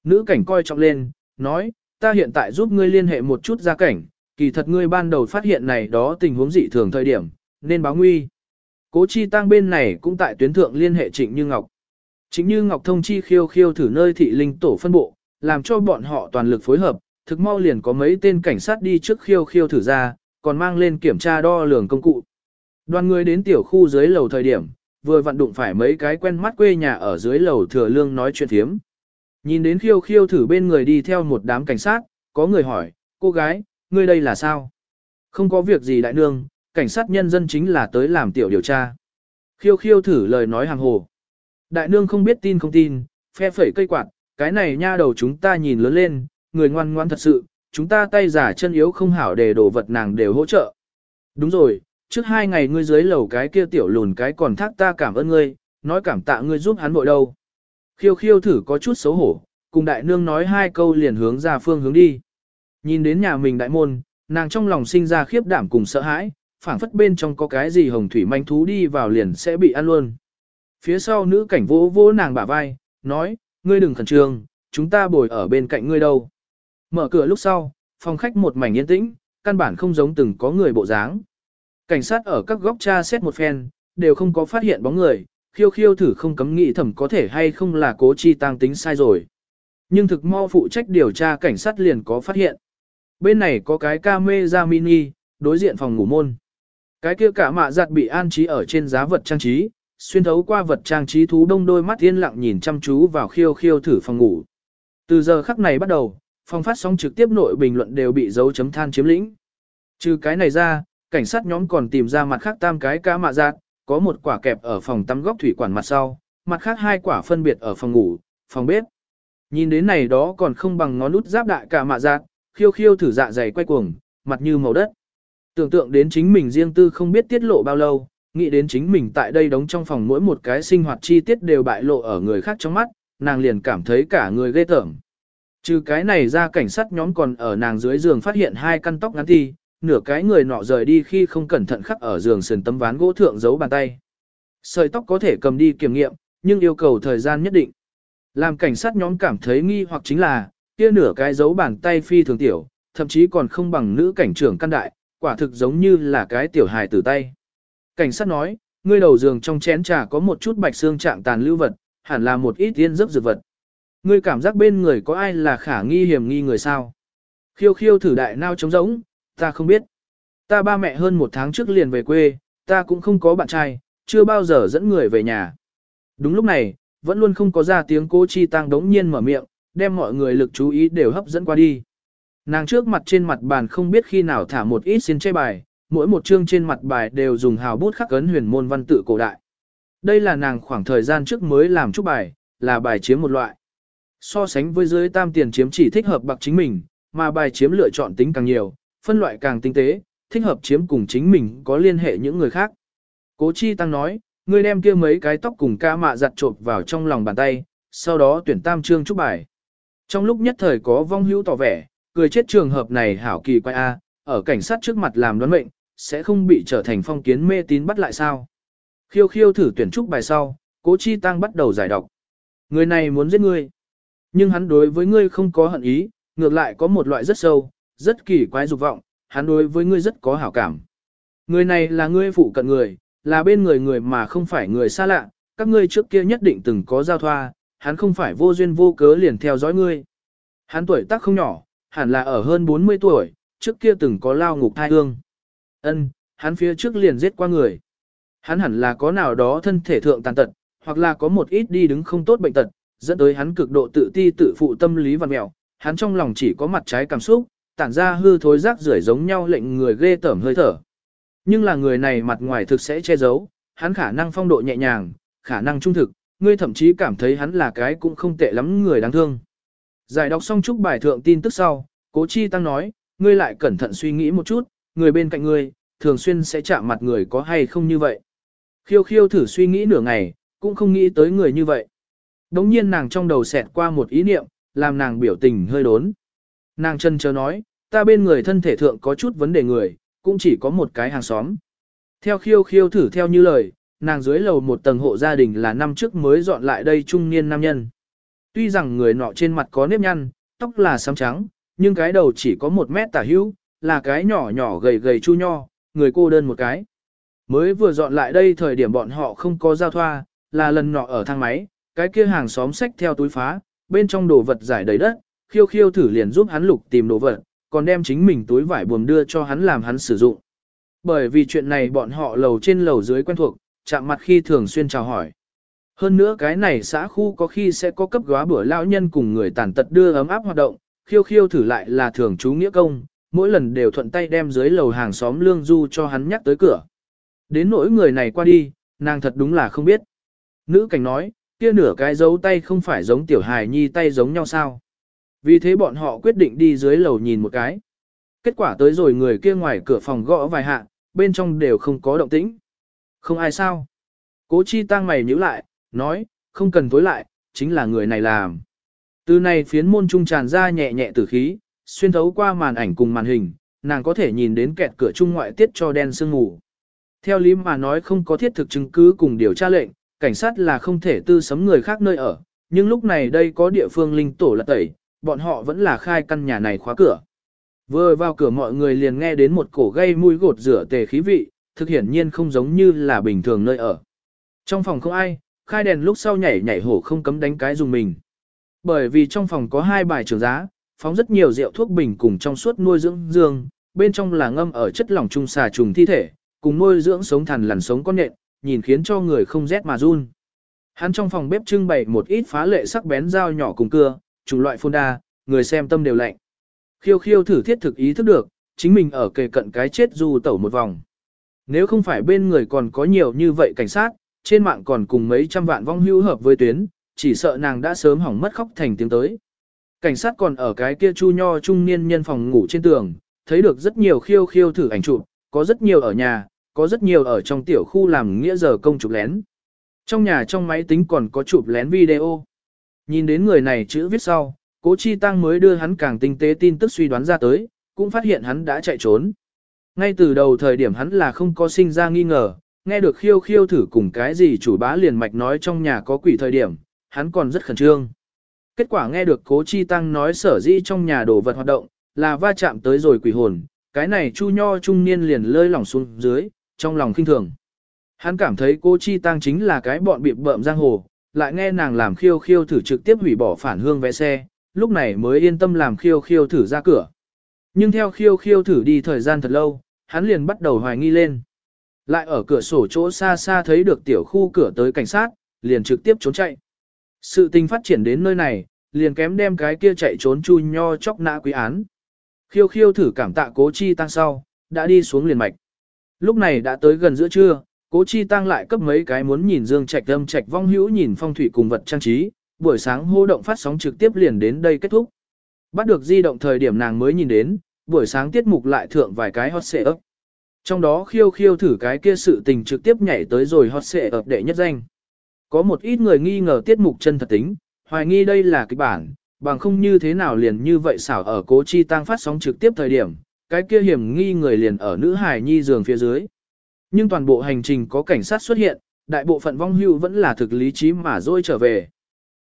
Nữ cảnh coi trọng lên, nói, ta hiện tại giúp ngươi liên hệ một chút gia cảnh, kỳ thật ngươi ban đầu phát hiện này đó tình huống dị thường thời điểm, nên báo nguy. Cố chi tăng bên này cũng tại tuyến thượng liên hệ Trịnh Như Ngọc. Trịnh Như Ngọc thông chi khiêu khiêu thử nơi thị linh tổ phân bộ, làm cho bọn họ toàn lực phối hợp, thực mau liền có mấy tên cảnh sát đi trước khiêu khiêu thử ra, còn mang lên kiểm tra đo lường công cụ. Đoàn người đến tiểu khu dưới lầu thời điểm, vừa vặn đụng phải mấy cái quen mắt quê nhà ở dưới lầu thừa lương nói chuyện thiếm. Nhìn đến khiêu khiêu thử bên người đi theo một đám cảnh sát, có người hỏi, cô gái, ngươi đây là sao? Không có việc gì đại nương, cảnh sát nhân dân chính là tới làm tiểu điều tra. Khiêu khiêu thử lời nói hàng hồ. Đại nương không biết tin không tin, phe phẩy cây quạt, cái này nha đầu chúng ta nhìn lớn lên, người ngoan ngoan thật sự, chúng ta tay giả chân yếu không hảo để đồ vật nàng đều hỗ trợ. Đúng rồi, trước hai ngày ngươi dưới lầu cái kia tiểu lùn cái còn thác ta cảm ơn ngươi, nói cảm tạ ngươi giúp hắn bội đâu. Khiêu khiêu thử có chút xấu hổ, cùng đại nương nói hai câu liền hướng ra phương hướng đi. Nhìn đến nhà mình đại môn, nàng trong lòng sinh ra khiếp đảm cùng sợ hãi, phảng phất bên trong có cái gì hồng thủy manh thú đi vào liền sẽ bị ăn luôn. phía sau nữ cảnh vỗ vỗ nàng bả vai, nói, ngươi đừng khẩn trương, chúng ta bồi ở bên cạnh ngươi đâu. Mở cửa lúc sau, phòng khách một mảnh yên tĩnh, căn bản không giống từng có người bộ dáng. Cảnh sát ở các góc tra xét một phen, đều không có phát hiện bóng người, khiêu khiêu thử không cấm nghĩ thẩm có thể hay không là cố chi tăng tính sai rồi. Nhưng thực mau phụ trách điều tra cảnh sát liền có phát hiện. Bên này có cái camera mini, đối diện phòng ngủ môn. Cái kia cả mạ giặt bị an trí ở trên giá vật trang trí, xuyên thấu qua vật trang trí thú đông đôi mắt yên lặng nhìn chăm chú vào khiêu khiêu thử phòng ngủ. Từ giờ khắc này bắt đầu, phòng phát sóng trực tiếp nội bình luận đều bị dấu chấm than chiếm lĩnh. Trừ cái này ra, cảnh sát nhóm còn tìm ra mặt khác tam cái cá mạ giặt, có một quả kẹp ở phòng tắm góc thủy quản mặt sau, mặt khác hai quả phân biệt ở phòng ngủ, phòng bếp. Nhìn đến này đó còn không bằng ngón út giáp đại cả mạ giặt, khiêu khiêu thử dạ dày quay cuồng, mặt như màu đất. Tưởng tượng đến chính mình riêng tư không biết tiết lộ bao lâu, nghĩ đến chính mình tại đây đóng trong phòng mỗi một cái sinh hoạt chi tiết đều bại lộ ở người khác trong mắt, nàng liền cảm thấy cả người ghê tởm. Trừ cái này ra cảnh sát nhóm còn ở nàng dưới giường phát hiện hai căn tóc ngắn thi, nửa cái người nọ rời đi khi không cẩn thận khắc ở giường sườn tấm ván gỗ thượng giấu bàn tay. Sợi tóc có thể cầm đi kiểm nghiệm, nhưng yêu cầu thời gian nhất định. Làm cảnh sát nhóm cảm thấy nghi hoặc chính là, kia nửa cái giấu bàn tay phi thường tiểu, thậm chí còn không bằng nữ cảnh trưởng căn đại, quả thực giống như là cái tiểu hài tử tay. Cảnh sát nói, ngươi đầu giường trong chén trà có một chút bạch xương trạng tàn lưu vật, hẳn là một ít tiên dấp dược vật. Ngươi cảm giác bên người có ai là khả nghi hiểm nghi người sao? Khiêu khiêu thử đại nao trống rỗng, ta không biết. Ta ba mẹ hơn một tháng trước liền về quê, ta cũng không có bạn trai, chưa bao giờ dẫn người về nhà. Đúng lúc này, vẫn luôn không có ra tiếng cô chi tăng đống nhiên mở miệng, đem mọi người lực chú ý đều hấp dẫn qua đi. Nàng trước mặt trên mặt bàn không biết khi nào thả một ít xin che bài, mỗi một chương trên mặt bài đều dùng hào bút khắc ấn huyền môn văn tự cổ đại. Đây là nàng khoảng thời gian trước mới làm chút bài, là bài chiếm một loại. So sánh với dưới tam tiền chiếm chỉ thích hợp bạc chính mình, mà bài chiếm lựa chọn tính càng nhiều, phân loại càng tinh tế, thích hợp chiếm cùng chính mình có liên hệ những người khác. Cố Chi Tăng nói, ngươi đem kia mấy cái tóc cùng ca mạ giặt trộn vào trong lòng bàn tay, sau đó tuyển tam trương chúc bài. Trong lúc nhất thời có vong hữu tỏ vẻ, cười chết trường hợp này hảo kỳ quay A, ở cảnh sát trước mặt làm đoán mệnh, sẽ không bị trở thành phong kiến mê tín bắt lại sao. Khiêu khiêu thử tuyển trúc bài sau, cố chi tăng bắt đầu giải đọc. Người này muốn giết ngươi. Nhưng hắn đối với ngươi không có hận ý, ngược lại có một loại rất sâu, rất kỳ quái dục vọng, hắn đối với ngươi rất có hảo cảm. Người này là ngươi phụ cận người, là bên người người mà không phải người xa lạ, các ngươi trước kia nhất định từng có giao thoa, hắn không phải vô duyên vô cớ liền theo dõi ngươi. Hắn tuổi tác không nhỏ, hẳn là ở hơn 40 tuổi, trước kia từng có lao ngục thai hương. Ân, hắn phía trước liền giết qua người. Hắn hẳn là có nào đó thân thể thượng tàn tật, hoặc là có một ít đi đứng không tốt bệnh tật, dẫn tới hắn cực độ tự ti tự phụ tâm lý văn mẹo. Hắn trong lòng chỉ có mặt trái cảm xúc, tản ra hư thối rác rưởi giống nhau lệnh người ghê tởm hơi thở. Nhưng là người này mặt ngoài thực sẽ che giấu, hắn khả năng phong độ nhẹ nhàng, khả năng trung thực, ngươi thậm chí cảm thấy hắn là cái cũng không tệ lắm người đáng thương. Giải đọc xong chúc bài thượng tin tức sau, Cố Chi Tăng nói, ngươi lại cẩn thận suy nghĩ một chút, người bên cạnh ngươi, thường xuyên sẽ chạm mặt người có hay không như vậy. Khiêu khiêu thử suy nghĩ nửa ngày, cũng không nghĩ tới người như vậy. Đống nhiên nàng trong đầu xẹt qua một ý niệm, làm nàng biểu tình hơi đốn. Nàng chân chờ nói, ta bên người thân thể thượng có chút vấn đề người, cũng chỉ có một cái hàng xóm. Theo khiêu khiêu thử theo như lời, nàng dưới lầu một tầng hộ gia đình là năm trước mới dọn lại đây trung niên nam nhân. Tuy rằng người nọ trên mặt có nếp nhăn, tóc là xám trắng, nhưng cái đầu chỉ có một mét tả hữu, là cái nhỏ nhỏ gầy gầy chu nho, người cô đơn một cái. Mới vừa dọn lại đây thời điểm bọn họ không có giao thoa, là lần nọ ở thang máy, cái kia hàng xóm xách theo túi phá, bên trong đồ vật giải đầy đất, khiêu khiêu thử liền giúp hắn lục tìm đồ vật, còn đem chính mình túi vải buồm đưa cho hắn làm hắn sử dụng. Bởi vì chuyện này bọn họ lầu trên lầu dưới quen thuộc, chạm mặt khi thường xuyên chào hỏi. Hơn nữa cái này xã khu có khi sẽ có cấp góa bữa lão nhân cùng người tàn tật đưa ấm áp hoạt động, khiêu khiêu thử lại là thường chú nghĩa công, mỗi lần đều thuận tay đem dưới lầu hàng xóm lương du cho hắn nhắc tới cửa. Đến nỗi người này qua đi, nàng thật đúng là không biết. Nữ cảnh nói, kia nửa cái dấu tay không phải giống tiểu hài nhi tay giống nhau sao. Vì thế bọn họ quyết định đi dưới lầu nhìn một cái. Kết quả tới rồi người kia ngoài cửa phòng gõ vài hạ, bên trong đều không có động tĩnh. Không ai sao. Cố chi tăng mày nhíu lại, nói, không cần tối lại, chính là người này làm. Từ này phiến môn trung tràn ra nhẹ nhẹ tử khí, xuyên thấu qua màn ảnh cùng màn hình, nàng có thể nhìn đến kẹt cửa trung ngoại tiết cho đen sương ngủ. Theo lý mà nói không có thiết thực chứng cứ cùng điều tra lệnh, cảnh sát là không thể tư sấm người khác nơi ở, nhưng lúc này đây có địa phương linh tổ là tẩy, bọn họ vẫn là khai căn nhà này khóa cửa. Vừa vào cửa mọi người liền nghe đến một cổ gây mùi gột rửa tề khí vị, thực hiển nhiên không giống như là bình thường nơi ở. Trong phòng không ai, khai đèn lúc sau nhảy nhảy hổ không cấm đánh cái dùng mình. Bởi vì trong phòng có hai bài trường giá, phóng rất nhiều rượu thuốc bình cùng trong suốt nuôi dưỡng dương, bên trong là ngâm ở chất lỏng trung xà trùng thi thể, cùng nuôi dưỡng sống thằn lằn sống con nện, nhìn khiến cho người không rét mà run. Hắn trong phòng bếp trưng bày một ít phá lệ sắc bén dao nhỏ cùng cưa, chủng loại phôn đa, người xem tâm đều lạnh. Khiêu khiêu thử thiết thực ý thức được, chính mình ở kề cận cái chết du tẩu một vòng. Nếu không phải bên người còn có nhiều như vậy cảnh sát, trên mạng còn cùng mấy trăm vạn vong hữu hợp với tuyến, chỉ sợ nàng đã sớm hỏng mất khóc thành tiếng tới. Cảnh sát còn ở cái kia chu nho trung niên nhân phòng ngủ trên tường, thấy được rất nhiều khiêu khiêu thử ảnh chụp, có rất nhiều ở nhà, có rất nhiều ở trong tiểu khu làm nghĩa giờ công chụp lén. Trong nhà trong máy tính còn có chụp lén video. Nhìn đến người này chữ viết sau, cố chi tăng mới đưa hắn càng tinh tế tin tức suy đoán ra tới, cũng phát hiện hắn đã chạy trốn. Ngay từ đầu thời điểm hắn là không có sinh ra nghi ngờ, nghe được khiêu khiêu thử cùng cái gì chủ bá liền mạch nói trong nhà có quỷ thời điểm, hắn còn rất khẩn trương. Kết quả nghe được cố chi tăng nói sở dĩ trong nhà đồ vật hoạt động, là va chạm tới rồi quỷ hồn, cái này chu nho trung niên liền lơi lỏng xuống dưới, trong lòng kinh thường. Hắn cảm thấy cô chi tăng chính là cái bọn bịp bợm giang hồ, lại nghe nàng làm khiêu khiêu thử trực tiếp hủy bỏ phản hương vé xe, lúc này mới yên tâm làm khiêu khiêu thử ra cửa. Nhưng theo khiêu khiêu thử đi thời gian thật lâu, hắn liền bắt đầu hoài nghi lên. Lại ở cửa sổ chỗ xa xa thấy được tiểu khu cửa tới cảnh sát, liền trực tiếp trốn chạy. Sự tình phát triển đến nơi này, liền kém đem cái kia chạy trốn chu nho chóc nã quý án. Khiêu khiêu thử cảm tạ cố chi tăng sau, đã đi xuống liền mạch. Lúc này đã tới gần giữa trưa, cố chi tăng lại cấp mấy cái muốn nhìn dương trạch âm trạch vong hữu nhìn phong thủy cùng vật trang trí, buổi sáng hô động phát sóng trực tiếp liền đến đây kết thúc. Bắt được di động thời điểm nàng mới nhìn đến, buổi sáng tiết mục lại thượng vài cái hot xệ ấp. Trong đó khiêu khiêu thử cái kia sự tình trực tiếp nhảy tới rồi hot xệ ấp đệ nhất danh. Có một ít người nghi ngờ tiết mục chân thật tính, hoài nghi đây là kịch bản, bằng không như thế nào liền như vậy xảo ở cố chi tăng phát sóng trực tiếp thời điểm, cái kia hiểm nghi người liền ở nữ hải nhi giường phía dưới. Nhưng toàn bộ hành trình có cảnh sát xuất hiện, đại bộ phận vong hưu vẫn là thực lý trí mà dôi trở về.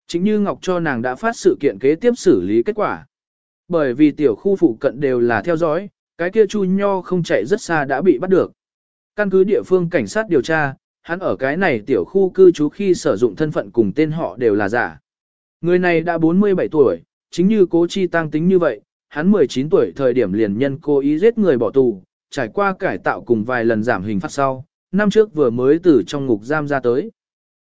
Chính như Ngọc cho nàng đã phát sự kiện kế tiếp xử lý kết quả. Bởi vì tiểu khu phụ cận đều là theo dõi, cái kia chu nho không chạy rất xa đã bị bắt được. Căn cứ địa phương cảnh sát điều tra, hắn ở cái này tiểu khu cư trú khi sử dụng thân phận cùng tên họ đều là giả. Người này đã 47 tuổi, chính như cố chi tăng tính như vậy, hắn 19 tuổi thời điểm liền nhân cố ý giết người bỏ tù, trải qua cải tạo cùng vài lần giảm hình phạt sau, năm trước vừa mới từ trong ngục giam ra tới.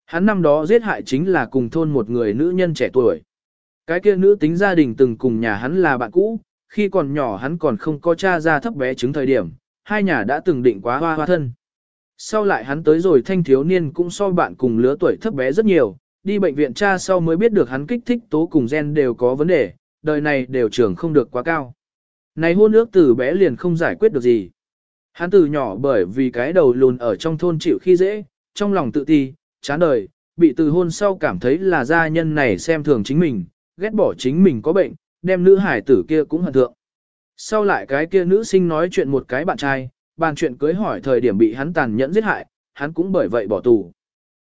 Hắn năm đó giết hại chính là cùng thôn một người nữ nhân trẻ tuổi. Cái kia nữ tính gia đình từng cùng nhà hắn là bạn cũ, khi còn nhỏ hắn còn không có cha ra thấp bé chứng thời điểm, hai nhà đã từng định quá hoa hoa thân. Sau lại hắn tới rồi thanh thiếu niên cũng so bạn cùng lứa tuổi thấp bé rất nhiều, đi bệnh viện cha sau mới biết được hắn kích thích tố cùng gen đều có vấn đề, đời này đều trưởng không được quá cao. Này hôn ước từ bé liền không giải quyết được gì. Hắn từ nhỏ bởi vì cái đầu lùn ở trong thôn chịu khi dễ, trong lòng tự ti, chán đời, bị từ hôn sau cảm thấy là gia nhân này xem thường chính mình, ghét bỏ chính mình có bệnh, đem nữ hải tử kia cũng hận thượng. Sau lại cái kia nữ sinh nói chuyện một cái bạn trai, bàn chuyện cưới hỏi thời điểm bị hắn tàn nhẫn giết hại, hắn cũng bởi vậy bỏ tù.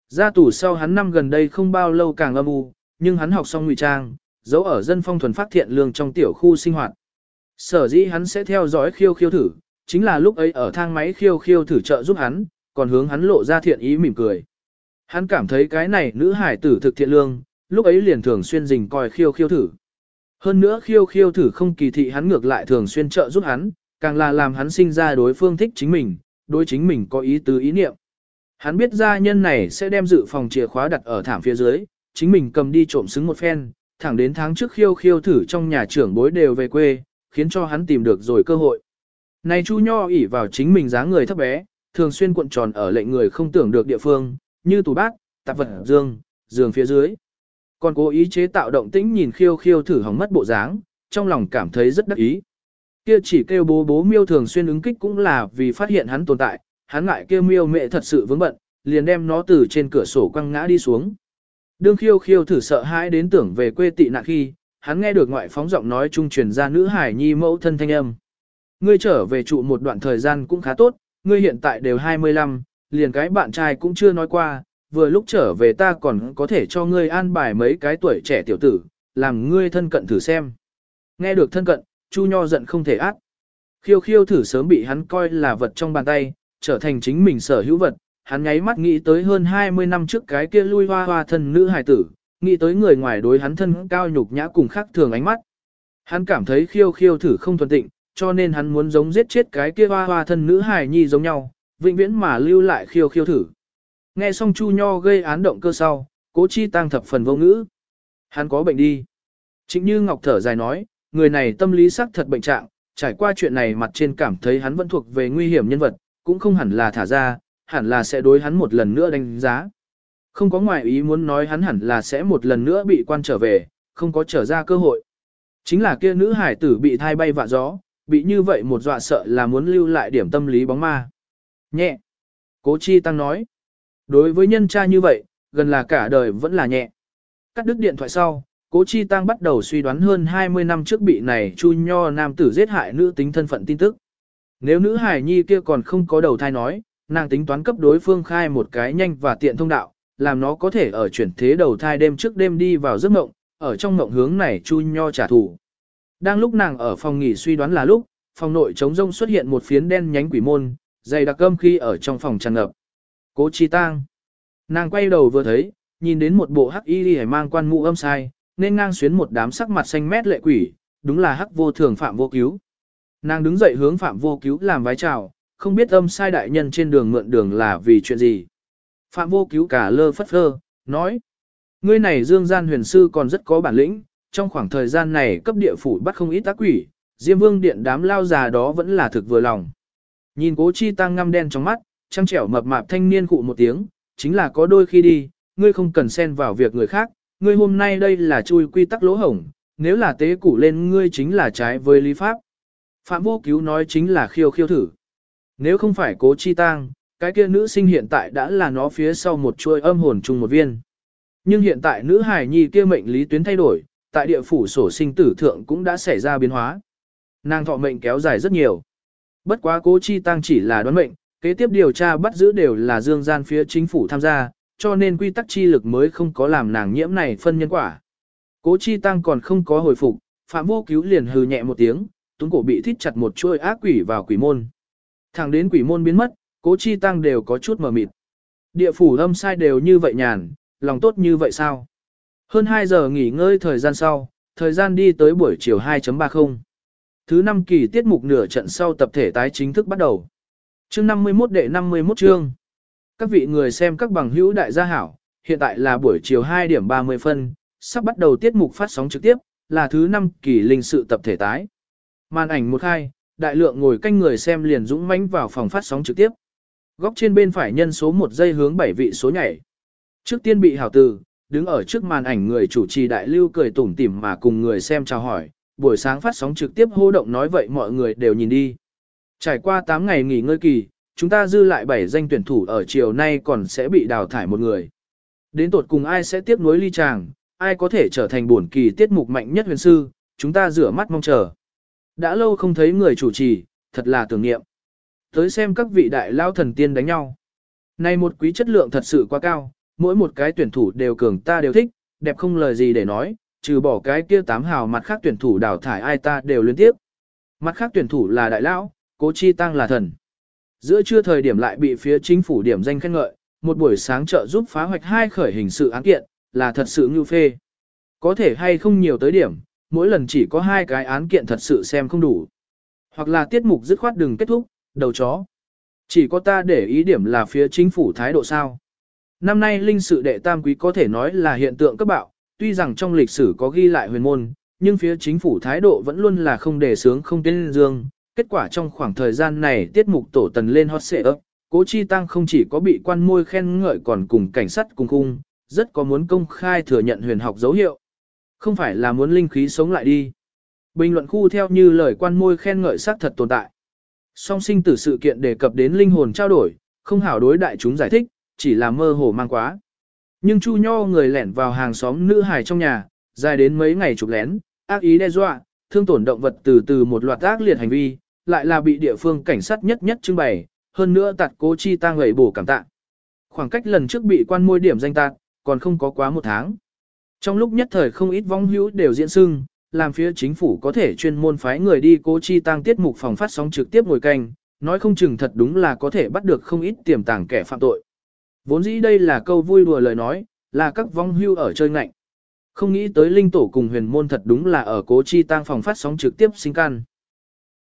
Ra tù sau hắn năm gần đây không bao lâu càng âm u, nhưng hắn học xong ngụy trang, giấu ở dân phong thuần phát thiện lương trong tiểu khu sinh hoạt. Sở dĩ hắn sẽ theo dõi khiêu khiêu thử, chính là lúc ấy ở thang máy khiêu khiêu thử trợ giúp hắn, còn hướng hắn lộ ra thiện ý mỉm cười. Hắn cảm thấy cái này nữ hải tử thực thiện lương, lúc ấy liền thường xuyên dình coi khiêu khiêu thử. Hơn nữa khiêu khiêu thử không kỳ thị hắn ngược lại thường xuyên trợ giúp hắn, càng là làm hắn sinh ra đối phương thích chính mình, đối chính mình có ý tứ ý niệm. Hắn biết gia nhân này sẽ đem dự phòng chìa khóa đặt ở thảm phía dưới, chính mình cầm đi trộm xứng một phen, thẳng đến tháng trước khiêu khiêu thử trong nhà trưởng bối đều về quê, khiến cho hắn tìm được rồi cơ hội. Này Chu Nho ỉ vào chính mình dáng người thấp bé, thường xuyên cuộn tròn ở lệnh người không tưởng được địa phương, như tủ bát, tạp vật dương, giường phía dưới. Còn cố ý chế tạo động tĩnh nhìn khiêu khiêu thử hỏng mất bộ dáng, trong lòng cảm thấy rất đắc ý. Kia chỉ kêu bố bố miêu thường xuyên ứng kích cũng là vì phát hiện hắn tồn tại, hắn ngại kêu miêu mẹ thật sự vướng bận, liền đem nó từ trên cửa sổ quăng ngã đi xuống. Đương khiêu khiêu thử sợ hãi đến tưởng về quê tị nạn khi, hắn nghe được ngoại phóng giọng nói trung truyền ra nữ hải nhi mẫu thân thanh âm. Ngươi trở về trụ một đoạn thời gian cũng khá tốt, ngươi hiện tại đều 25, liền cái bạn trai cũng chưa nói qua, vừa lúc trở về ta còn có thể cho ngươi an bài mấy cái tuổi trẻ tiểu tử, làm ngươi thân cận thử xem. Nghe được thân cận, Chu Nho giận không thể át. Khiêu khiêu thử sớm bị hắn coi là vật trong bàn tay, trở thành chính mình sở hữu vật, hắn nháy mắt nghĩ tới hơn 20 năm trước cái kia lui hoa hoa thân nữ hài tử, nghĩ tới người ngoài đối hắn thân cao nhục nhã cùng khác thường ánh mắt. Hắn cảm thấy khiêu khiêu thử không thuần tịnh, cho nên hắn muốn giống giết chết cái kia hoa hoa thân nữ hài nhi giống nhau, vĩnh viễn mà lưu lại khiêu khiêu thử. Nghe xong Chu Nho gây án động cơ sau, cố chi tăng thập phần vô ngữ. Hắn có bệnh đi. Chính như Ngọc thở dài nói, người này tâm lý sắc thật bệnh trạng, trải qua chuyện này mặt trên cảm thấy hắn vẫn thuộc về nguy hiểm nhân vật, cũng không hẳn là thả ra, hẳn là sẽ đối hắn một lần nữa đánh giá. Không có ngoại ý muốn nói hắn hẳn là sẽ một lần nữa bị quan trở về, không có trở ra cơ hội. Chính là kia nữ hải tử bị thai bay vạ gió, bị như vậy một dọa sợ là muốn lưu lại điểm tâm lý bóng ma. Nhẹ. Cố chi tăng nói. Đối với nhân cha như vậy, gần là cả đời vẫn là nhẹ. Cắt đứt điện thoại sau, Cố Chi Tăng bắt đầu suy đoán hơn 20 năm trước bị này Chu Nho nam tử giết hại nữ tính thân phận tin tức. Nếu nữ hải nhi kia còn không có đầu thai nói, nàng tính toán cấp đối phương khai một cái nhanh và tiện thông đạo, làm nó có thể ở chuyển thế đầu thai đêm trước đêm đi vào giấc mộng, ở trong mộng hướng này Chu Nho trả thù. Đang lúc nàng ở phòng nghỉ suy đoán là lúc, phòng nội trống rông xuất hiện một phiến đen nhánh quỷ môn, dày đặc âm khi ở trong phòng tràn ngập. Cố Chi tang. Nàng quay đầu vừa thấy, nhìn đến một bộ hắc y đi mang quan mũ âm sai, nên ngang xuyến một đám sắc mặt xanh mét lệ quỷ, đúng là hắc vô thường phạm vô cứu. Nàng đứng dậy hướng phạm vô cứu làm vái chào, không biết âm sai đại nhân trên đường mượn đường là vì chuyện gì. Phạm vô cứu cả lơ phất phơ, nói. Ngươi này dương gian huyền sư còn rất có bản lĩnh, trong khoảng thời gian này cấp địa phủ bắt không ít ác quỷ, Diêm Vương điện đám lao già đó vẫn là thực vừa lòng. Nhìn cố chi tăng ngăm đen trong mắt, trăng trẻo mập mạp thanh niên cụ một tiếng, chính là có đôi khi đi, ngươi không cần xen vào việc người khác, ngươi hôm nay đây là chui quy tắc lỗ hổng, nếu là tế củ lên ngươi chính là trái với lý pháp. Phạm vô cứu nói chính là khiêu khiêu thử. Nếu không phải cố chi tang, cái kia nữ sinh hiện tại đã là nó phía sau một chuôi âm hồn chung một viên. Nhưng hiện tại nữ hài nhi kia mệnh lý tuyến thay đổi, tại địa phủ sổ sinh tử thượng cũng đã xảy ra biến hóa. Nàng thọ mệnh kéo dài rất nhiều. Bất quá cố chi tăng chỉ là đoán mệnh, kế tiếp điều tra bắt giữ đều là dương gian phía chính phủ tham gia, cho nên quy tắc chi lực mới không có làm nàng nhiễm này phân nhân quả. Cố chi tăng còn không có hồi phục, phạm vô cứu liền hừ nhẹ một tiếng, túng cổ bị thít chặt một chuôi ác quỷ vào quỷ môn. Thẳng đến quỷ môn biến mất, cố chi tăng đều có chút mờ mịt. Địa phủ âm sai đều như vậy nhàn, lòng tốt như vậy sao? Hơn 2 giờ nghỉ ngơi thời gian sau, thời gian đi tới buổi chiều 2.30. Thứ 5 kỳ tiết mục nửa trận sau tập thể tái chính thức bắt đầu. Chương 51 đệ 51 chương. Các vị người xem các bằng hữu đại gia hảo, hiện tại là buổi chiều 2 điểm 30 phân, sắp bắt đầu tiết mục phát sóng trực tiếp, là thứ 5 kỳ linh sự tập thể tái. Màn ảnh một hai, đại lượng ngồi canh người xem liền dũng mãnh vào phòng phát sóng trực tiếp. Góc trên bên phải nhân số 1 giây hướng 7 vị số nhảy. Trước tiên bị hảo từ, đứng ở trước màn ảnh người chủ trì đại lưu cười tủm tỉm mà cùng người xem chào hỏi, buổi sáng phát sóng trực tiếp hô động nói vậy mọi người đều nhìn đi. Trải qua 8 ngày nghỉ ngơi kỳ, chúng ta dư lại 7 danh tuyển thủ ở chiều nay còn sẽ bị đào thải một người. Đến tột cùng ai sẽ tiếp nối ly chàng, ai có thể trở thành bổn kỳ tiết mục mạnh nhất huyền sư, chúng ta rửa mắt mong chờ. Đã lâu không thấy người chủ trì, thật là tưởng niệm. Tới xem các vị đại lao thần tiên đánh nhau. Này một quý chất lượng thật sự quá cao, mỗi một cái tuyển thủ đều cường ta đều thích, đẹp không lời gì để nói, trừ bỏ cái kia tám hào mặt khác tuyển thủ đào thải ai ta đều liên tiếp. Mặt khác tuyển thủ là đại lão, cố chi tăng là thần. Giữa trưa thời điểm lại bị phía chính phủ điểm danh khen ngợi, một buổi sáng trợ giúp phá hoạch hai khởi hình sự án kiện, là thật sự ngưu phê. Có thể hay không nhiều tới điểm, mỗi lần chỉ có hai cái án kiện thật sự xem không đủ. Hoặc là tiết mục dứt khoát đừng kết thúc, đầu chó. Chỉ có ta để ý điểm là phía chính phủ thái độ sao. Năm nay linh sự đệ tam quý có thể nói là hiện tượng cấp bạo, tuy rằng trong lịch sử có ghi lại huyền môn, nhưng phía chính phủ thái độ vẫn luôn là không đề sướng không tiến dương. Kết quả trong khoảng thời gian này tiết mục tổ tần lên hot xệ ấp, cố chi tăng không chỉ có bị quan môi khen ngợi còn cùng cảnh sát cùng khung, rất có muốn công khai thừa nhận huyền học dấu hiệu. Không phải là muốn linh khí sống lại đi. Bình luận khu theo như lời quan môi khen ngợi xác thật tồn tại. Song sinh tử sự kiện đề cập đến linh hồn trao đổi, không hảo đối đại chúng giải thích, chỉ là mơ hồ mang quá. Nhưng Chu Nho người lẻn vào hàng xóm nữ hài trong nhà, dài đến mấy ngày chụp lén, ác ý đe dọa, thương tổn động vật từ từ một loạt ác liệt hành vi, lại là bị địa phương cảnh sát nhất nhất trưng bày, hơn nữa tạt cố chi tang người bổ cảm tạ. Khoảng cách lần trước bị quan môi điểm danh tạc, còn không có quá một tháng. Trong lúc nhất thời không ít vong hữu đều diễn sưng, làm phía chính phủ có thể chuyên môn phái người đi cố chi tăng tiết mục phòng phát sóng trực tiếp ngồi canh, nói không chừng thật đúng là có thể bắt được không ít tiềm tàng kẻ phạm tội. Vốn dĩ đây là câu vui đùa lời nói, là các vong hưu ở chơi ngạnh. Không nghĩ tới linh tổ cùng huyền môn thật đúng là ở cố chi tăng phòng phát sóng trực tiếp sinh căn.